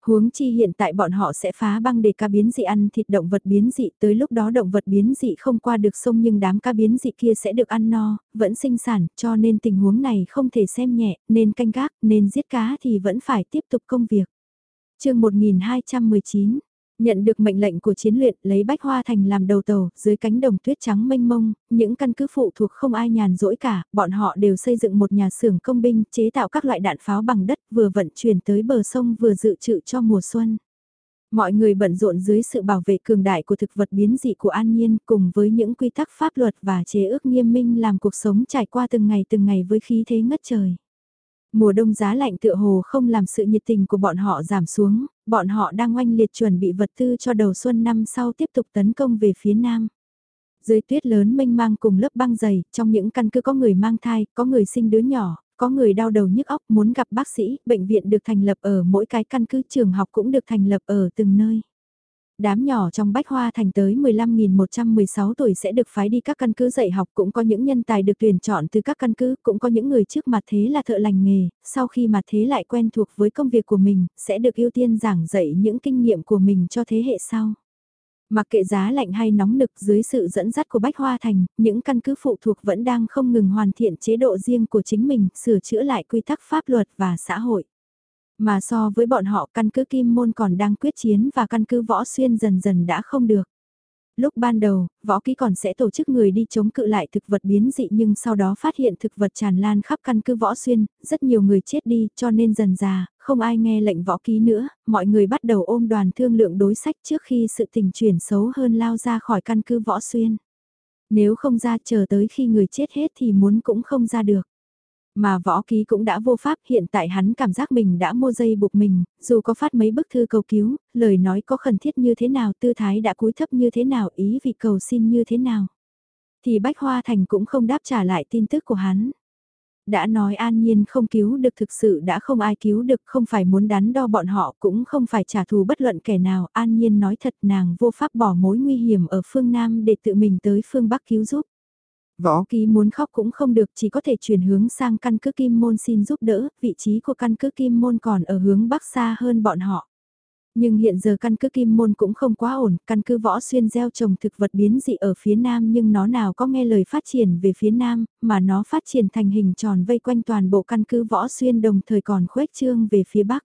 Huống chi hiện tại bọn họ sẽ phá băng để cá biến dị ăn thịt động vật biến dị tới lúc đó động vật biến dị không qua được sông nhưng đám cá biến dị kia sẽ được ăn no, vẫn sinh sản cho nên tình huống này không thể xem nhẹ, nên canh gác, nên giết cá thì vẫn phải tiếp tục công việc. chương 1219 Nhận được mệnh lệnh của chiến luyện lấy Bách Hoa Thành làm đầu tàu, dưới cánh đồng tuyết trắng mênh mông, những căn cứ phụ thuộc không ai nhàn rỗi cả, bọn họ đều xây dựng một nhà xưởng công binh, chế tạo các loại đạn pháo bằng đất vừa vận chuyển tới bờ sông vừa dự trữ cho mùa xuân. Mọi người bận rộn dưới sự bảo vệ cường đại của thực vật biến dị của An Nhiên cùng với những quy tắc pháp luật và chế ước nghiêm minh làm cuộc sống trải qua từng ngày từng ngày với khí thế ngất trời. Mùa đông giá lạnh tựa hồ không làm sự nhiệt tình của bọn họ giảm xuống, bọn họ đang oanh liệt chuẩn bị vật tư cho đầu xuân năm sau tiếp tục tấn công về phía nam. Dưới tuyết lớn mênh mang cùng lớp băng dày, trong những căn cứ có người mang thai, có người sinh đứa nhỏ, có người đau đầu nhức óc muốn gặp bác sĩ, bệnh viện được thành lập ở mỗi cái căn cứ trường học cũng được thành lập ở từng nơi. Đám nhỏ trong Bách Hoa Thành tới 15.116 tuổi sẽ được phái đi các căn cứ dạy học cũng có những nhân tài được tuyển chọn từ các căn cứ, cũng có những người trước mặt thế là thợ lành nghề, sau khi mà thế lại quen thuộc với công việc của mình, sẽ được ưu tiên giảng dạy những kinh nghiệm của mình cho thế hệ sau. Mặc kệ giá lạnh hay nóng nực dưới sự dẫn dắt của Bách Hoa Thành, những căn cứ phụ thuộc vẫn đang không ngừng hoàn thiện chế độ riêng của chính mình, sửa chữa lại quy tắc pháp luật và xã hội. Mà so với bọn họ căn cứ Kim Môn còn đang quyết chiến và căn cứ Võ Xuyên dần dần đã không được. Lúc ban đầu, võ ký còn sẽ tổ chức người đi chống cự lại thực vật biến dị nhưng sau đó phát hiện thực vật tràn lan khắp căn cứ võ xuyên, rất nhiều người chết đi cho nên dần già, không ai nghe lệnh võ ký nữa, mọi người bắt đầu ôm đoàn thương lượng đối sách trước khi sự tình chuyển xấu hơn lao ra khỏi căn cứ võ xuyên. Nếu không ra chờ tới khi người chết hết thì muốn cũng không ra được. Mà võ ký cũng đã vô pháp hiện tại hắn cảm giác mình đã mua dây buộc mình, dù có phát mấy bức thư cầu cứu, lời nói có khẩn thiết như thế nào, tư thái đã cúi thấp như thế nào, ý vị cầu xin như thế nào. Thì Bách Hoa Thành cũng không đáp trả lại tin tức của hắn. Đã nói an nhiên không cứu được thực sự đã không ai cứu được không phải muốn đắn đo bọn họ cũng không phải trả thù bất luận kẻ nào an nhiên nói thật nàng vô pháp bỏ mối nguy hiểm ở phương Nam để tự mình tới phương Bắc cứu giúp. Võ ký muốn khóc cũng không được chỉ có thể chuyển hướng sang căn cứ kim môn xin giúp đỡ, vị trí của căn cứ kim môn còn ở hướng bắc xa hơn bọn họ. Nhưng hiện giờ căn cứ kim môn cũng không quá ổn, căn cứ võ xuyên gieo trồng thực vật biến dị ở phía nam nhưng nó nào có nghe lời phát triển về phía nam, mà nó phát triển thành hình tròn vây quanh toàn bộ căn cứ võ xuyên đồng thời còn khuếch trương về phía bắc.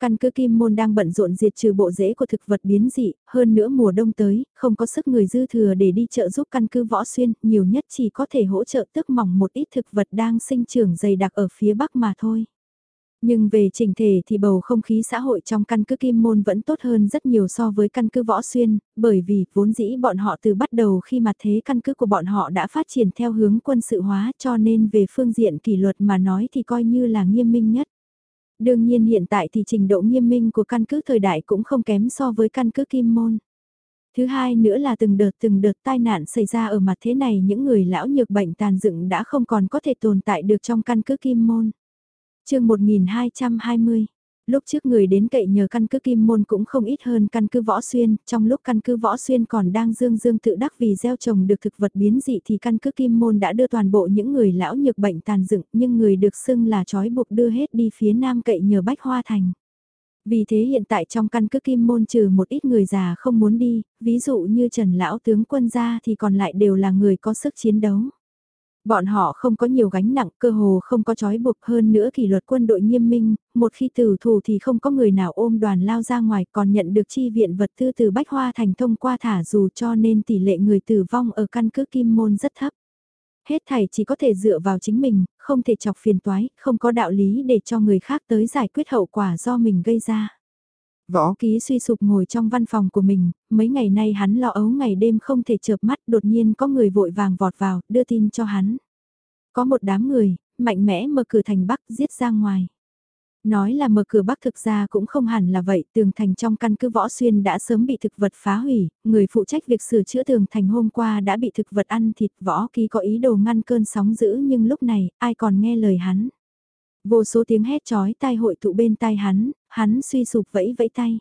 Căn cứ Kim Môn đang bận rộn diệt trừ bộ rễ của thực vật biến dị, hơn nữa mùa đông tới, không có sức người dư thừa để đi chợ giúp căn cứ võ xuyên, nhiều nhất chỉ có thể hỗ trợ tước mỏng một ít thực vật đang sinh trưởng dày đặc ở phía bắc mà thôi. Nhưng về trình thể thì bầu không khí xã hội trong căn cứ Kim Môn vẫn tốt hơn rất nhiều so với căn cứ Võ Xuyên, bởi vì vốn dĩ bọn họ từ bắt đầu khi mà thế căn cứ của bọn họ đã phát triển theo hướng quân sự hóa cho nên về phương diện kỷ luật mà nói thì coi như là nghiêm minh nhất. Đương nhiên hiện tại thì trình độ nghiêm minh của căn cứ thời đại cũng không kém so với căn cứ kim môn. Thứ hai nữa là từng đợt từng đợt tai nạn xảy ra ở mặt thế này, những người lão nhược bệnh tàn dựng đã không còn có thể tồn tại được trong căn cứ kim môn. chương 1220 lúc trước người đến cậy nhờ căn cứ kim môn cũng không ít hơn căn cứ võ xuyên, trong lúc căn cứ võ xuyên còn đang dương dương tự đắc vì gieo trồng được thực vật biến dị thì căn cứ kim môn đã đưa toàn bộ những người lão nhược bệnh tàn dựng nhưng người được xưng là trói buộc đưa hết đi phía nam cậy nhờ bách hoa thành. Vì thế hiện tại trong căn cứ kim môn trừ một ít người già không muốn đi, ví dụ như Trần Lão tướng quân gia thì còn lại đều là người có sức chiến đấu. Bọn họ không có nhiều gánh nặng, cơ hồ không có trói buộc hơn nữa kỷ luật quân đội nghiêm minh, một khi tử thủ thì không có người nào ôm đoàn lao ra ngoài còn nhận được chi viện vật tư từ Bách Hoa Thành thông qua thả dù cho nên tỷ lệ người tử vong ở căn cứ Kim Môn rất thấp. Hết thảy chỉ có thể dựa vào chính mình, không thể chọc phiền toái, không có đạo lý để cho người khác tới giải quyết hậu quả do mình gây ra. Võ ký suy sụp ngồi trong văn phòng của mình, mấy ngày nay hắn lo ấu ngày đêm không thể chợp mắt đột nhiên có người vội vàng vọt vào, đưa tin cho hắn. Có một đám người, mạnh mẽ mở cửa thành Bắc giết ra ngoài. Nói là mở cửa Bắc thực ra cũng không hẳn là vậy, tường thành trong căn cứ võ xuyên đã sớm bị thực vật phá hủy, người phụ trách việc sửa chữa tường thành hôm qua đã bị thực vật ăn thịt võ ký có ý đồ ngăn cơn sóng dữ nhưng lúc này ai còn nghe lời hắn. Vô số tiếng hét chói tai hội tụ bên tai hắn, hắn suy sụp vẫy vẫy tay.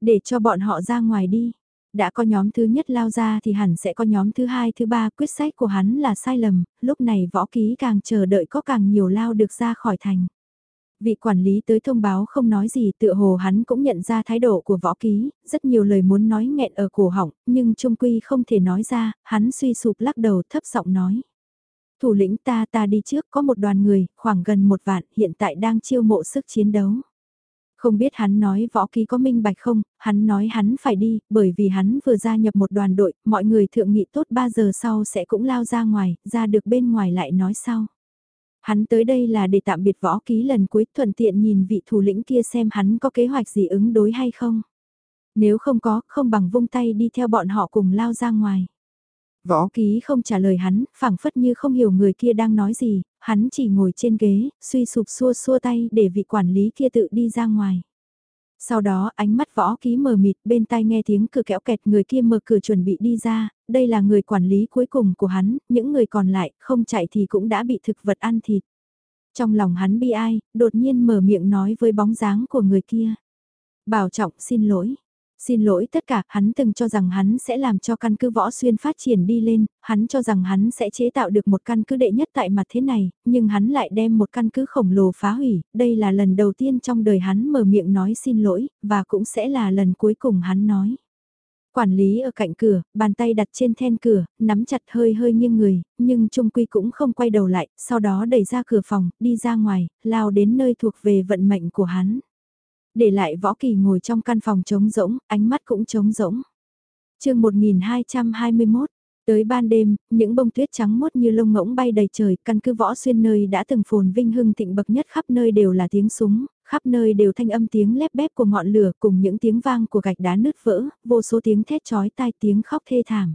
Để cho bọn họ ra ngoài đi. Đã có nhóm thứ nhất lao ra thì hẳn sẽ có nhóm thứ hai thứ ba quyết sách của hắn là sai lầm, lúc này võ ký càng chờ đợi có càng nhiều lao được ra khỏi thành. Vị quản lý tới thông báo không nói gì tựa hồ hắn cũng nhận ra thái độ của võ ký, rất nhiều lời muốn nói nghẹn ở cổ họng, nhưng trung quy không thể nói ra, hắn suy sụp lắc đầu thấp giọng nói thủ lĩnh ta ta đi trước có một đoàn người, khoảng gần một vạn, hiện tại đang chiêu mộ sức chiến đấu. Không biết hắn nói võ ký có minh bạch không, hắn nói hắn phải đi, bởi vì hắn vừa gia nhập một đoàn đội, mọi người thượng nghị tốt 3 giờ sau sẽ cũng lao ra ngoài, ra được bên ngoài lại nói sau. Hắn tới đây là để tạm biệt võ ký lần cuối thuận tiện nhìn vị thủ lĩnh kia xem hắn có kế hoạch gì ứng đối hay không. Nếu không có, không bằng vung tay đi theo bọn họ cùng lao ra ngoài. Võ ký không trả lời hắn, phảng phất như không hiểu người kia đang nói gì, hắn chỉ ngồi trên ghế, suy sụp xua xua tay để vị quản lý kia tự đi ra ngoài. Sau đó ánh mắt võ ký mờ mịt bên tai nghe tiếng cửa kéo kẹt người kia mở cửa chuẩn bị đi ra, đây là người quản lý cuối cùng của hắn, những người còn lại không chạy thì cũng đã bị thực vật ăn thịt. Trong lòng hắn bi ai, đột nhiên mở miệng nói với bóng dáng của người kia. Bảo trọng xin lỗi, Xin lỗi tất cả, hắn từng cho rằng hắn sẽ làm cho căn cứ võ xuyên phát triển đi lên, hắn cho rằng hắn sẽ chế tạo được một căn cứ đệ nhất tại mặt thế này, nhưng hắn lại đem một căn cứ khổng lồ phá hủy, đây là lần đầu tiên trong đời hắn mở miệng nói xin lỗi, và cũng sẽ là lần cuối cùng hắn nói. Quản lý ở cạnh cửa, bàn tay đặt trên then cửa, nắm chặt hơi hơi nghiêng người, nhưng Trung Quy cũng không quay đầu lại, sau đó đẩy ra cửa phòng, đi ra ngoài, lao đến nơi thuộc về vận mệnh của hắn. Để lại Võ Kỳ ngồi trong căn phòng trống rỗng, ánh mắt cũng trống rỗng. chương 1221, Tới ban đêm, những bông tuyết trắng mốt như lông ngỗng bay đầy trời, căn cứ võ xuyên nơi đã từng phồn vinh hưng thịnh bậc nhất khắp nơi đều là tiếng súng, khắp nơi đều thanh âm tiếng lép bép của ngọn lửa cùng những tiếng vang của gạch đá nứt vỡ, vô số tiếng thét chói tai tiếng khóc thê thảm.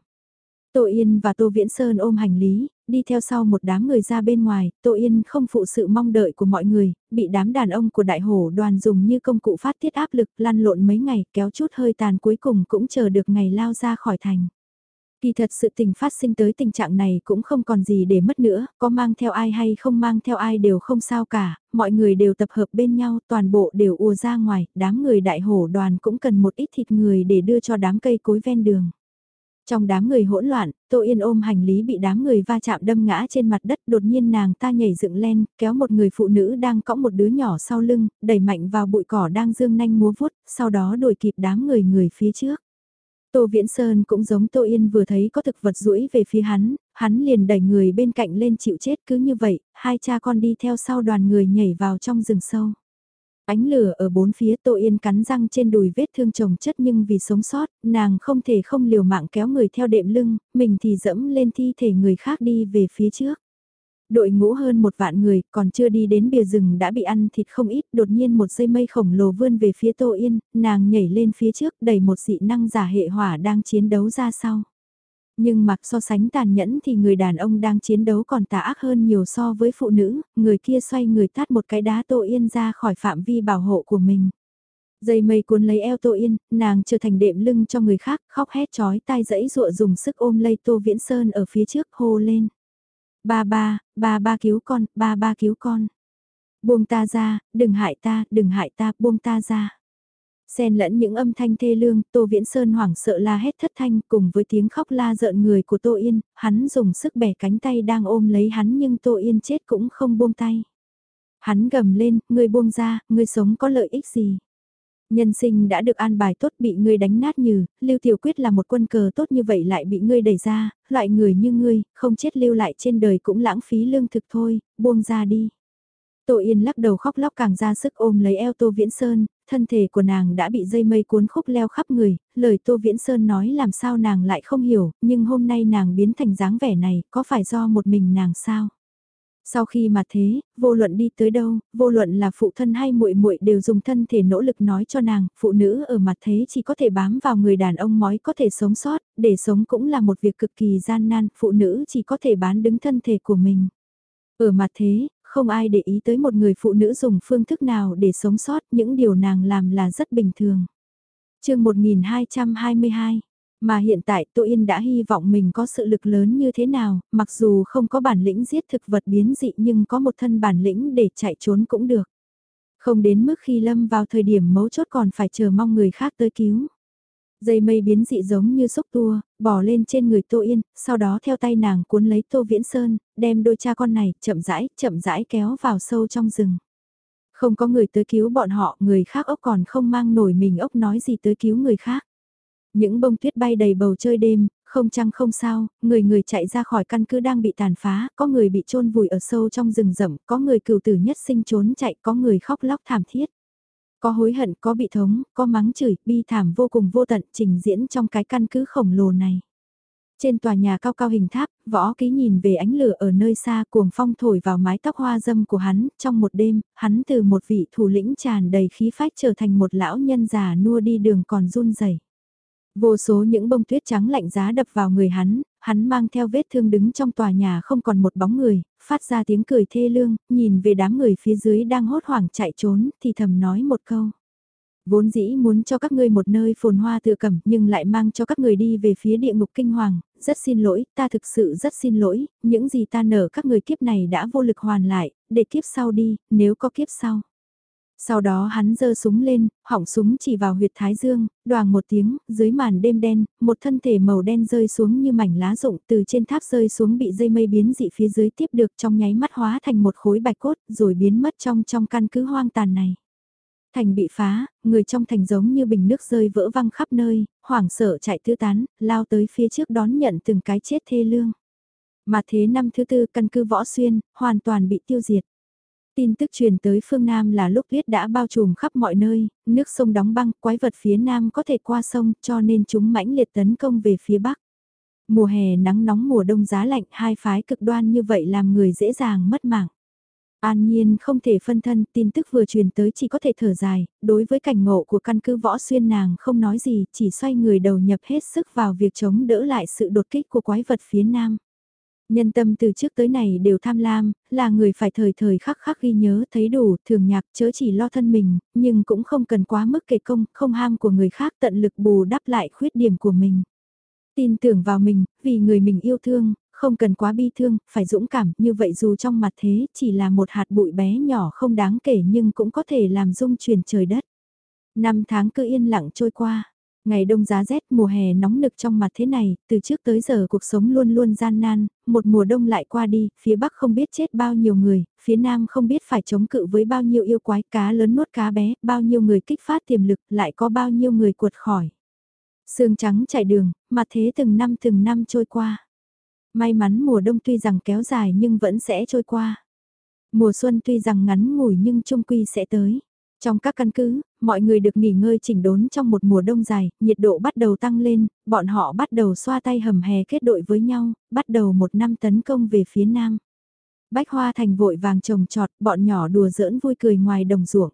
Tô Yên và Tô Viễn Sơn ôm hành lý, đi theo sau một đám người ra bên ngoài, Tô Yên không phụ sự mong đợi của mọi người, bị đám đàn ông của đại hổ đoàn dùng như công cụ phát tiết áp lực lăn lộn mấy ngày kéo chút hơi tàn cuối cùng cũng chờ được ngày lao ra khỏi thành. Kỳ thật sự tình phát sinh tới tình trạng này cũng không còn gì để mất nữa, có mang theo ai hay không mang theo ai đều không sao cả, mọi người đều tập hợp bên nhau, toàn bộ đều ùa ra ngoài, đám người đại hổ đoàn cũng cần một ít thịt người để đưa cho đám cây cối ven đường. Trong đám người hỗn loạn, Tô Yên ôm hành lý bị đám người va chạm đâm ngã trên mặt đất đột nhiên nàng ta nhảy dựng lên, kéo một người phụ nữ đang cõng một đứa nhỏ sau lưng, đẩy mạnh vào bụi cỏ đang dương nanh múa vuốt, sau đó đuổi kịp đám người người phía trước. Tô Viễn Sơn cũng giống Tô Yên vừa thấy có thực vật rũi về phía hắn, hắn liền đẩy người bên cạnh lên chịu chết cứ như vậy, hai cha con đi theo sau đoàn người nhảy vào trong rừng sâu. Ánh lửa ở bốn phía Tô Yên cắn răng trên đùi vết thương chồng chất nhưng vì sống sót, nàng không thể không liều mạng kéo người theo đệm lưng, mình thì dẫm lên thi thể người khác đi về phía trước. Đội ngũ hơn một vạn người, còn chưa đi đến bìa rừng đã bị ăn thịt không ít, đột nhiên một dây mây khổng lồ vươn về phía Tô Yên, nàng nhảy lên phía trước đẩy một dị năng giả hệ hỏa đang chiến đấu ra sau. Nhưng mặc so sánh tàn nhẫn thì người đàn ông đang chiến đấu còn tà ác hơn nhiều so với phụ nữ, người kia xoay người tát một cái đá Tô Yên ra khỏi phạm vi bảo hộ của mình. Dây mây cuốn lấy eo Tô Yên, nàng trở thành đệm lưng cho người khác, khóc hét chói tai dẫy dụa dùng sức ôm lấy Tô Viễn Sơn ở phía trước hô lên. Ba ba, ba ba cứu con, ba ba cứu con. Buông ta ra, đừng hại ta, đừng hại ta, buông ta ra. Xen lẫn những âm thanh thê lương, Tô Viễn Sơn hoảng sợ la hét thất thanh cùng với tiếng khóc la rợn người của Tô Yên, hắn dùng sức bẻ cánh tay đang ôm lấy hắn nhưng Tô Yên chết cũng không buông tay. Hắn gầm lên, người buông ra, người sống có lợi ích gì? Nhân sinh đã được an bài tốt bị ngươi đánh nát như, Lưu Tiểu Quyết là một quân cờ tốt như vậy lại bị ngươi đẩy ra, loại người như ngươi, không chết lưu lại trên đời cũng lãng phí lương thực thôi, buông ra đi. Tô Yên lắc đầu khóc lóc càng ra sức ôm lấy eo Tô Viễn Sơn, thân thể của nàng đã bị dây mây cuốn khúc leo khắp người, lời Tô Viễn Sơn nói làm sao nàng lại không hiểu, nhưng hôm nay nàng biến thành dáng vẻ này, có phải do một mình nàng sao? Sau khi mà thế, vô luận đi tới đâu, vô luận là phụ thân hay muội muội đều dùng thân thể nỗ lực nói cho nàng, phụ nữ ở mặt thế chỉ có thể bám vào người đàn ông mói có thể sống sót, để sống cũng là một việc cực kỳ gian nan, phụ nữ chỉ có thể bán đứng thân thể của mình. Ở mặt thế, không ai để ý tới một người phụ nữ dùng phương thức nào để sống sót, những điều nàng làm là rất bình thường. chương 1222 mà hiện tại Tô Yên đã hy vọng mình có sự lực lớn như thế nào, mặc dù không có bản lĩnh giết thực vật biến dị nhưng có một thân bản lĩnh để chạy trốn cũng được. Không đến mức khi lâm vào thời điểm mấu chốt còn phải chờ mong người khác tới cứu. Dây mây biến dị giống như xúc tua, bỏ lên trên người Tô Yên, sau đó theo tay nàng cuốn lấy Tô Viễn Sơn, đem đôi cha con này chậm rãi, chậm rãi kéo vào sâu trong rừng. Không có người tới cứu bọn họ, người khác ốc còn không mang nổi mình ốc nói gì tới cứu người khác. Những bông tuyết bay đầy bầu trời đêm, không chăng không sao, người người chạy ra khỏi căn cứ đang bị tàn phá, có người bị chôn vùi ở sâu trong rừng rậm, có người cừu tử nhất sinh trốn chạy, có người khóc lóc thảm thiết. Có hối hận, có bị thống, có mắng chửi, bi thảm vô cùng vô tận trình diễn trong cái căn cứ khổng lồ này. Trên tòa nhà cao cao hình tháp, võ ký nhìn về ánh lửa ở nơi xa cuồng phong thổi vào mái tóc hoa dâm của hắn, trong một đêm, hắn từ một vị thủ lĩnh tràn đầy khí phách trở thành một lão nhân già nua đi đường còn run rẩy. Vô số những bông tuyết trắng lạnh giá đập vào người hắn, hắn mang theo vết thương đứng trong tòa nhà không còn một bóng người, phát ra tiếng cười thê lương, nhìn về đám người phía dưới đang hốt hoảng chạy trốn, thì thầm nói một câu. Vốn dĩ muốn cho các ngươi một nơi phồn hoa tự cẩm nhưng lại mang cho các người đi về phía địa ngục kinh hoàng, rất xin lỗi, ta thực sự rất xin lỗi, những gì ta nở các người kiếp này đã vô lực hoàn lại, để kiếp sau đi, nếu có kiếp sau. Sau đó hắn giơ súng lên, hỏng súng chỉ vào huyệt thái dương, đoàn một tiếng, dưới màn đêm đen, một thân thể màu đen rơi xuống như mảnh lá rụng từ trên tháp rơi xuống bị dây mây biến dị phía dưới tiếp được trong nháy mắt hóa thành một khối bạch cốt rồi biến mất trong trong căn cứ hoang tàn này. Thành bị phá, người trong thành giống như bình nước rơi vỡ văng khắp nơi, hoảng sợ chạy tứ tán, lao tới phía trước đón nhận từng cái chết thê lương. Mà thế năm thứ tư căn cứ võ xuyên, hoàn toàn bị tiêu diệt. Tin tức truyền tới phương Nam là lúc tuyết đã bao trùm khắp mọi nơi, nước sông đóng băng, quái vật phía Nam có thể qua sông cho nên chúng mãnh liệt tấn công về phía Bắc. Mùa hè nắng nóng mùa đông giá lạnh hai phái cực đoan như vậy làm người dễ dàng mất mạng. An Nhiên không thể phân thân, tin tức vừa truyền tới chỉ có thể thở dài, đối với cảnh ngộ của căn cứ võ xuyên nàng không nói gì, chỉ xoay người đầu nhập hết sức vào việc chống đỡ lại sự đột kích của quái vật phía nam. Nhân tâm từ trước tới này đều tham lam, là người phải thời thời khắc khắc ghi nhớ thấy đủ, thường nhạc chớ chỉ lo thân mình, nhưng cũng không cần quá mức kể công, không ham của người khác tận lực bù đắp lại khuyết điểm của mình. Tin tưởng vào mình, vì người mình yêu thương, không cần quá bi thương, phải dũng cảm, như vậy dù trong mặt thế chỉ là một hạt bụi bé nhỏ không đáng kể nhưng cũng có thể làm rung chuyển trời đất. Năm tháng cứ yên lặng trôi qua, ngày đông giá rét mùa hè nóng nực trong mặt thế này, từ trước tới giờ cuộc sống luôn luôn gian nan, một mùa đông lại qua đi, phía bắc không biết chết bao nhiêu người, phía nam không biết phải chống cự với bao nhiêu yêu quái cá lớn nuốt cá bé, bao nhiêu người kích phát tiềm lực, lại có bao nhiêu người cuột khỏi. Sương trắng chạy đường, mà thế từng năm từng năm trôi qua. May mắn mùa đông tuy rằng kéo dài nhưng vẫn sẽ trôi qua. Mùa xuân tuy rằng ngắn ngủi nhưng trung quy sẽ tới. Trong các căn cứ, mọi người được nghỉ ngơi chỉnh đốn trong một mùa đông dài, nhiệt độ bắt đầu tăng lên, bọn họ bắt đầu xoa tay hầm hè kết đội với nhau, bắt đầu một năm tấn công về phía nam. Bách hoa thành vội vàng trồng trọt, bọn nhỏ đùa giỡn vui cười ngoài đồng ruộng.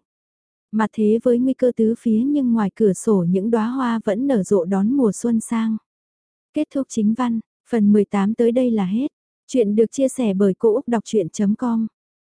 Mà thế với nguy cơ tứ phía nhưng ngoài cửa sổ những đóa hoa vẫn nở rộ đón mùa xuân sang. Kết thúc chính văn, Phần 18 tới đây là hết. Chuyện được chia sẻ bởi Cô Úc Đọc Chuyện.com